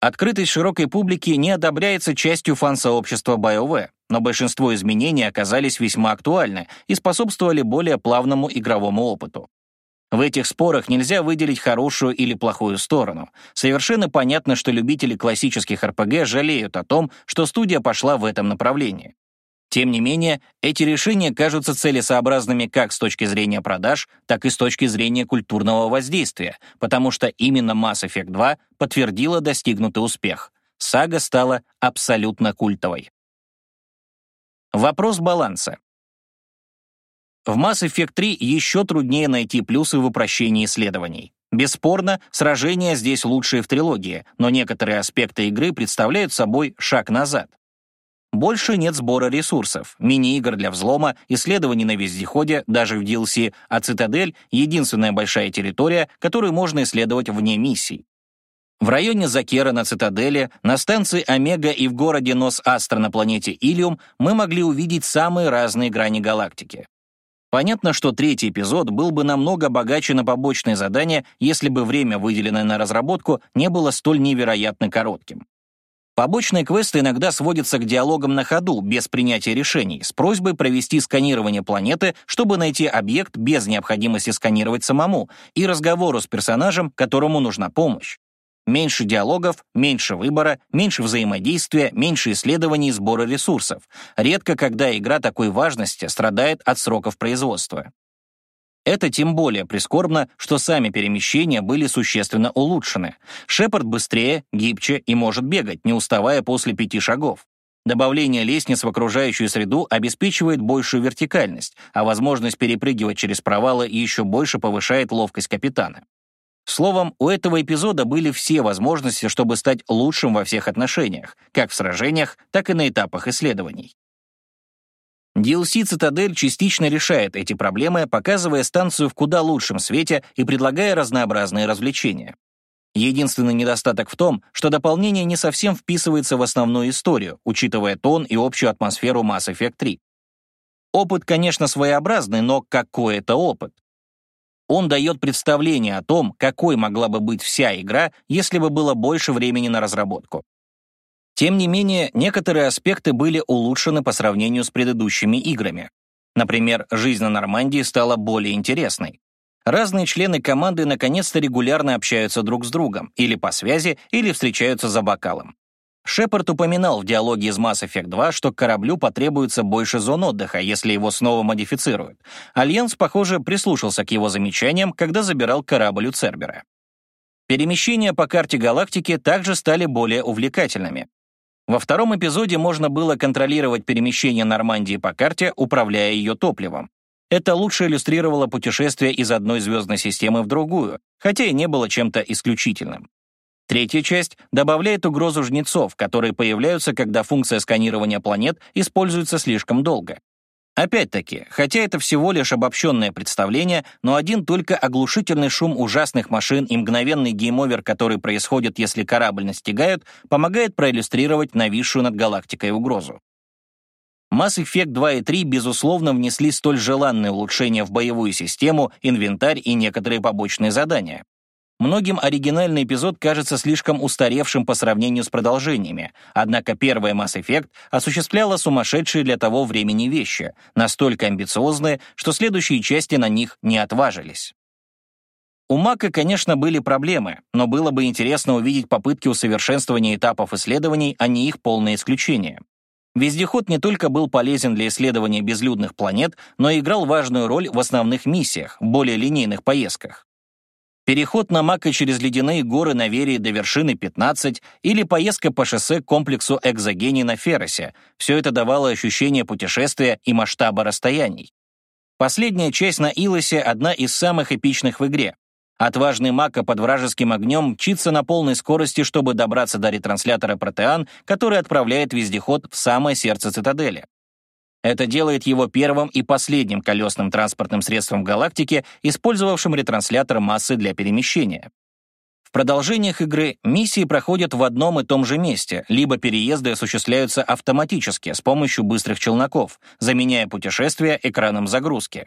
S1: Открытость широкой публики не одобряется частью фан-сообщества BioWare, но большинство изменений оказались весьма актуальны и способствовали более плавному игровому опыту. В этих спорах нельзя выделить хорошую или плохую сторону. Совершенно понятно, что любители классических РПГ жалеют о том, что студия пошла в этом направлении. Тем не менее, эти решения кажутся целесообразными как с точки зрения продаж, так и с точки зрения культурного воздействия, потому что именно Mass Effect 2 подтвердила достигнутый успех. Сага стала абсолютно культовой. Вопрос баланса. В Mass Effect 3 еще труднее найти плюсы в упрощении исследований. Бесспорно, сражения здесь лучшие в трилогии, но некоторые аспекты игры представляют собой шаг назад. Больше нет сбора ресурсов, мини-игр для взлома, исследований на вездеходе, даже в DLC, а Цитадель — единственная большая территория, которую можно исследовать вне миссий. В районе Закера на Цитадели, на станции Омега и в городе Нос-Астра на планете Илиум мы могли увидеть самые разные грани галактики. Понятно, что третий эпизод был бы намного богаче на побочные задания, если бы время, выделенное на разработку, не было столь невероятно коротким. Побочные квесты иногда сводятся к диалогам на ходу, без принятия решений, с просьбой провести сканирование планеты, чтобы найти объект без необходимости сканировать самому, и разговору с персонажем, которому нужна помощь. Меньше диалогов, меньше выбора, меньше взаимодействия, меньше исследований и сбора ресурсов. Редко когда игра такой важности страдает от сроков производства. Это тем более прискорбно, что сами перемещения были существенно улучшены. Шепард быстрее, гибче и может бегать, не уставая после пяти шагов. Добавление лестниц в окружающую среду обеспечивает большую вертикальность, а возможность перепрыгивать через провалы еще больше повышает ловкость капитана. Словом, у этого эпизода были все возможности, чтобы стать лучшим во всех отношениях, как в сражениях, так и на этапах исследований. DLC «Цитадель» частично решает эти проблемы, показывая станцию в куда лучшем свете и предлагая разнообразные развлечения. Единственный недостаток в том, что дополнение не совсем вписывается в основную историю, учитывая тон и общую атмосферу Mass Effect 3. Опыт, конечно, своеобразный, но какой это опыт? Он дает представление о том, какой могла бы быть вся игра, если бы было больше времени на разработку. Тем не менее, некоторые аспекты были улучшены по сравнению с предыдущими играми. Например, жизнь на Нормандии стала более интересной. Разные члены команды наконец-то регулярно общаются друг с другом, или по связи, или встречаются за бокалом. Шепард упоминал в диалоге из Mass Effect 2, что кораблю потребуется больше зон отдыха, если его снова модифицируют. Альянс, похоже, прислушался к его замечаниям, когда забирал корабль у Цербера. Перемещения по карте галактики также стали более увлекательными. Во втором эпизоде можно было контролировать перемещение Нормандии по карте, управляя ее топливом. Это лучше иллюстрировало путешествие из одной звездной системы в другую, хотя и не было чем-то исключительным. Третья часть добавляет угрозу жнецов, которые появляются, когда функция сканирования планет используется слишком долго. Опять-таки, хотя это всего лишь обобщенное представление, но один только оглушительный шум ужасных машин и мгновенный game over, который происходит, если корабль настигают, помогает проиллюстрировать нависшую над галактикой угрозу. Mass Effect 2 и 3, безусловно, внесли столь желанные улучшения в боевую систему, инвентарь и некоторые побочные задания. Многим оригинальный эпизод кажется слишком устаревшим по сравнению с продолжениями, однако первая Mass Effect осуществляла сумасшедшие для того времени вещи, настолько амбициозные, что следующие части на них не отважились. У Мака, конечно, были проблемы, но было бы интересно увидеть попытки усовершенствования этапов исследований, а не их полное исключение. Вездеход не только был полезен для исследования безлюдных планет, но и играл важную роль в основных миссиях, более линейных поездках. Переход на Мака через ледяные горы на Верии до вершины 15 или поездка по шоссе к комплексу экзогений на Феросе — все это давало ощущение путешествия и масштаба расстояний. Последняя часть на Илосе — одна из самых эпичных в игре. Отважный Мака под вражеским огнем мчится на полной скорости, чтобы добраться до ретранслятора Протеан, который отправляет вездеход в самое сердце цитадели. Это делает его первым и последним колесным транспортным средством галактики, использовавшим ретранслятор массы для перемещения. В продолжениях игры миссии проходят в одном и том же месте, либо переезды осуществляются автоматически с помощью быстрых челноков, заменяя путешествия экраном загрузки.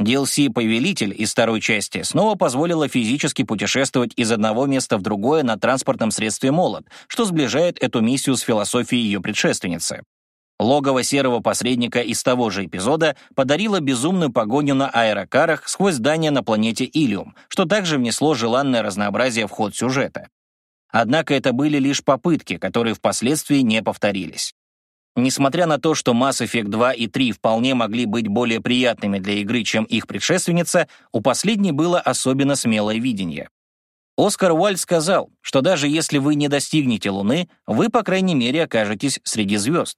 S1: DLC «Повелитель» из второй части снова позволила физически путешествовать из одного места в другое на транспортном средстве «Молот», что сближает эту миссию с философией ее предшественницы. Логово серого посредника из того же эпизода подарило безумную погоню на аэрокарах сквозь здание на планете Илиум, что также внесло желанное разнообразие в ход сюжета. Однако это были лишь попытки, которые впоследствии не повторились. Несмотря на то, что Mass Effect 2 и 3 вполне могли быть более приятными для игры, чем их предшественница, у последней было особенно смелое видение. Оскар Уальд сказал, что даже если вы не достигнете Луны, вы, по крайней мере, окажетесь среди звезд.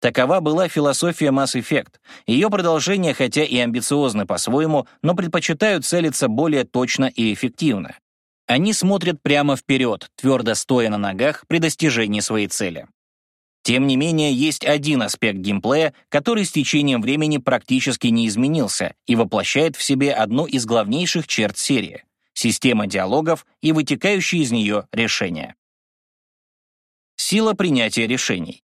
S1: Такова была философия Mass Effect. Ее продолжение, хотя и амбициозно по-своему, но предпочитают целиться более точно и эффективно. Они смотрят прямо вперед, твердо стоя на ногах при достижении своей цели. Тем не менее, есть один аспект геймплея, который с течением времени практически не изменился и воплощает в себе одну из главнейших черт серии — система диалогов и вытекающие из нее решения. Сила принятия решений.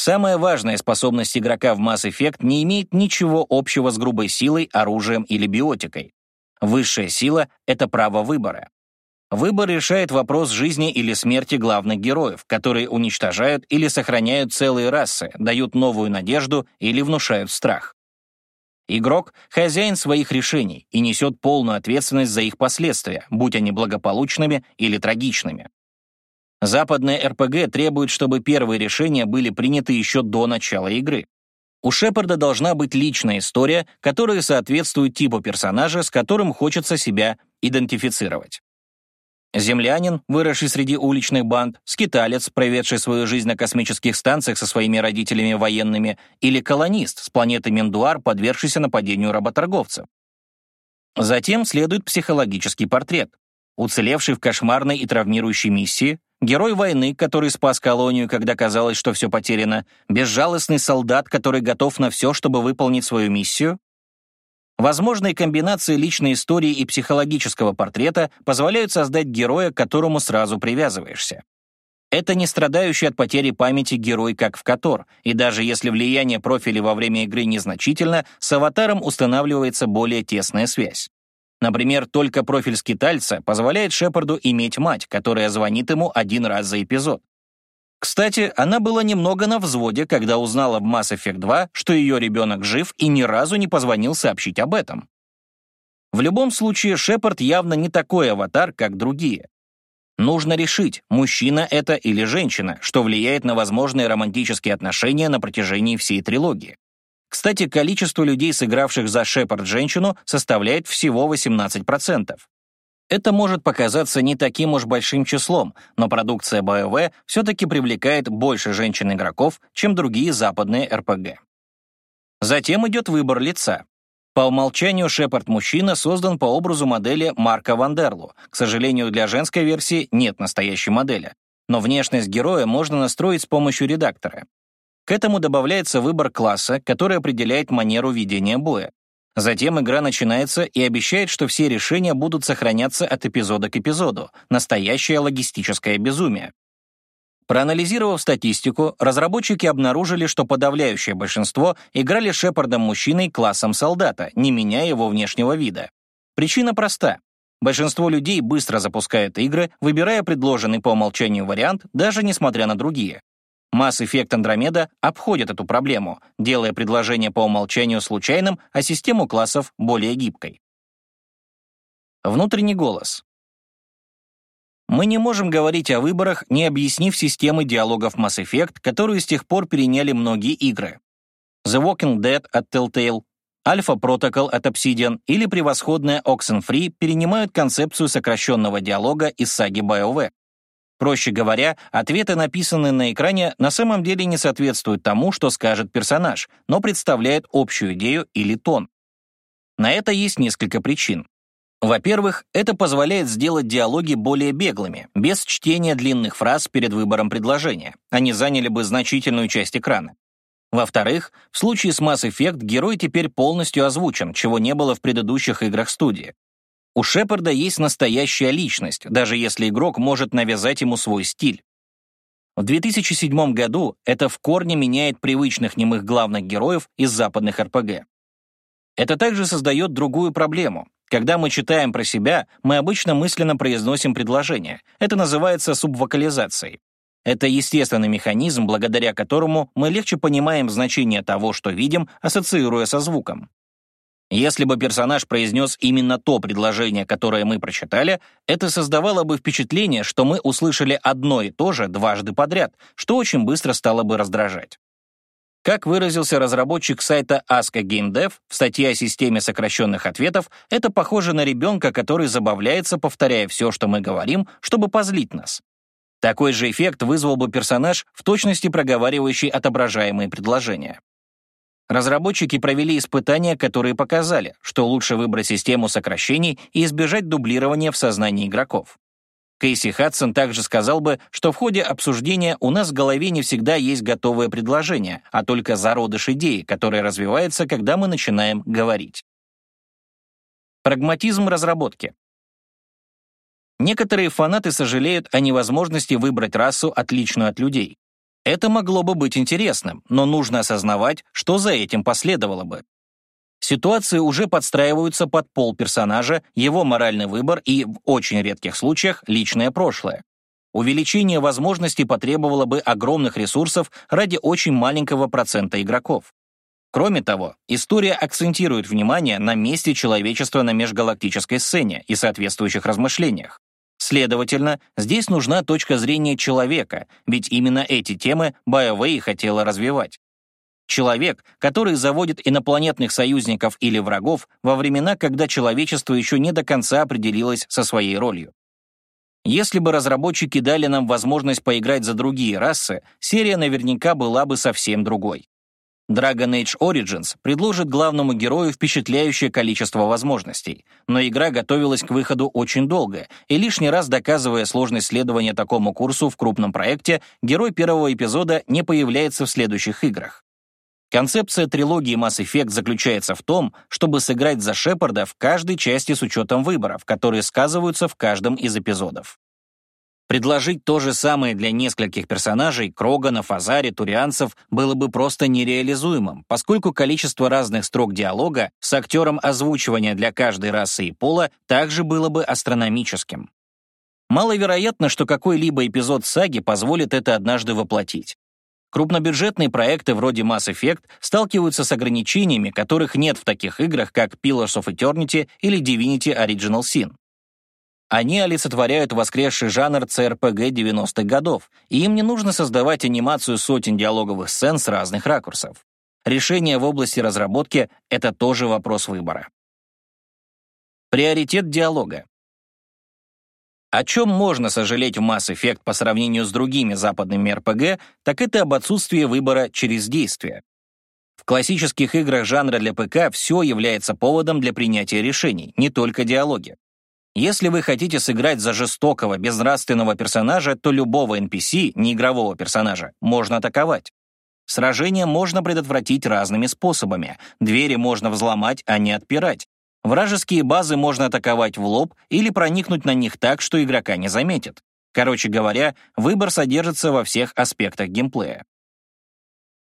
S1: Самая важная способность игрока в Mass Effect не имеет ничего общего с грубой силой, оружием или биотикой. Высшая сила — это право выбора. Выбор решает вопрос жизни или смерти главных героев, которые уничтожают или сохраняют целые расы, дают новую надежду или внушают страх. Игрок — хозяин своих решений и несет полную ответственность за их последствия, будь они благополучными или трагичными. Западные РПГ требуют, чтобы первые решения были приняты еще до начала игры. У Шепарда должна быть личная история, которая соответствует типу персонажа, с которым хочется себя идентифицировать. Землянин, выросший среди уличных банд, скиталец, проведший свою жизнь на космических станциях со своими родителями военными, или колонист с планеты Мендуар, подвергшийся нападению работорговцев. Затем следует психологический портрет. Уцелевший в кошмарной и травмирующей миссии, герой войны, который спас колонию, когда казалось, что все потеряно, безжалостный солдат, который готов на все, чтобы выполнить свою миссию, Возможные комбинации личной истории и психологического портрета позволяют создать героя, к которому сразу привязываешься. Это не страдающий от потери памяти герой, как в Котор, и даже если влияние профиля во время игры незначительно, с аватаром устанавливается более тесная связь. Например, только профиль скитальца позволяет Шепарду иметь мать, которая звонит ему один раз за эпизод. Кстати, она была немного на взводе, когда узнала в Mass Effect 2, что ее ребенок жив и ни разу не позвонил сообщить об этом. В любом случае, Шепард явно не такой аватар, как другие. Нужно решить, мужчина это или женщина, что влияет на возможные романтические отношения на протяжении всей трилогии. Кстати, количество людей, сыгравших за Шепард женщину, составляет всего 18%. Это может показаться не таким уж большим числом, но продукция BioWare все-таки привлекает больше женщин-игроков, чем другие западные RPG. Затем идет выбор лица. По умолчанию Шепард-мужчина создан по образу модели Марка Вандерлу. К сожалению, для женской версии нет настоящей модели. Но внешность героя можно настроить с помощью редактора. К этому добавляется выбор класса, который определяет манеру ведения боя. Затем игра начинается и обещает, что все решения будут сохраняться от эпизода к эпизоду. Настоящее логистическое безумие. Проанализировав статистику, разработчики обнаружили, что подавляющее большинство играли Шепардом мужчиной классом солдата, не меняя его внешнего вида. Причина проста. Большинство людей быстро запускают игры, выбирая предложенный по умолчанию вариант, даже несмотря на другие. Mass Effect Andromeda обходит эту проблему, делая предложение по умолчанию случайным, а систему классов более гибкой. Внутренний голос. Мы не можем говорить о выборах, не объяснив системы диалогов Mass Effect, которую с тех пор переняли многие игры. The Walking Dead от Telltale, Alpha Protocol от Obsidian или превосходная Oxenfree перенимают концепцию сокращенного диалога из саги BioWare. Проще говоря, ответы, написанные на экране, на самом деле не соответствуют тому, что скажет персонаж, но представляют общую идею или тон. На это есть несколько причин. Во-первых, это позволяет сделать диалоги более беглыми, без чтения длинных фраз перед выбором предложения. Они заняли бы значительную часть экрана. Во-вторых, в случае с Mass Effect герой теперь полностью озвучен, чего не было в предыдущих играх студии. У Шепарда есть настоящая личность, даже если игрок может навязать ему свой стиль. В 2007 году это в корне меняет привычных немых главных героев из западных РПГ. Это также создает другую проблему. Когда мы читаем про себя, мы обычно мысленно произносим предложение. Это называется субвокализацией. Это естественный механизм, благодаря которому мы легче понимаем значение того, что видим, ассоциируя со звуком. Если бы персонаж произнес именно то предложение, которое мы прочитали, это создавало бы впечатление, что мы услышали одно и то же дважды подряд, что очень быстро стало бы раздражать. Как выразился разработчик сайта Aska Game Dev в статье о системе сокращенных ответов, это похоже на ребенка, который забавляется, повторяя все, что мы говорим, чтобы позлить нас. Такой же эффект вызвал бы персонаж, в точности проговаривающий отображаемые предложения. Разработчики провели испытания, которые показали, что лучше выбрать систему сокращений и избежать дублирования в сознании игроков. Кейси Хадсон также сказал бы, что в ходе обсуждения у нас в голове не всегда есть готовое предложение, а только зародыш идеи, которая развивается, когда мы начинаем говорить. Прагматизм разработки. Некоторые фанаты сожалеют о невозможности выбрать расу, отличную от людей. Это могло бы быть интересным, но нужно осознавать, что за этим последовало бы. Ситуации уже подстраиваются под пол персонажа, его моральный выбор и, в очень редких случаях, личное прошлое. Увеличение возможностей потребовало бы огромных ресурсов ради очень маленького процента игроков. Кроме того, история акцентирует внимание на месте человечества на межгалактической сцене и соответствующих размышлениях. Следовательно, здесь нужна точка зрения человека, ведь именно эти темы BioWare хотела развивать. Человек, который заводит инопланетных союзников или врагов во времена, когда человечество еще не до конца определилось со своей ролью. Если бы разработчики дали нам возможность поиграть за другие расы, серия наверняка была бы совсем другой. Dragon Age Origins предложит главному герою впечатляющее количество возможностей, но игра готовилась к выходу очень долго, и лишний раз доказывая сложность следования такому курсу в крупном проекте, герой первого эпизода не появляется в следующих играх. Концепция трилогии Mass Effect заключается в том, чтобы сыграть за Шепарда в каждой части с учетом выборов, которые сказываются в каждом из эпизодов. Предложить то же самое для нескольких персонажей, Кроганов, Азари, Турианцев, было бы просто нереализуемым, поскольку количество разных строк диалога с актером озвучивания для каждой расы и пола также было бы астрономическим. Маловероятно, что какой-либо эпизод саги позволит это однажды воплотить. Крупнобюджетные проекты вроде Mass Effect сталкиваются с ограничениями, которых нет в таких играх, как Pillars of Eternity или Divinity Original Sin. Они олицетворяют воскресший жанр CRPG 90-х годов, и им не нужно создавать анимацию сотен диалоговых сцен с разных ракурсов. Решение в области разработки — это тоже вопрос выбора. Приоритет диалога. О чем можно сожалеть в Mass Effect по сравнению с другими западными RPG, так это об отсутствии выбора через действие. В классических играх жанра для ПК все является поводом для принятия решений, не только диалоги. Если вы хотите сыграть за жестокого, безнравственного персонажа, то любого NPC, неигрового персонажа, можно атаковать. Сражение можно предотвратить разными способами. Двери можно взломать, а не отпирать. Вражеские базы можно атаковать в лоб или проникнуть на них так, что игрока не заметит. Короче говоря, выбор содержится во всех аспектах геймплея.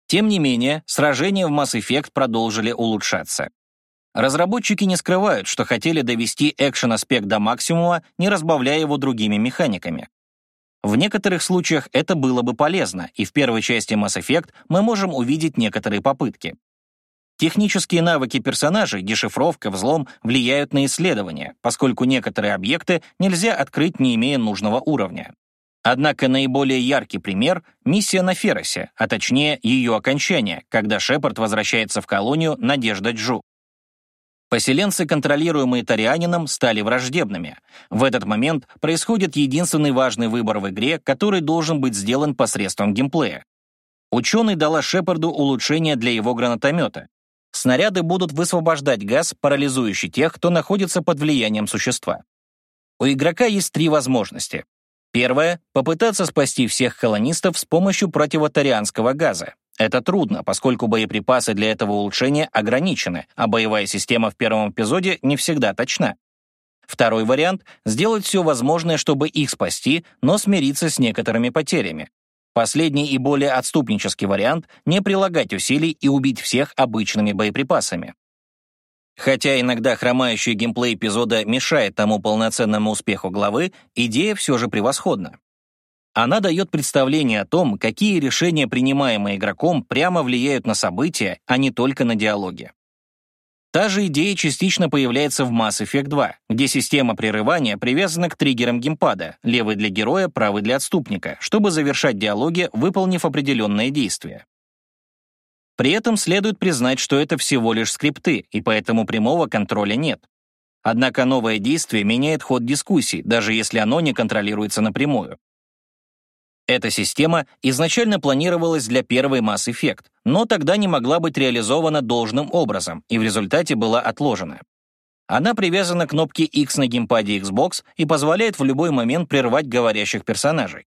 S1: Тем не менее, сражения в Mass Effect продолжили улучшаться. Разработчики не скрывают, что хотели довести экшен-аспект до максимума, не разбавляя его другими механиками. В некоторых случаях это было бы полезно, и в первой части Mass Effect мы можем увидеть некоторые попытки. Технические навыки персонажей, дешифровка, взлом влияют на исследование, поскольку некоторые объекты нельзя открыть, не имея нужного уровня. Однако наиболее яркий пример — миссия на Феросе, а точнее ее окончание, когда Шепард возвращается в колонию Надежда Джу. Поселенцы, контролируемые Тарианином, стали враждебными. В этот момент происходит единственный важный выбор в игре, который должен быть сделан посредством геймплея. Ученый дала Шепарду улучшение для его гранатомета. Снаряды будут высвобождать газ, парализующий тех, кто находится под влиянием существа. У игрока есть три возможности. Первая — попытаться спасти всех колонистов с помощью противотарианского газа. Это трудно, поскольку боеприпасы для этого улучшения ограничены, а боевая система в первом эпизоде не всегда точна. Второй вариант — сделать все возможное, чтобы их спасти, но смириться с некоторыми потерями. Последний и более отступнический вариант — не прилагать усилий и убить всех обычными боеприпасами. Хотя иногда хромающий геймплей эпизода мешает тому полноценному успеху главы, идея все же превосходна. Она дает представление о том, какие решения, принимаемые игроком, прямо влияют на события, а не только на диалоги. Та же идея частично появляется в Mass Effect 2, где система прерывания привязана к триггерам геймпада, левый для героя, правый для отступника, чтобы завершать диалоги, выполнив определенные действия. При этом следует признать, что это всего лишь скрипты, и поэтому прямого контроля нет. Однако новое действие меняет ход дискуссий, даже если оно не контролируется напрямую. Эта система изначально планировалась для первой Mass Effect, но тогда не могла быть реализована должным образом и в результате была отложена. Она привязана к кнопке X на геймпаде Xbox и позволяет в любой момент прервать говорящих персонажей.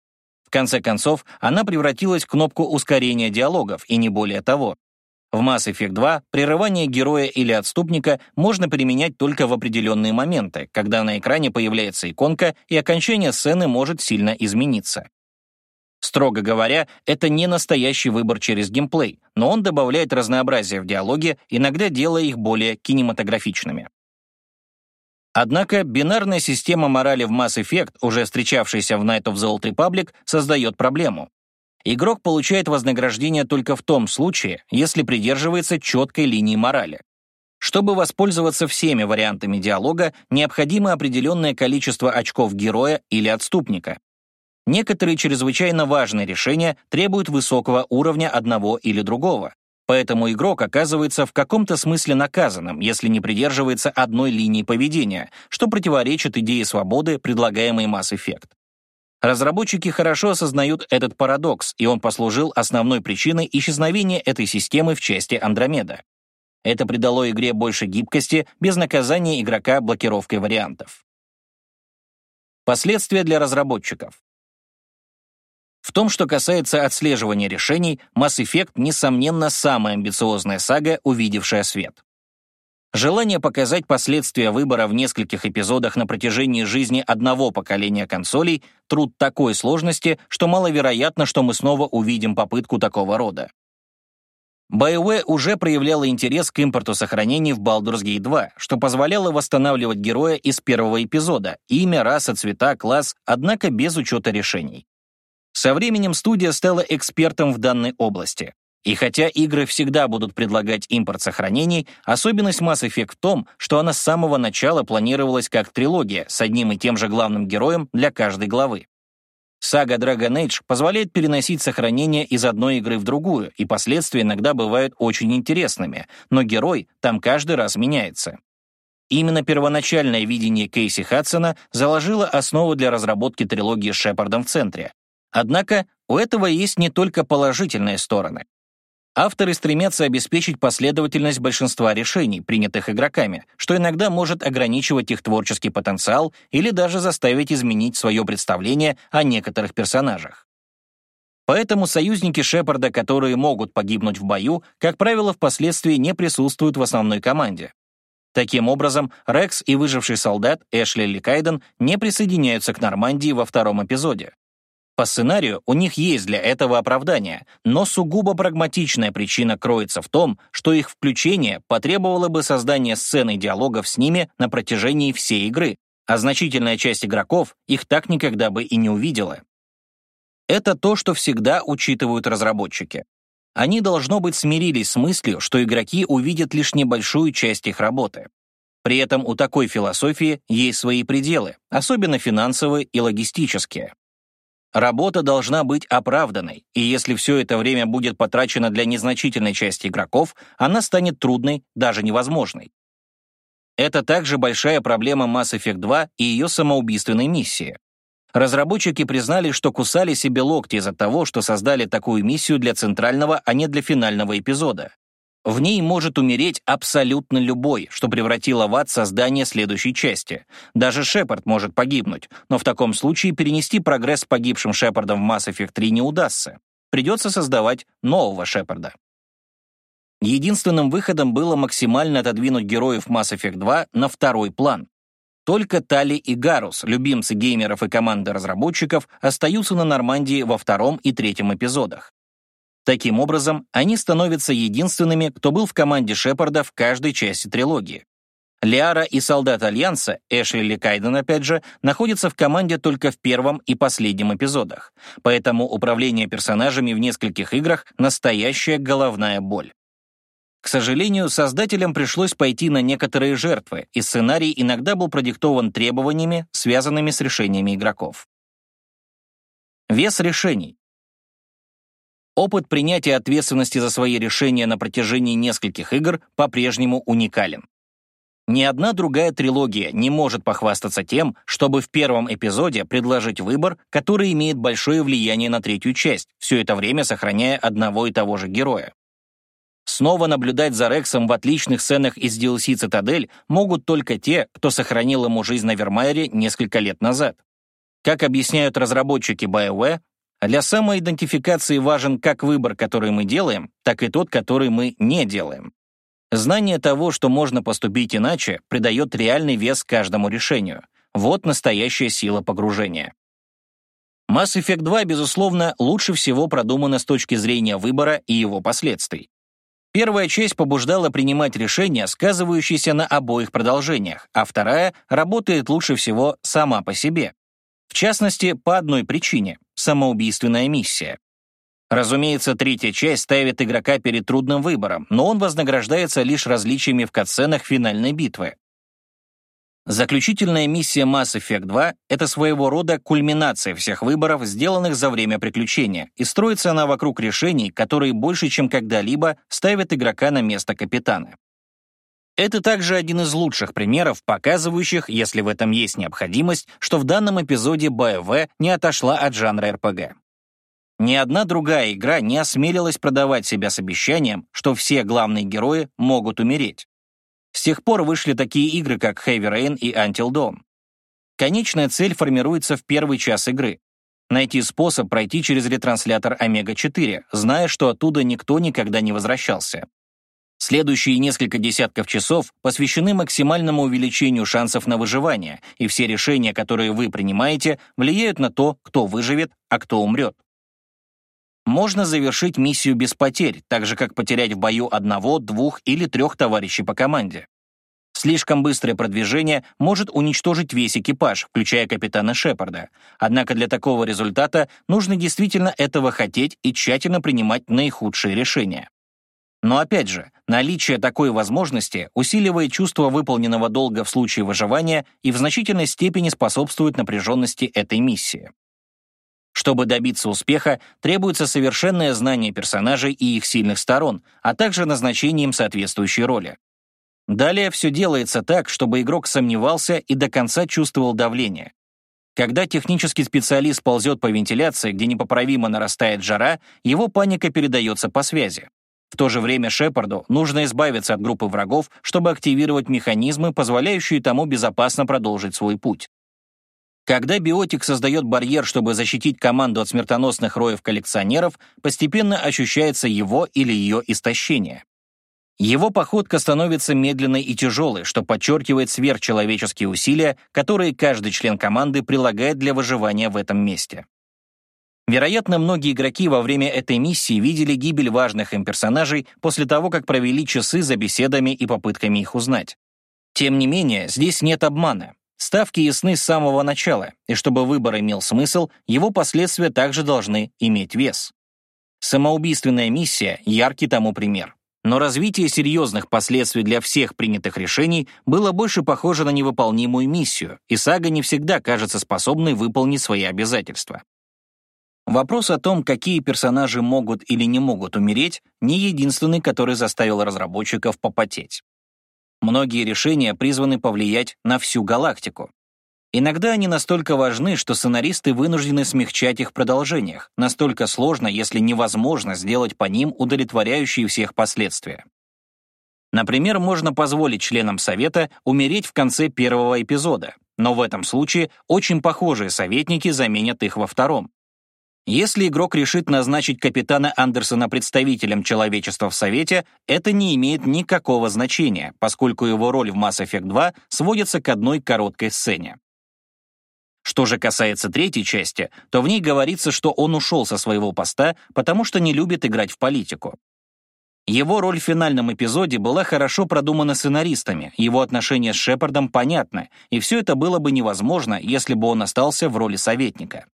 S1: В конце концов, она превратилась в кнопку ускорения диалогов, и не более того. В Mass Effect 2 прерывание героя или отступника можно применять только в определенные моменты, когда на экране появляется иконка, и окончание сцены может сильно измениться. Строго говоря, это не настоящий выбор через геймплей, но он добавляет разнообразие в диалоге, иногда делая их более кинематографичными. Однако бинарная система морали в Mass Effect, уже встречавшаяся в Night of the Old Republic, создает проблему. Игрок получает вознаграждение только в том случае, если придерживается четкой линии морали. Чтобы воспользоваться всеми вариантами диалога, необходимо определенное количество очков героя или отступника. Некоторые чрезвычайно важные решения требуют высокого уровня одного или другого, Поэтому игрок оказывается в каком-то смысле наказанным, если не придерживается одной линии поведения, что противоречит идее свободы, предлагаемой Mass Effect. Разработчики хорошо осознают этот парадокс, и он послужил основной причиной исчезновения этой системы в части Андромеда. Это придало игре больше гибкости без наказания игрока блокировкой вариантов. Последствия для разработчиков. В том, что касается отслеживания решений, Mass Effect, несомненно, самая амбициозная сага, увидевшая свет. Желание показать последствия выбора в нескольких эпизодах на протяжении жизни одного поколения консолей — труд такой сложности, что маловероятно, что мы снова увидим попытку такого рода. BioWare уже проявляла интерес к импорту сохранений в Baldur's Gate 2, что позволяло восстанавливать героя из первого эпизода, имя, раса, цвета, класс, однако без учета решений. Со временем студия стала экспертом в данной области. И хотя игры всегда будут предлагать импорт сохранений, особенность Mass Effect в том, что она с самого начала планировалась как трилогия с одним и тем же главным героем для каждой главы. Сага Dragon Age позволяет переносить сохранения из одной игры в другую, и последствия иногда бывают очень интересными, но герой там каждый раз меняется. Именно первоначальное видение Кейси Хадсона заложило основу для разработки трилогии с Шепардом в центре, Однако у этого есть не только положительные стороны. Авторы стремятся обеспечить последовательность большинства решений, принятых игроками, что иногда может ограничивать их творческий потенциал или даже заставить изменить свое представление о некоторых персонажах. Поэтому союзники Шепарда, которые могут погибнуть в бою, как правило, впоследствии не присутствуют в основной команде. Таким образом, Рекс и выживший солдат Эшли Ликайден не присоединяются к Нормандии во втором эпизоде. По сценарию у них есть для этого оправдание, но сугубо прагматичная причина кроется в том, что их включение потребовало бы создания сцены диалогов с ними на протяжении всей игры, а значительная часть игроков их так никогда бы и не увидела. Это то, что всегда учитывают разработчики. Они, должно быть, смирились с мыслью, что игроки увидят лишь небольшую часть их работы. При этом у такой философии есть свои пределы, особенно финансовые и логистические. Работа должна быть оправданной, и если все это время будет потрачено для незначительной части игроков, она станет трудной, даже невозможной. Это также большая проблема Mass Effect 2 и ее самоубийственной миссии. Разработчики признали, что кусали себе локти из-за того, что создали такую миссию для центрального, а не для финального эпизода. В ней может умереть абсолютно любой, что превратило в ад создание следующей части. Даже Шепард может погибнуть, но в таком случае перенести прогресс погибшим Шепардом в Mass Effect 3 не удастся. Придется создавать нового Шепарда. Единственным выходом было максимально отодвинуть героев Mass Effect 2 на второй план. Только Тали и Гарус, любимцы геймеров и команды разработчиков, остаются на Нормандии во втором и третьем эпизодах. Таким образом, они становятся единственными, кто был в команде Шепарда в каждой части трилогии. Лиара и солдат Альянса, Эшли Ликайден опять же, находятся в команде только в первом и последнем эпизодах, поэтому управление персонажами в нескольких играх — настоящая головная боль. К сожалению, создателям пришлось пойти на некоторые жертвы, и сценарий иногда был продиктован требованиями, связанными с решениями игроков. Вес решений. Опыт принятия ответственности за свои решения на протяжении нескольких игр по-прежнему уникален. Ни одна другая трилогия не может похвастаться тем, чтобы в первом эпизоде предложить выбор, который имеет большое влияние на третью часть, все это время сохраняя одного и того же героя. Снова наблюдать за Рексом в отличных сценах из DLC «Цитадель» могут только те, кто сохранил ему жизнь на Вермайере несколько лет назад. Как объясняют разработчики BioWare, для самоидентификации важен как выбор, который мы делаем, так и тот, который мы не делаем. Знание того, что можно поступить иначе, придает реальный вес каждому решению. Вот настоящая сила погружения. Mass Effect 2, безусловно, лучше всего продумана с точки зрения выбора и его последствий. Первая часть побуждала принимать решения, сказывающиеся на обоих продолжениях, а вторая работает лучше всего сама по себе. В частности, по одной причине — самоубийственная миссия. Разумеется, третья часть ставит игрока перед трудным выбором, но он вознаграждается лишь различиями в катсценах финальной битвы. Заключительная миссия Mass Effect 2 — это своего рода кульминация всех выборов, сделанных за время приключения, и строится она вокруг решений, которые больше, чем когда-либо, ставят игрока на место капитана. Это также один из лучших примеров, показывающих, если в этом есть необходимость, что в данном эпизоде БВ не отошла от жанра РПГ. Ни одна другая игра не осмелилась продавать себя с обещанием, что все главные герои могут умереть. С тех пор вышли такие игры, как Heavy Rain и Until Dawn. Конечная цель формируется в первый час игры. Найти способ пройти через ретранслятор Омега-4, зная, что оттуда никто никогда не возвращался. Следующие несколько десятков часов посвящены максимальному увеличению шансов на выживание, и все решения, которые вы принимаете, влияют на то, кто выживет, а кто умрет. Можно завершить миссию без потерь, так же как потерять в бою одного, двух или трех товарищей по команде. Слишком быстрое продвижение может уничтожить весь экипаж, включая капитана Шепарда. Однако для такого результата нужно действительно этого хотеть и тщательно принимать наихудшие решения. Но опять же, наличие такой возможности усиливает чувство выполненного долга в случае выживания и в значительной степени способствует напряженности этой миссии. Чтобы добиться успеха, требуется совершенное знание персонажей и их сильных сторон, а также назначение им соответствующей роли. Далее все делается так, чтобы игрок сомневался и до конца чувствовал давление. Когда технический специалист ползет по вентиляции, где непоправимо нарастает жара, его паника передается по связи. В то же время Шепарду нужно избавиться от группы врагов, чтобы активировать механизмы, позволяющие тому безопасно продолжить свой путь. Когда биотик создает барьер, чтобы защитить команду от смертоносных роев коллекционеров, постепенно ощущается его или ее истощение. Его походка становится медленной и тяжелой, что подчеркивает сверхчеловеческие усилия, которые каждый член команды прилагает для выживания в этом месте. Вероятно, многие игроки во время этой миссии видели гибель важных им персонажей после того, как провели часы за беседами и попытками их узнать. Тем не менее, здесь нет обмана. Ставки ясны с самого начала, и чтобы выбор имел смысл, его последствия также должны иметь вес. Самоубийственная миссия — яркий тому пример. Но развитие серьезных последствий для всех принятых решений было больше похоже на невыполнимую миссию, и сага не всегда кажется способной выполнить свои обязательства. Вопрос о том, какие персонажи могут или не могут умереть, не единственный, который заставил разработчиков попотеть. Многие решения призваны повлиять на всю галактику. Иногда они настолько важны, что сценаристы вынуждены смягчать их в продолжениях. Настолько сложно, если невозможно сделать по ним удовлетворяющие всех последствия. Например, можно позволить членам Совета умереть в конце первого эпизода, но в этом случае очень похожие советники заменят их во втором. Если игрок решит назначить капитана Андерсона представителем человечества в Совете, это не имеет никакого значения, поскольку его роль в Mass Effect 2 сводится к одной короткой сцене. Что же касается третьей части, то в ней говорится, что он ушел со своего поста, потому что не любит играть в политику. Его роль в финальном эпизоде была хорошо продумана сценаристами, его отношения с Шепардом понятны, и все это было бы невозможно, если бы он остался в роли советника.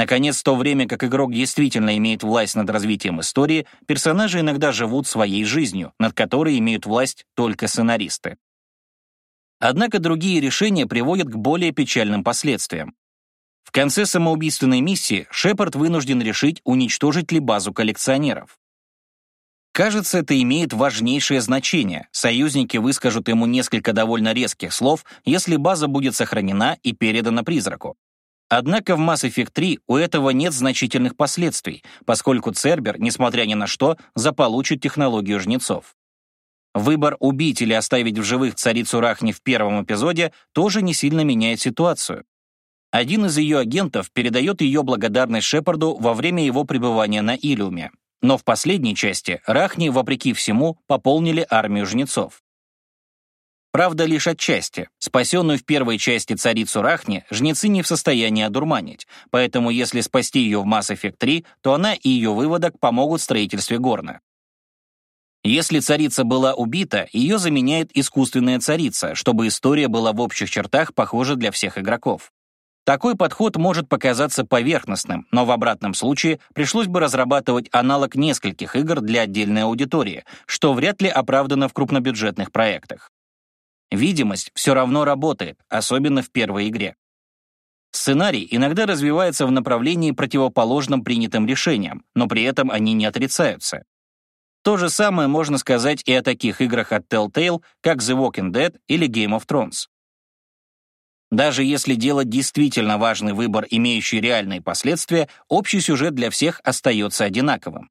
S1: Наконец, то время как игрок действительно имеет власть над развитием истории, персонажи иногда живут своей жизнью, над которой имеют власть только сценаристы. Однако другие решения приводят к более печальным последствиям. В конце самоубийственной миссии Шепард вынужден решить, уничтожить ли базу коллекционеров. Кажется, это имеет важнейшее значение. Союзники выскажут ему несколько довольно резких слов, если база будет сохранена и передана призраку. Однако в Mass Effect 3 у этого нет значительных последствий, поскольку Цербер, несмотря ни на что, заполучит технологию жнецов. Выбор убить или оставить в живых царицу Рахни в первом эпизоде тоже не сильно меняет ситуацию. Один из ее агентов передает ее благодарность Шепарду во время его пребывания на Илиуме. Но в последней части Рахни, вопреки всему, пополнили армию жнецов. Правда, лишь отчасти. Спасенную в первой части царицу Рахни жнецы не в состоянии одурманить, поэтому если спасти ее в Mass Effect 3, то она и ее выводок помогут в строительстве Горна. Если царица была убита, ее заменяет искусственная царица, чтобы история была в общих чертах похожа для всех игроков. Такой подход может показаться поверхностным, но в обратном случае пришлось бы разрабатывать аналог нескольких игр для отдельной аудитории, что вряд ли оправдано в крупнобюджетных проектах. Видимость все равно работает, особенно в первой игре. Сценарий иногда развивается в направлении противоположном принятым решениям, но при этом они не отрицаются. То же самое можно сказать и о таких играх от Telltale, как The Walking Dead или Game of Thrones. Даже если делать действительно важный выбор, имеющий реальные последствия, общий сюжет для всех остается одинаковым.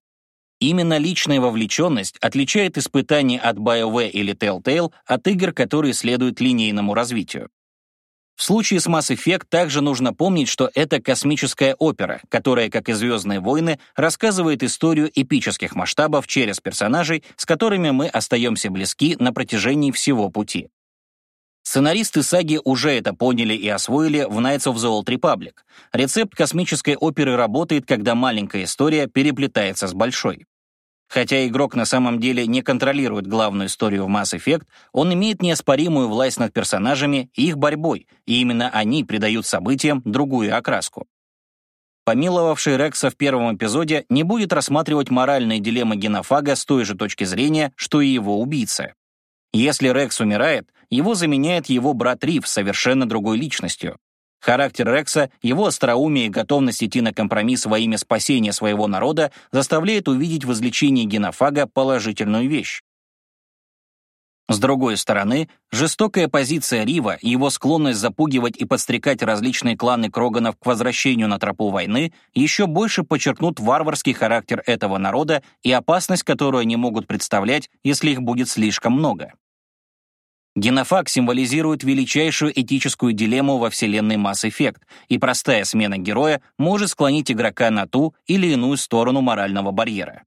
S1: Именно личная вовлеченность отличает испытания от BioWare или Telltale от игр, которые следуют линейному развитию. В случае с Mass Effect также нужно помнить, что это космическая опера, которая, как и «Звездные войны», рассказывает историю эпических масштабов через персонажей, с которыми мы остаемся близки на протяжении всего пути. Сценаристы саги уже это поняли и освоили в Knights of the Old Republic. Рецепт космической оперы работает, когда маленькая история переплетается с большой. Хотя игрок на самом деле не контролирует главную историю в Mass Effect, он имеет неоспоримую власть над персонажами и их борьбой, и именно они придают событиям другую окраску. Помиловавший Рекса в первом эпизоде не будет рассматривать моральные дилеммы генофага с той же точки зрения, что и его убийца. Если Рекс умирает, его заменяет его брат Рив совершенно другой личностью. Характер Рекса, его остроумие и готовность идти на компромисс во имя спасения своего народа заставляет увидеть в излечении генофага положительную вещь. С другой стороны, жестокая позиция Рива и его склонность запугивать и подстрекать различные кланы Кроганов к возвращению на тропу войны еще больше подчеркнут варварский характер этого народа и опасность, которую они могут представлять, если их будет слишком много. Генофаг символизирует величайшую этическую дилемму во вселенной Mass Effect, и простая смена героя может склонить игрока на ту или иную сторону морального барьера.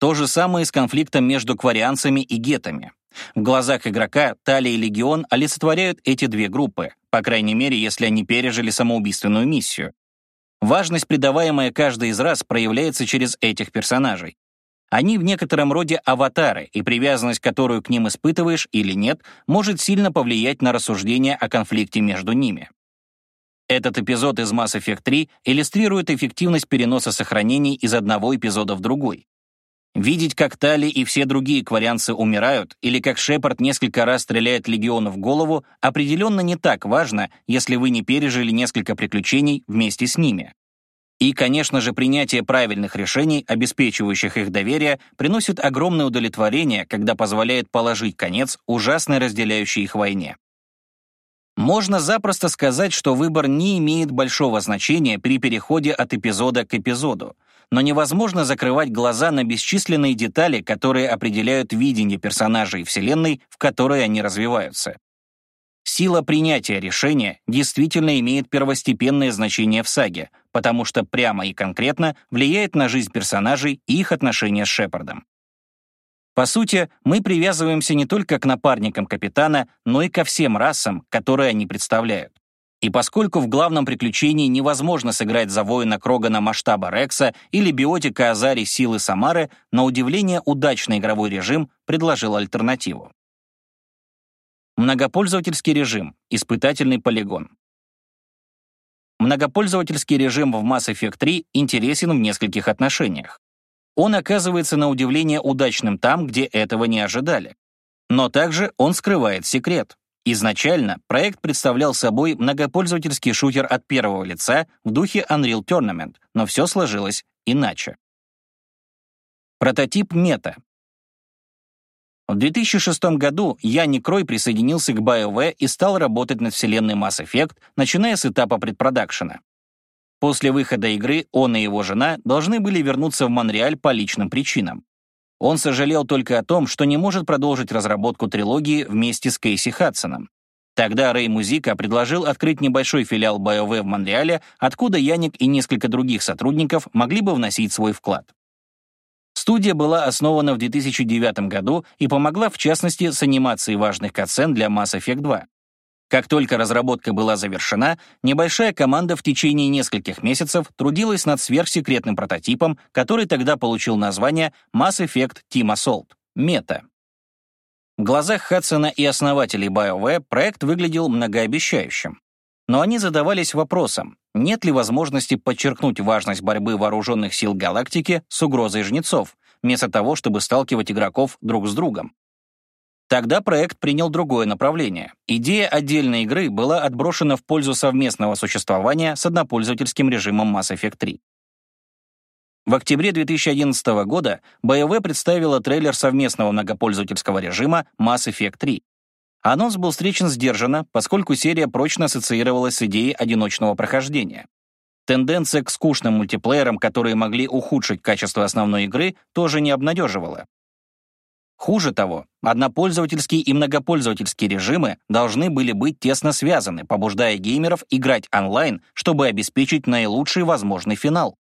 S1: То же самое с конфликтом между кварианцами и гетами. В глазах игрока Талия и Легион олицетворяют эти две группы, по крайней мере, если они пережили самоубийственную миссию. Важность, придаваемая каждой из раз, проявляется через этих персонажей. Они в некотором роде аватары, и привязанность, которую к ним испытываешь или нет, может сильно повлиять на рассуждение о конфликте между ними. Этот эпизод из Mass Effect 3 иллюстрирует эффективность переноса сохранений из одного эпизода в другой. Видеть, как Тали и все другие кварианцы умирают, или как Шепард несколько раз стреляет Легиону в голову, определенно не так важно, если вы не пережили несколько приключений вместе с ними. И, конечно же, принятие правильных решений, обеспечивающих их доверие, приносит огромное удовлетворение, когда позволяет положить конец ужасной разделяющей их войне. Можно запросто сказать, что выбор не имеет большого значения при переходе от эпизода к эпизоду, но невозможно закрывать глаза на бесчисленные детали, которые определяют видение персонажей Вселенной, в которой они развиваются. Сила принятия решения действительно имеет первостепенное значение в саге, потому что прямо и конкретно влияет на жизнь персонажей и их отношения с Шепардом. По сути, мы привязываемся не только к напарникам капитана, но и ко всем расам, которые они представляют. И поскольку в главном приключении невозможно сыграть за воина Крогана масштаба Рекса или биотика Азари силы Самары, на удивление удачный игровой режим предложил альтернативу. Многопользовательский режим, испытательный полигон. Многопользовательский режим в Mass Effect 3 интересен в нескольких отношениях. Он оказывается на удивление удачным там, где этого не ожидали. Но также он скрывает секрет. Изначально проект представлял собой многопользовательский шутер от первого лица в духе Unreal Tournament, но все сложилось иначе. Прототип мета в 2006 году Янни Крой присоединился к BioWare и стал работать над вселенной Mass Effect, начиная с этапа предпродакшена. После выхода игры он и его жена должны были вернуться в Монреаль по личным причинам. Он сожалел только о том, что не может продолжить разработку трилогии вместе с Кейси Хадсоном. Тогда Рэй Музика предложил открыть небольшой филиал BioWare в Монреале, откуда Яник и несколько других сотрудников могли бы вносить свой вклад. Студия была основана в 2009 году и помогла, в частности, с анимацией важных катсцен для Mass Effect 2. Как только разработка была завершена, небольшая команда в течение нескольких месяцев трудилась над сверхсекретным прототипом, который тогда получил название Mass Effect Team Assault — Мета. В глазах Хадсона и основателей BioWare проект выглядел многообещающим. Но они задавались вопросом, нет ли возможности подчеркнуть важность борьбы вооруженных сил галактики с угрозой жнецов, вместо того, чтобы сталкивать игроков друг с другом. Тогда проект принял другое направление. Идея отдельной игры была отброшена в пользу совместного существования с однопользовательским режимом Mass Effect 3. В октябре 2011 года BioWare представила трейлер совместного многопользовательского режима Mass Effect 3. Анонс был встречен сдержанно, поскольку серия прочно ассоциировалась с идеей одиночного прохождения. Тенденция к скучным мультиплеерам, которые могли ухудшить качество основной игры, тоже не обнадеживала. Хуже того, однопользовательские и многопользовательские режимы должны были быть тесно связаны, побуждая геймеров играть онлайн, чтобы обеспечить наилучший возможный финал.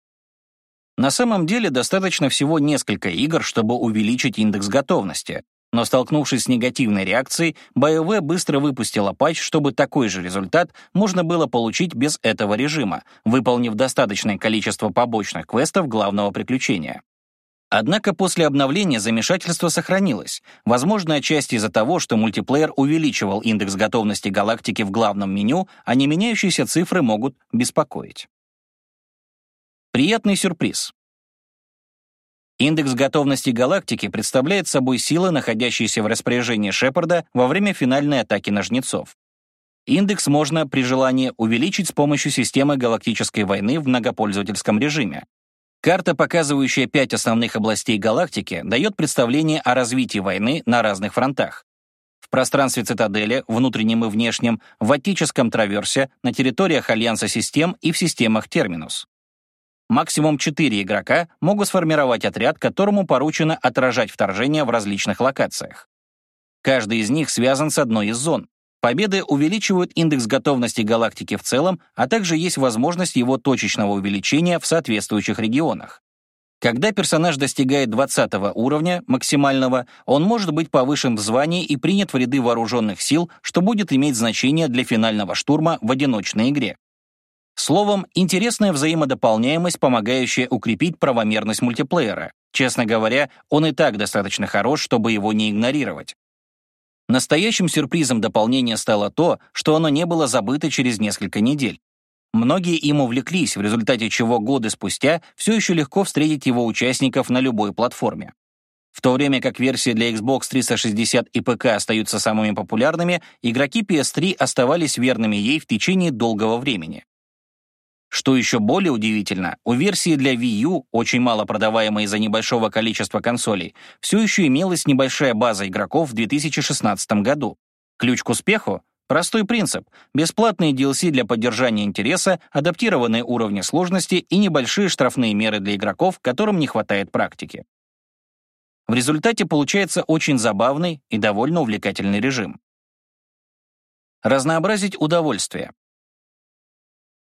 S1: На самом деле достаточно всего несколько игр, чтобы увеличить индекс готовности, но столкнувшись с негативной реакцией, BioWare быстро выпустила патч, чтобы такой же результат можно было получить без этого режима, выполнив достаточное количество побочных квестов главного приключения. Однако после обновления замешательство сохранилось, возможно, отчасти из-за того, что мультиплеер увеличивал индекс готовности галактики в главном меню, а не меняющиеся цифры могут беспокоить. Приятный сюрприз. Индекс готовности галактики представляет собой силы, находящиеся в распоряжении Шепарда во время финальной атаки на жнецов. Индекс можно при желании увеличить с помощью системы галактической войны в многопользовательском режиме, Карта, показывающая пять основных областей галактики, дает представление о развитии войны на разных фронтах. В пространстве цитадели, внутреннем и внешнем, в Аттическом траверсе, на территориях Альянса систем и в системах Терминус. Максимум четыре игрока могут сформировать отряд, которому поручено отражать вторжение в различных локациях. Каждый из них связан с одной из зон. Победы увеличивают индекс готовности галактики в целом, а также есть возможность его точечного увеличения в соответствующих регионах. Когда персонаж достигает 20 уровня, максимального, он может быть повышен в звании и принят в ряды вооруженных сил, что будет иметь значение для финального штурма в одиночной игре. Словом, интересная взаимодополняемость, помогающая укрепить правомерность мультиплеера. Честно говоря, он и так достаточно хорош, чтобы его не игнорировать. Настоящим сюрпризом дополнения стало то, что оно не было забыто через несколько недель. Многие им увлеклись, в результате чего годы спустя все еще легко встретить его участников на любой платформе. В то время как версии для Xbox 360 и ПК остаются самыми популярными, игроки PS3 оставались верными ей в течение долгого времени. Что еще более удивительно, у версии для Wii U, очень мало продаваемой из-за небольшого количества консолей, все еще имелась небольшая база игроков в 2016 году. Ключ к успеху — простой принцип — бесплатные DLC для поддержания интереса, адаптированные уровни сложности и небольшие штрафные меры для игроков, которым не хватает практики. В результате получается очень забавный и довольно увлекательный режим. Разнообразить удовольствие.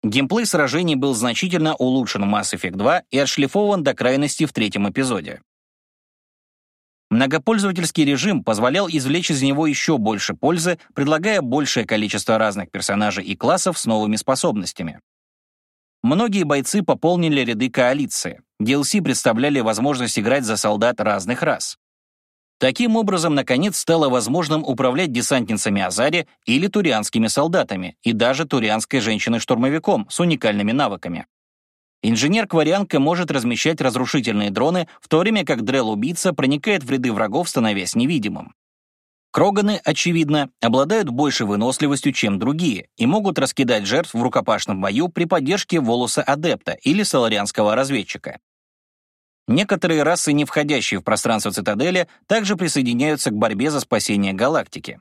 S1: Геймплей сражений был значительно улучшен в Mass Effect 2 и отшлифован до крайности в третьем эпизоде. Многопользовательский режим позволял извлечь из него еще больше пользы, предлагая большее количество разных персонажей и классов с новыми способностями. Многие бойцы пополнили ряды коалиции. DLC представляли возможность играть за солдат разных рас. Таким образом, наконец, стало возможным управлять десантницами Азари или турианскими солдатами, и даже турианской женщиной-штурмовиком с уникальными навыками. Инженер-кварианка может размещать разрушительные дроны, в то время как Дрел-убийца проникает в ряды врагов, становясь невидимым. Кроганы, очевидно, обладают большей выносливостью, чем другие, и могут раскидать жертв в рукопашном бою при поддержке волоса адепта или соларианского разведчика. Некоторые расы, не входящие в пространство цитадели, также присоединяются к борьбе за спасение галактики.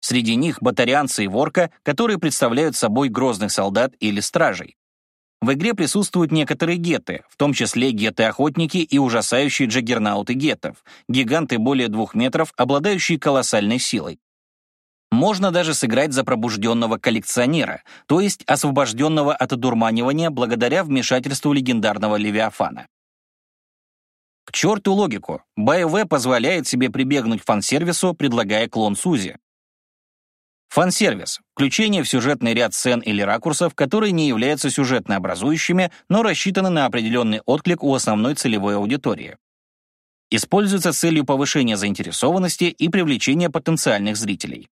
S1: Среди них батарианцы и ворка, которые представляют собой грозных солдат или стражей. В игре присутствуют некоторые геты, в том числе геты-охотники и ужасающие джаггернауты гетов, гиганты более двух метров, обладающие колоссальной силой. Можно даже сыграть за пробужденного коллекционера, то есть освобожденного от одурманивания благодаря вмешательству легендарного Левиафана. К черту логику. BioWare позволяет себе прибегнуть к фан-сервису, предлагая клон Сузи. Фан-сервис — включение в сюжетный ряд сцен или ракурсов, которые не являются сюжетно образующими, но рассчитаны на определенный отклик у основной целевой аудитории. Используется с целью повышения заинтересованности и привлечения потенциальных зрителей.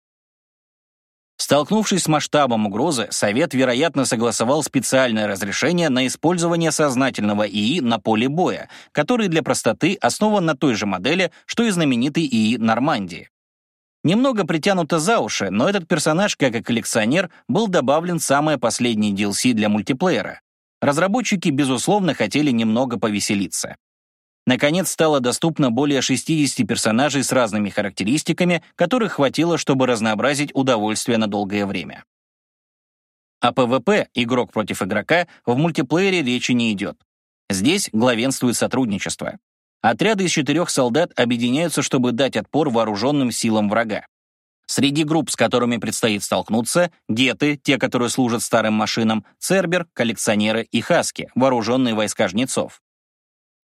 S1: Столкнувшись с масштабом угрозы, Совет, вероятно, согласовал специальное разрешение на использование сознательного ИИ на поле боя, который для простоты основан на той же модели, что и знаменитый ИИ Нормандии. Немного притянуто за уши, но этот персонаж, как и коллекционер, был добавлен в самое последнее DLC для мультиплеера. Разработчики, безусловно, хотели немного повеселиться. Наконец стало доступно более 60 персонажей с разными характеристиками, которых хватило, чтобы разнообразить удовольствие на долгое время. О ПВП, игрок против игрока, в мультиплеере речи не идет. Здесь главенствует сотрудничество. Отряды из четырех солдат объединяются, чтобы дать отпор вооруженным силам врага. Среди групп, с которыми предстоит столкнуться, геты, те, которые служат старым машинам, цербер, коллекционеры и хаски, вооруженные войска жнецов.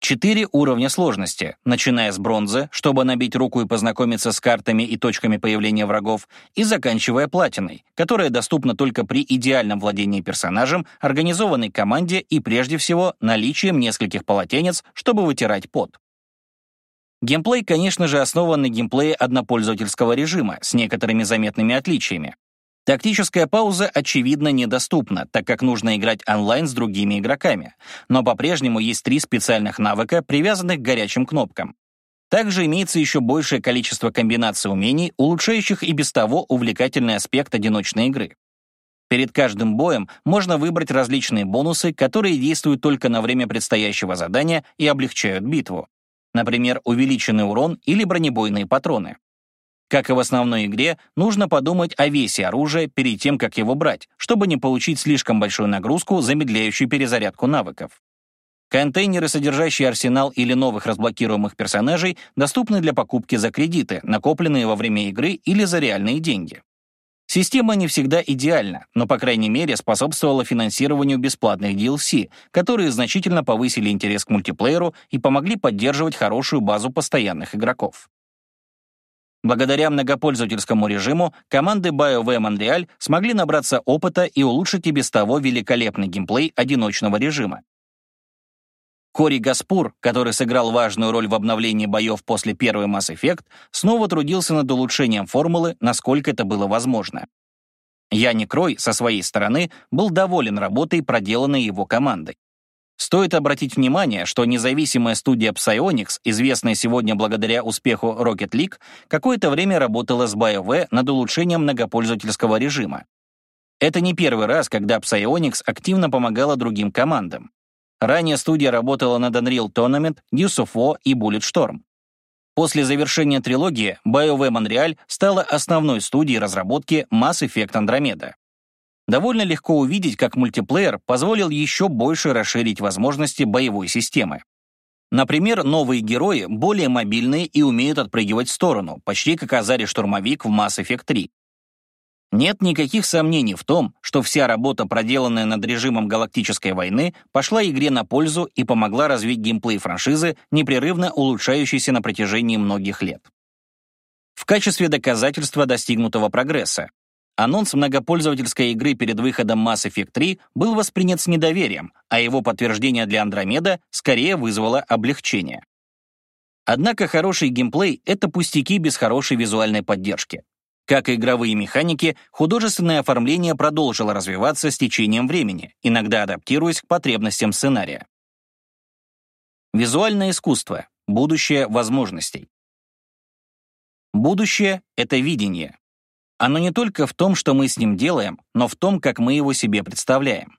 S1: Четыре уровня сложности, начиная с бронзы, чтобы набить руку и познакомиться с картами и точками появления врагов, и заканчивая платиной, которая доступна только при идеальном владении персонажем, организованной команде и, прежде всего, наличием нескольких полотенец, чтобы вытирать пот. Геймплей, конечно же, основан на геймплее однопользовательского режима с некоторыми заметными отличиями. Тактическая пауза, очевидно, недоступна, так как нужно играть онлайн с другими игроками, но по-прежнему есть три специальных навыка, привязанных к горячим кнопкам. Также имеется еще большее количество комбинаций умений, улучшающих и без того увлекательный аспект одиночной игры. Перед каждым боем можно выбрать различные бонусы, которые действуют только на время предстоящего задания и облегчают битву например, увеличенный урон или бронебойные патроны. Как и в основной игре, нужно подумать о весе оружия перед тем, как его брать, чтобы не получить слишком большую нагрузку, замедляющую перезарядку навыков. Контейнеры, содержащие арсенал или новых разблокируемых персонажей, доступны для покупки за кредиты, накопленные во время игры или за реальные деньги. Система не всегда идеальна, но, по крайней мере, способствовала финансированию бесплатных DLC, которые значительно повысили интерес к мультиплееру и помогли поддерживать хорошую базу постоянных игроков. Благодаря многопользовательскому режиму команды BioWare Montreal смогли набраться опыта и улучшить и без того великолепный геймплей одиночного режима. Кори Гаспур, который сыграл важную роль в обновлении боев после первой Mass Effect, снова трудился над улучшением формулы, насколько это было возможно. Яник Рой, со своей стороны, был доволен работой, проделанной его командой. Стоит обратить внимание, что независимая студия Psyonix, известная сегодня благодаря успеху Rocket League, какое-то время работала с BioWare над улучшением многопользовательского режима. Это не первый раз, когда Psyonix активно помогала другим командам. Ранее студия работала над Unreal Tournament, Gears of War и Bulletstorm. После завершения трилогии BioWare Montreal стала основной студией разработки Mass Effect Andromeda. Довольно легко увидеть, как мультиплеер позволил еще больше расширить возможности боевой системы. Например, новые герои более мобильные и умеют отпрыгивать в сторону, почти как Азари-штурмовик в Mass Effect 3. Нет никаких сомнений в том, что вся работа, проделанная над режимом галактической войны, пошла игре на пользу и помогла развить геймплей франшизы, непрерывно улучшающийся на протяжении многих лет. В качестве доказательства достигнутого прогресса анонс многопользовательской игры перед выходом Mass Effect 3 был воспринят с недоверием, а его подтверждение для Андромеда скорее вызвало облегчение. Однако хороший геймплей — это пустяки без хорошей визуальной поддержки. Как и игровые механики, художественное оформление продолжило развиваться с течением времени, иногда адаптируясь к потребностям сценария. Визуальное искусство. Будущее возможностей. Будущее — это видение. Оно не только в том, что мы с ним делаем, но в том, как мы его себе представляем.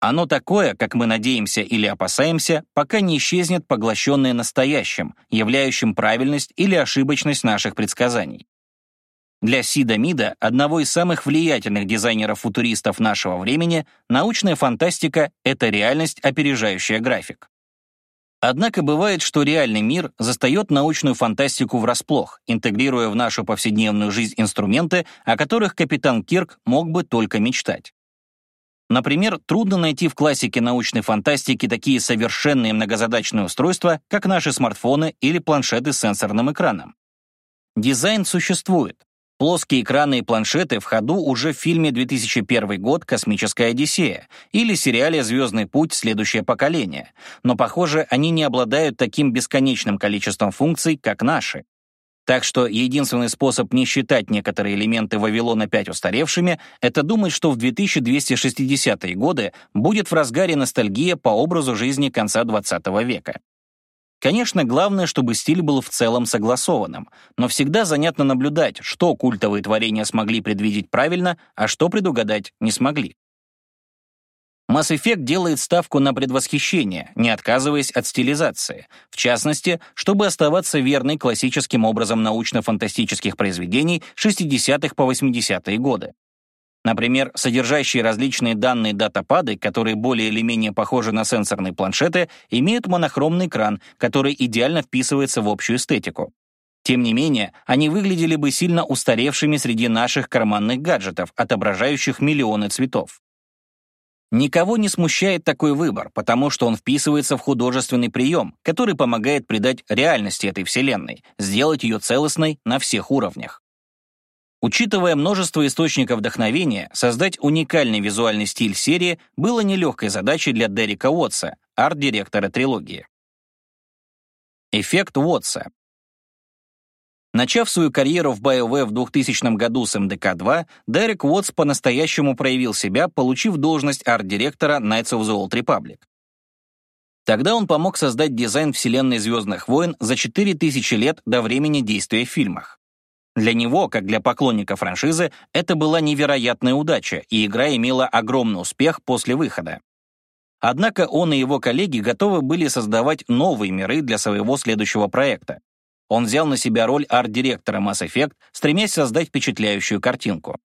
S1: Оно такое, как мы надеемся или опасаемся, пока не исчезнет поглощенное настоящим, являющим правильность или ошибочность наших предсказаний. Для Сида Мида, одного из самых влиятельных дизайнеров-футуристов нашего времени, научная фантастика — это реальность, опережающая график. Однако бывает, что реальный мир застает научную фантастику врасплох, интегрируя в нашу повседневную жизнь инструменты, о которых капитан Кирк мог бы только мечтать. Например, трудно найти в классике научной фантастики такие совершенные многозадачные устройства, как наши смартфоны или планшеты с сенсорным экраном. Дизайн существует. Плоские экраны и планшеты в ходу уже в фильме 2001 год «Космическая Одиссея» или сериале «Звездный путь. Следующее поколение», но, похоже, они не обладают таким бесконечным количеством функций, как наши. Так что единственный способ не считать некоторые элементы Вавилона 5 устаревшими — это думать, что в 2260-е годы будет в разгаре ностальгия по образу жизни конца 20 века. Конечно, главное, чтобы стиль был в целом согласованным, но всегда занятно наблюдать, что культовые творения смогли предвидеть правильно, а что предугадать не смогли. Mass Effect делает ставку на предвосхищение, не отказываясь от стилизации, в частности, чтобы оставаться верной классическим образом научно-фантастических произведений 60-х по 80-е годы. Например, содержащие различные данные датапады, которые более или менее похожи на сенсорные планшеты, имеют монохромный экран, который идеально вписывается в общую эстетику. Тем не менее, они выглядели бы сильно устаревшими среди наших карманных гаджетов, отображающих миллионы цветов. Никого не смущает такой выбор, потому что он вписывается в художественный прием, который помогает придать реальности этой вселенной, сделать ее целостной на всех уровнях. Учитывая множество источников вдохновения, создать уникальный визуальный стиль серии было нелегкой задачей для Дерека Уотса, арт-директора трилогии. Эффект Уотса Начав свою карьеру в BioWare в 2000 году с МДК-2, Дерек Уотс по-настоящему проявил себя, получив должность арт-директора Knights of the Old Republic. Тогда он помог создать дизайн вселенной «Звездных войн» за 4000 лет до времени действия в фильмах. Для него, как для поклонника франшизы, это была невероятная удача, и игра имела огромный успех после выхода. Однако он и его коллеги готовы были создавать новые миры для своего следующего проекта. Он взял на себя роль арт-директора Mass Effect, стремясь создать впечатляющую картинку.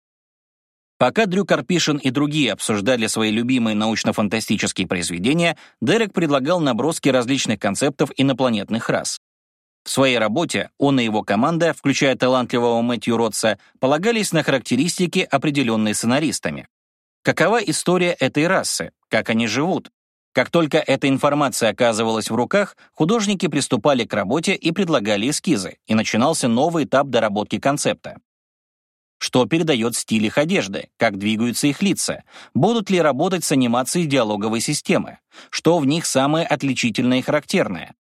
S1: Пока Дрю Карпишин и другие обсуждали свои любимые научно-фантастические произведения, Дерек предлагал наброски различных концептов инопланетных рас. В своей работе он и его команда, включая талантливого Мэтью Ротса, полагались на характеристики, определенные сценаристами. Какова история этой расы? Как они живут? Как только эта информация оказывалась в руках, художники приступали к работе и предлагали эскизы, и начинался новый этап доработки концепта. Что передает стиль их одежды, как двигаются их лица, будут ли работать с анимацией диалоговой системы, что в них самое отличительное и характерное.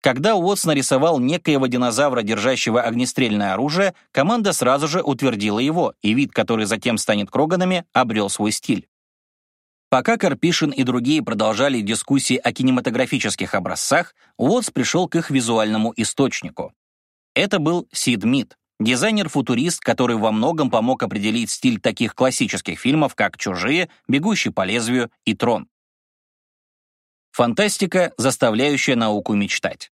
S1: Когда Уотс нарисовал некоего динозавра, держащего огнестрельное оружие, команда сразу же утвердила его, и вид, который затем станет Кроганами, обрел свой стиль. Пока Карпишин и другие продолжали дискуссии о кинематографических образцах, Уотс пришел к их визуальному источнику. Это был Сид Мид, дизайнер-футурист, который во многом помог определить стиль таких классических фильмов, как «Чужие», «Бегущий по лезвию» и «Трон». Фантастика, заставляющая науку мечтать.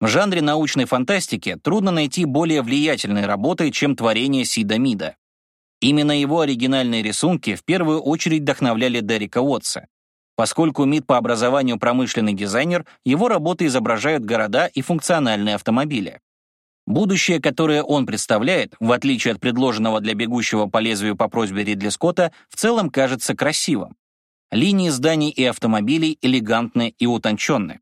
S1: В жанре научной фантастики трудно найти более влиятельные работы, чем творение Сида Мида. Именно его оригинальные рисунки в первую очередь вдохновляли Дерека Уотса. Поскольку МИД по образованию промышленный дизайнер, его работы изображают города и функциональные автомобили. Будущее, которое он представляет, в отличие от предложенного для бегущего по лезвию по просьбе Ридли Скотта, в целом кажется красивым. Линии зданий и автомобилей элегантны и утонченны.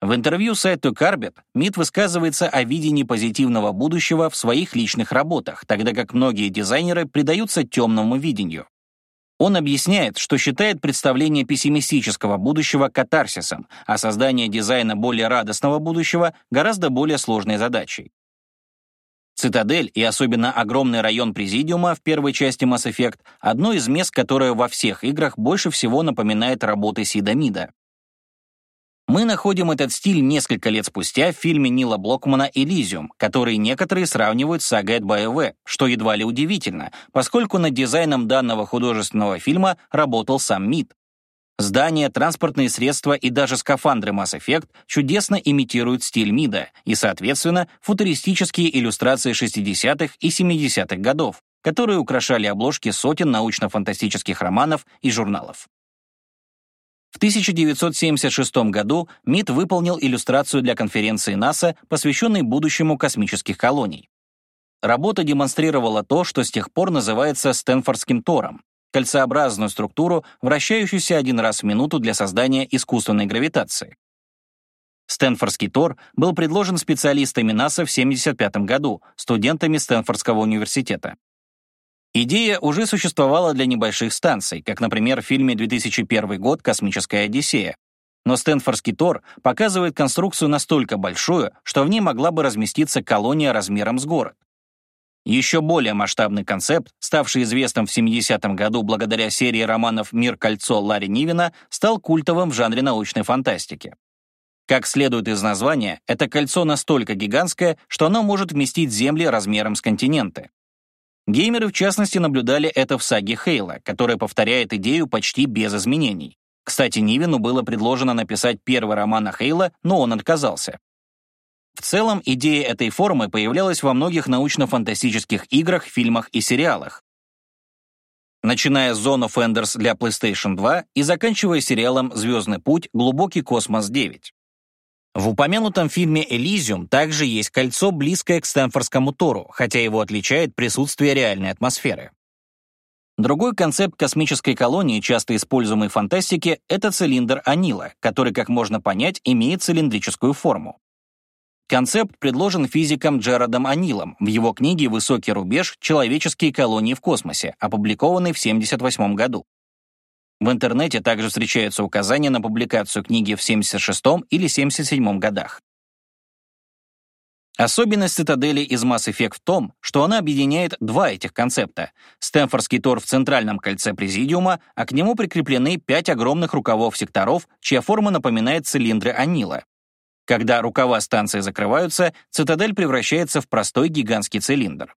S1: В интервью сайту Carbet МИД высказывается о видении позитивного будущего в своих личных работах, тогда как многие дизайнеры предаются темному видению. Он объясняет, что считает представление пессимистического будущего катарсисом, а создание дизайна более радостного будущего гораздо более сложной задачей. Цитадель и особенно огромный район Президиума в первой части Mass Effect — одно из мест, которое во всех играх больше всего напоминает работы Сидамида. Мы находим этот стиль несколько лет спустя в фильме Нила Блокмана «Элизиум», который некоторые сравнивают с сагой от BioWare, что едва ли удивительно, поскольку над дизайном данного художественного фильма работал сам МИД. Здания, транспортные средства и даже скафандры Mass Effect чудесно имитируют стиль МИДа и, соответственно, футуристические иллюстрации 60-х и 70-х годов, которые украшали обложки сотен научно-фантастических романов и журналов. В 1976 году МИД выполнил иллюстрацию для конференции НАСА, посвященной будущему космических колоний. Работа демонстрировала то, что с тех пор называется Стэнфордским Тором. Кольцеобразную структуру, вращающуюся один раз в минуту для создания искусственной гравитации. Стэнфордский Тор был предложен специалистами НАСА в 1975 году, студентами Стэнфордского университета. Идея уже существовала для небольших станций, как, например, в фильме 2001 год «Космическая Одиссея». Но Стэнфордский Тор показывает конструкцию настолько большую, что в ней могла бы разместиться колония размером с город. Еще более масштабный концепт, ставший известным в 70-м году благодаря серии романов «Мир кольцо» Ларри Нивина, стал культовым в жанре научной фантастики. Как следует из названия, это кольцо настолько гигантское, что оно может вместить Земли размером с континенты. Геймеры, в частности, наблюдали это в саге Хейла, которая повторяет идею почти без изменений. Кстати, Нивину было предложено написать первый роман о Хейла, но он отказался. В целом, идея этой формы появлялась во многих научно-фантастических играх, фильмах и сериалах, начиная с Zone of Enders для PlayStation 2 и заканчивая сериалом «Звездный путь. Глубокий космос 9». В упомянутом фильме «Элизиум» также есть кольцо, близкое к Стэнфордскому Тору, хотя его отличает присутствие реальной атмосферы. Другой концепт космической колонии, часто используемый в фантастике, это цилиндр Анила, который, как можно понять, имеет цилиндрическую форму. Концепт предложен физиком Джерардом Анилом в его книге «Высокий рубеж. Человеческие колонии в космосе», опубликованной в 1978 году. В интернете также встречаются указания на публикацию книги в 76 или 77 годах. Особенность цитадели из Mass Effect в том, что она объединяет два этих концепта. Стэнфордский тор в центральном кольце Президиума, а к нему прикреплены пять огромных рукавов секторов, чья форма напоминает цилиндры Анила. Когда рукава станции закрываются, цитадель превращается в простой гигантский цилиндр.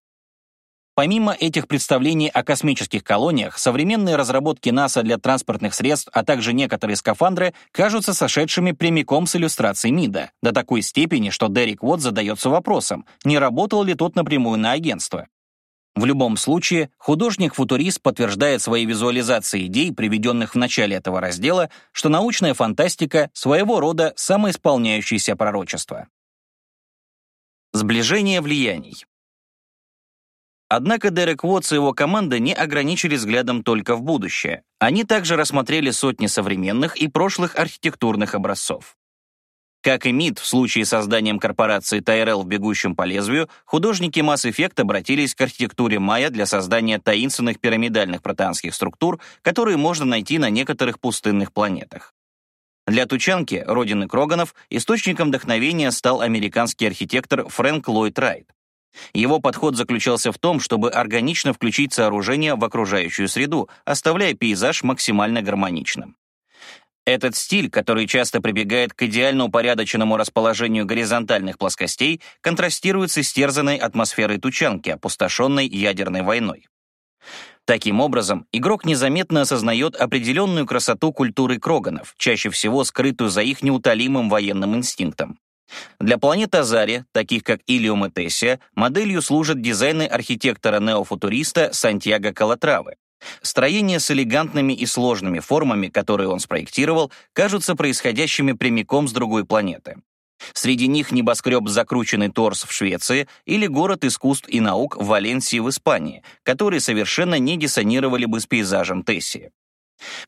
S1: Помимо этих представлений о космических колониях, современные разработки НАСА для транспортных средств, а также некоторые скафандры кажутся сошедшими прямиком с иллюстрацией МИДа, до такой степени, что Дерек Уотт задается вопросом, не работал ли тот напрямую на агентство. В любом случае, художник-футурист подтверждает своей визуализацией идей, приведенных в начале этого раздела, что научная фантастика — своего рода самоисполняющееся пророчество. Сближение влияний. Однако Дерек Уотс и его команда не ограничились взглядом только в будущее. Они также рассмотрели сотни современных и прошлых архитектурных образцов. Как и МИД в случае с созданием корпорации Tyrell в «Бегущем по лезвию», художники Mass Effect обратились к архитектуре майя для создания таинственных пирамидальных протеанских структур, которые можно найти на некоторых пустынных планетах. Для Тучанки, родины Кроганов, источником вдохновения стал американский архитектор Фрэнк Ллойд Райт. Его подход заключался в том, чтобы органично включить сооружение в окружающую среду, оставляя пейзаж максимально гармоничным. Этот стиль, который часто прибегает к идеально упорядоченному расположению горизонтальных плоскостей, контрастирует с истерзанной атмосферой тучанки, опустошенной ядерной войной. Таким образом, игрок незаметно осознает определенную красоту культуры Кроганов, чаще всего скрытую за их неутолимым военным инстинктом. Для планет Азари, таких как Илиум и Тессия, моделью служат дизайны архитектора-неофутуриста Сантьяго Калатравы. Строения с элегантными и сложными формами, которые он спроектировал, кажутся происходящими прямиком с другой планеты. Среди них небоскреб «Закрученный торс» в Швеции или город искусств и наук в Валенсии в Испании, которые совершенно не диссонировали бы с пейзажем Тессии.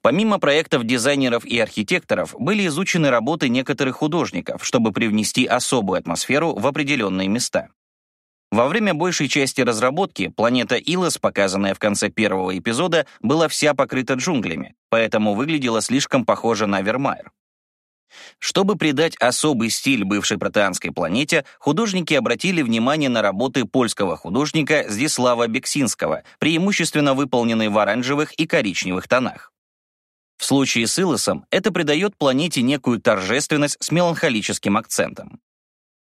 S1: Помимо проектов дизайнеров и архитекторов, были изучены работы некоторых художников, чтобы привнести особую атмосферу в определенные места. Во время большей части разработки планета Илос, показанная в конце первого эпизода, была вся покрыта джунглями, поэтому выглядела слишком похожа на Вермайер. Чтобы придать особый стиль бывшей протеанской планете, художники обратили внимание на работы польского художника Здислава Бексинского, преимущественно выполненные в оранжевых и коричневых тонах. В случае с Илосом это придает планете некую торжественность с меланхолическим акцентом.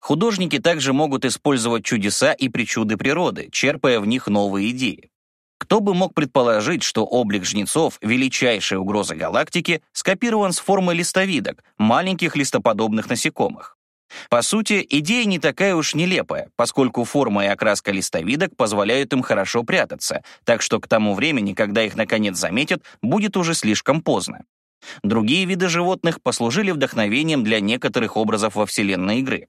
S1: Художники также могут использовать чудеса и причуды природы, черпая в них новые идеи. Кто бы мог предположить, что облик жнецов, величайшая угроза галактики, скопирован с формы листовидок, маленьких листоподобных насекомых? По сути, идея не такая уж нелепая, поскольку форма и окраска листовидок позволяют им хорошо прятаться, так что к тому времени, когда их наконец заметят, будет уже слишком поздно. Другие виды животных послужили вдохновением для некоторых образов во вселенной игры.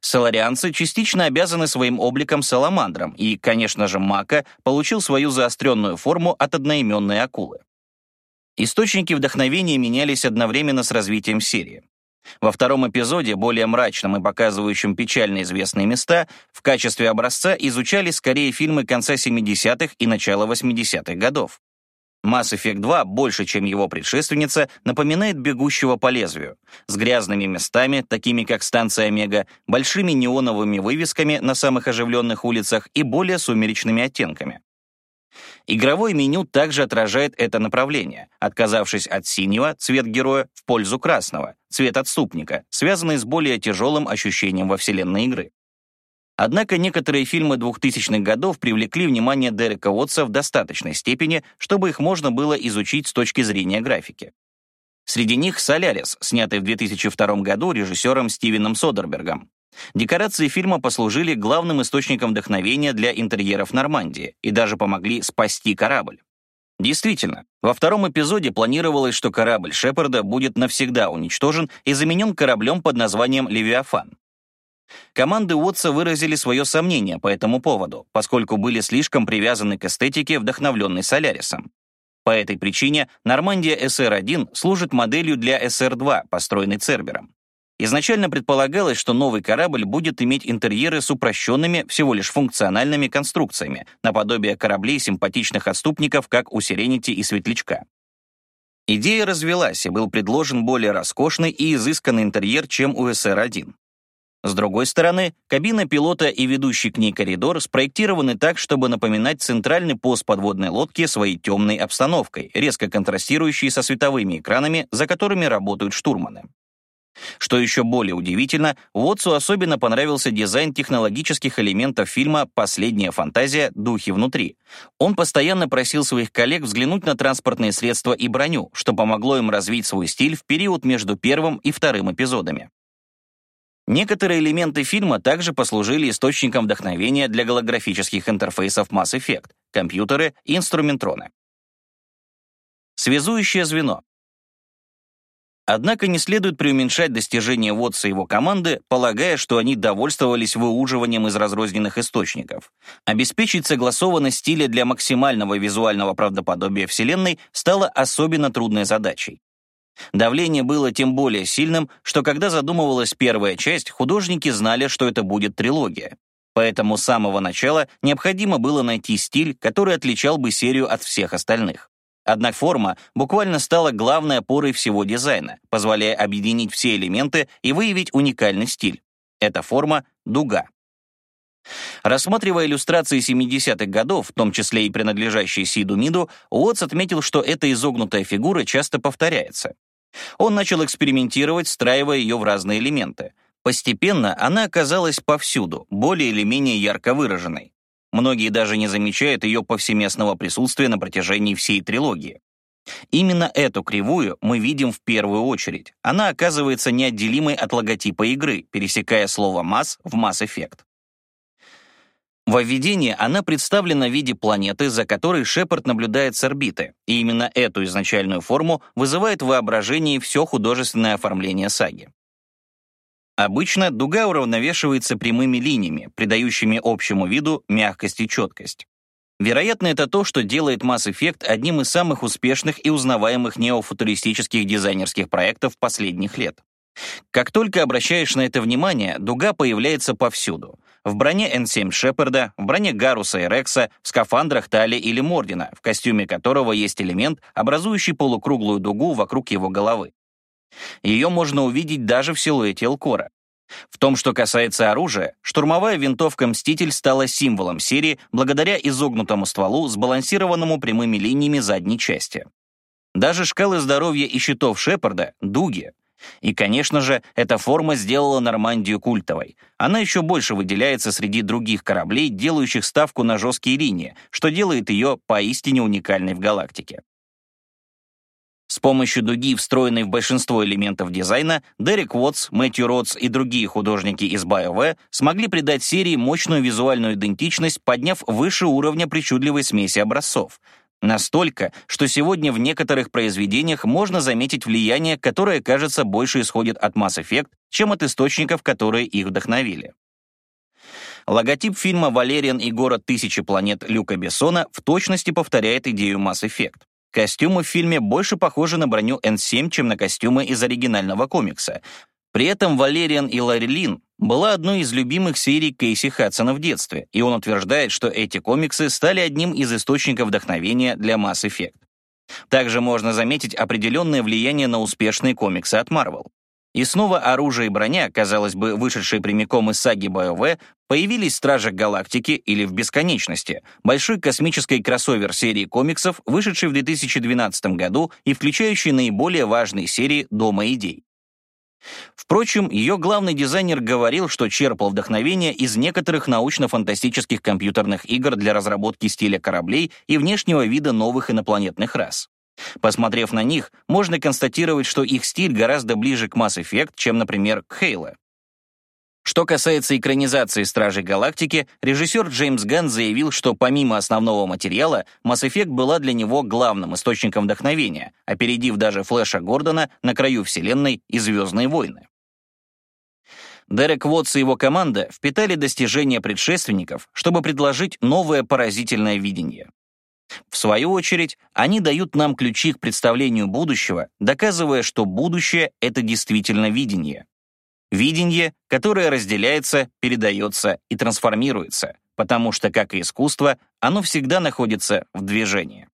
S1: Соларианцы частично обязаны своим обликом саламандрам, и, конечно же, Мака получил свою заостренную форму от одноименной акулы. Источники вдохновения менялись одновременно с развитием серии. Во втором эпизоде, более мрачном и показывающем печально известные места, в качестве образца изучали скорее фильмы конца 70-х и начала 80-х годов. Mass Effect 2 больше, чем его предшественница, напоминает «Бегущего по лезвию», с грязными местами, такими как станция Омега, большими неоновыми вывесками на самых оживленных улицах и более сумеречными оттенками. Игровое меню также отражает это направление, отказавшись от синего, цвет героя, в пользу красного, цвет отступника, связанный с более тяжелым ощущением во вселенной игры. Однако некоторые фильмы 2000-х годов привлекли внимание Дерека Уотса в достаточной степени, чтобы их можно было изучить с точки зрения графики. Среди них «Солярис», снятый в 2002 году режиссером Стивеном Содербергом. Декорации фильма послужили главным источником вдохновения для интерьеров Нормандии и даже помогли спасти корабль. Действительно, во втором эпизоде планировалось, что корабль Шепарда будет навсегда уничтожен и заменен кораблем под названием «Левиафан». Команды Уотса выразили свое сомнение по этому поводу, поскольку были слишком привязаны к эстетике, вдохновленной Солярисом. По этой причине Нормандия SR-1 служит моделью для SR-2, построенной Цербером. Изначально предполагалось, что новый корабль будет иметь интерьеры с упрощенными, всего лишь функциональными конструкциями, наподобие кораблей симпатичных отступников, как у Сиренити и Светлячка. Идея развелась, и был предложен более роскошный и изысканный интерьер, чем у СР-1. С другой стороны, кабина пилота и ведущий к ней коридор спроектированы так, чтобы напоминать центральный пост подводной лодки своей темной обстановкой, резко контрастирующей со световыми экранами, за которыми работают штурманы. Что еще более удивительно, Уотсу особенно понравился дизайн технологических элементов фильма «Последняя фантазия. Духи внутри». Он постоянно просил своих коллег взглянуть на транспортные средства и броню, что помогло им развить свой стиль в период между первым и вторым эпизодами. Некоторые элементы фильма также послужили источником вдохновения для голографических интерфейсов Mass Effect, компьютеры и инструментроны. Связующее звено. Однако не следует преуменьшать достижения Вотса и его команды, полагая, что они довольствовались выуживанием из разрозненных источников. Обеспечить согласованность стиля для максимального визуального правдоподобия Вселенной стало особенно трудной задачей. Давление было тем более сильным, что когда задумывалась первая часть, художники знали, что это будет трилогия. Поэтому с самого начала необходимо было найти стиль, который отличал бы серию от всех остальных. Однако форма буквально стала главной опорой всего дизайна, позволяя объединить все элементы и выявить уникальный стиль. Эта форма — дуга. Рассматривая иллюстрации 70-х годов, в том числе и принадлежащие Сиду Миду, Уотс отметил, что эта изогнутая фигура часто повторяется. Он начал экспериментировать, встраивая ее в разные элементы. Постепенно она оказалась повсюду, более или менее ярко выраженной. Многие даже не замечают ее повсеместного присутствия на протяжении всей трилогии. Именно эту кривую мы видим в первую очередь. Она оказывается неотделимой от логотипа игры, пересекая слово «масс» в Effect. Во введении она представлена в виде планеты, за которой Шепард наблюдает с орбиты, и именно эту изначальную форму вызывает в воображении все художественное оформление саги. Обычно дуга уравновешивается прямыми линиями, придающими общему виду мягкость и четкость. Вероятно, это то, что делает Mass Effect одним из самых успешных и узнаваемых неофутуристических дизайнерских проектов последних лет. Как только обращаешь на это внимание, дуга появляется повсюду. В броне N7 Шепарда, в броне Гаруса и Рекса, в скафандрах Тали или Мордина, в костюме которого есть элемент, образующий полукруглую дугу вокруг его головы. Ее можно увидеть даже в силуэте Элкора. В том, что касается оружия, штурмовая винтовка «Мститель» стала символом серии благодаря изогнутому стволу, сбалансированному прямыми линиями задней части. Даже шкалы здоровья и щитов Шепарда — дуги, и, конечно же, эта форма сделала Нормандию культовой. Она еще больше выделяется среди других кораблей, делающих ставку на жесткие линии, что делает ее поистине уникальной в галактике. С помощью дуги, встроенной в большинство элементов дизайна, Дерек Уотс, Мэтью Ротс и другие художники из BioWare смогли придать серии мощную визуальную идентичность, подняв выше уровня причудливой смеси образцов, Настолько, что сегодня в некоторых произведениях можно заметить влияние, которое, кажется, больше исходит от Mass Effect, чем от источников, которые их вдохновили. Логотип фильма «Валериан и город тысячи планет» Люка Бессона в точности повторяет идею Mass Effect. Костюмы в фильме больше похожи на броню N7, чем на костюмы из оригинального комикса. При этом Валериан и Ларилин была одной из любимых серий Кейси Хадсона в детстве, и он утверждает, что эти комиксы стали одним из источников вдохновения для Mass Effect. Также можно заметить определенное влияние на успешные комиксы от Marvel. И снова оружие и броня, казалось бы, вышедшие прямиком из саги БОВ, появились в «Стражах Галактики» или в «Бесконечности», большой космической кроссовер серии комиксов, вышедшей в 2012 году и включающей наиболее важные серии «Дома идей». Впрочем, ее главный дизайнер говорил, что черпал вдохновение из некоторых научно-фантастических компьютерных игр для разработки стиля кораблей и внешнего вида новых инопланетных рас. Посмотрев на них, можно констатировать, что их стиль гораздо ближе к Mass Effect, чем, например, к Halo. Что касается экранизации «Стражей Галактики», режиссер Джеймс Ганн заявил, что помимо основного материала, Mass Effect была для него главным источником вдохновения, опередив даже Флэша Гордона на краю Вселенной и «Звездные войны». Дерек Вотс и его команда впитали достижения предшественников, чтобы предложить новое поразительное видение. В свою очередь, они дают нам ключи к представлению будущего, доказывая, что будущее — это действительно видение. Видение, которое разделяется, передается и трансформируется, потому что, как и искусство, оно всегда находится в движении.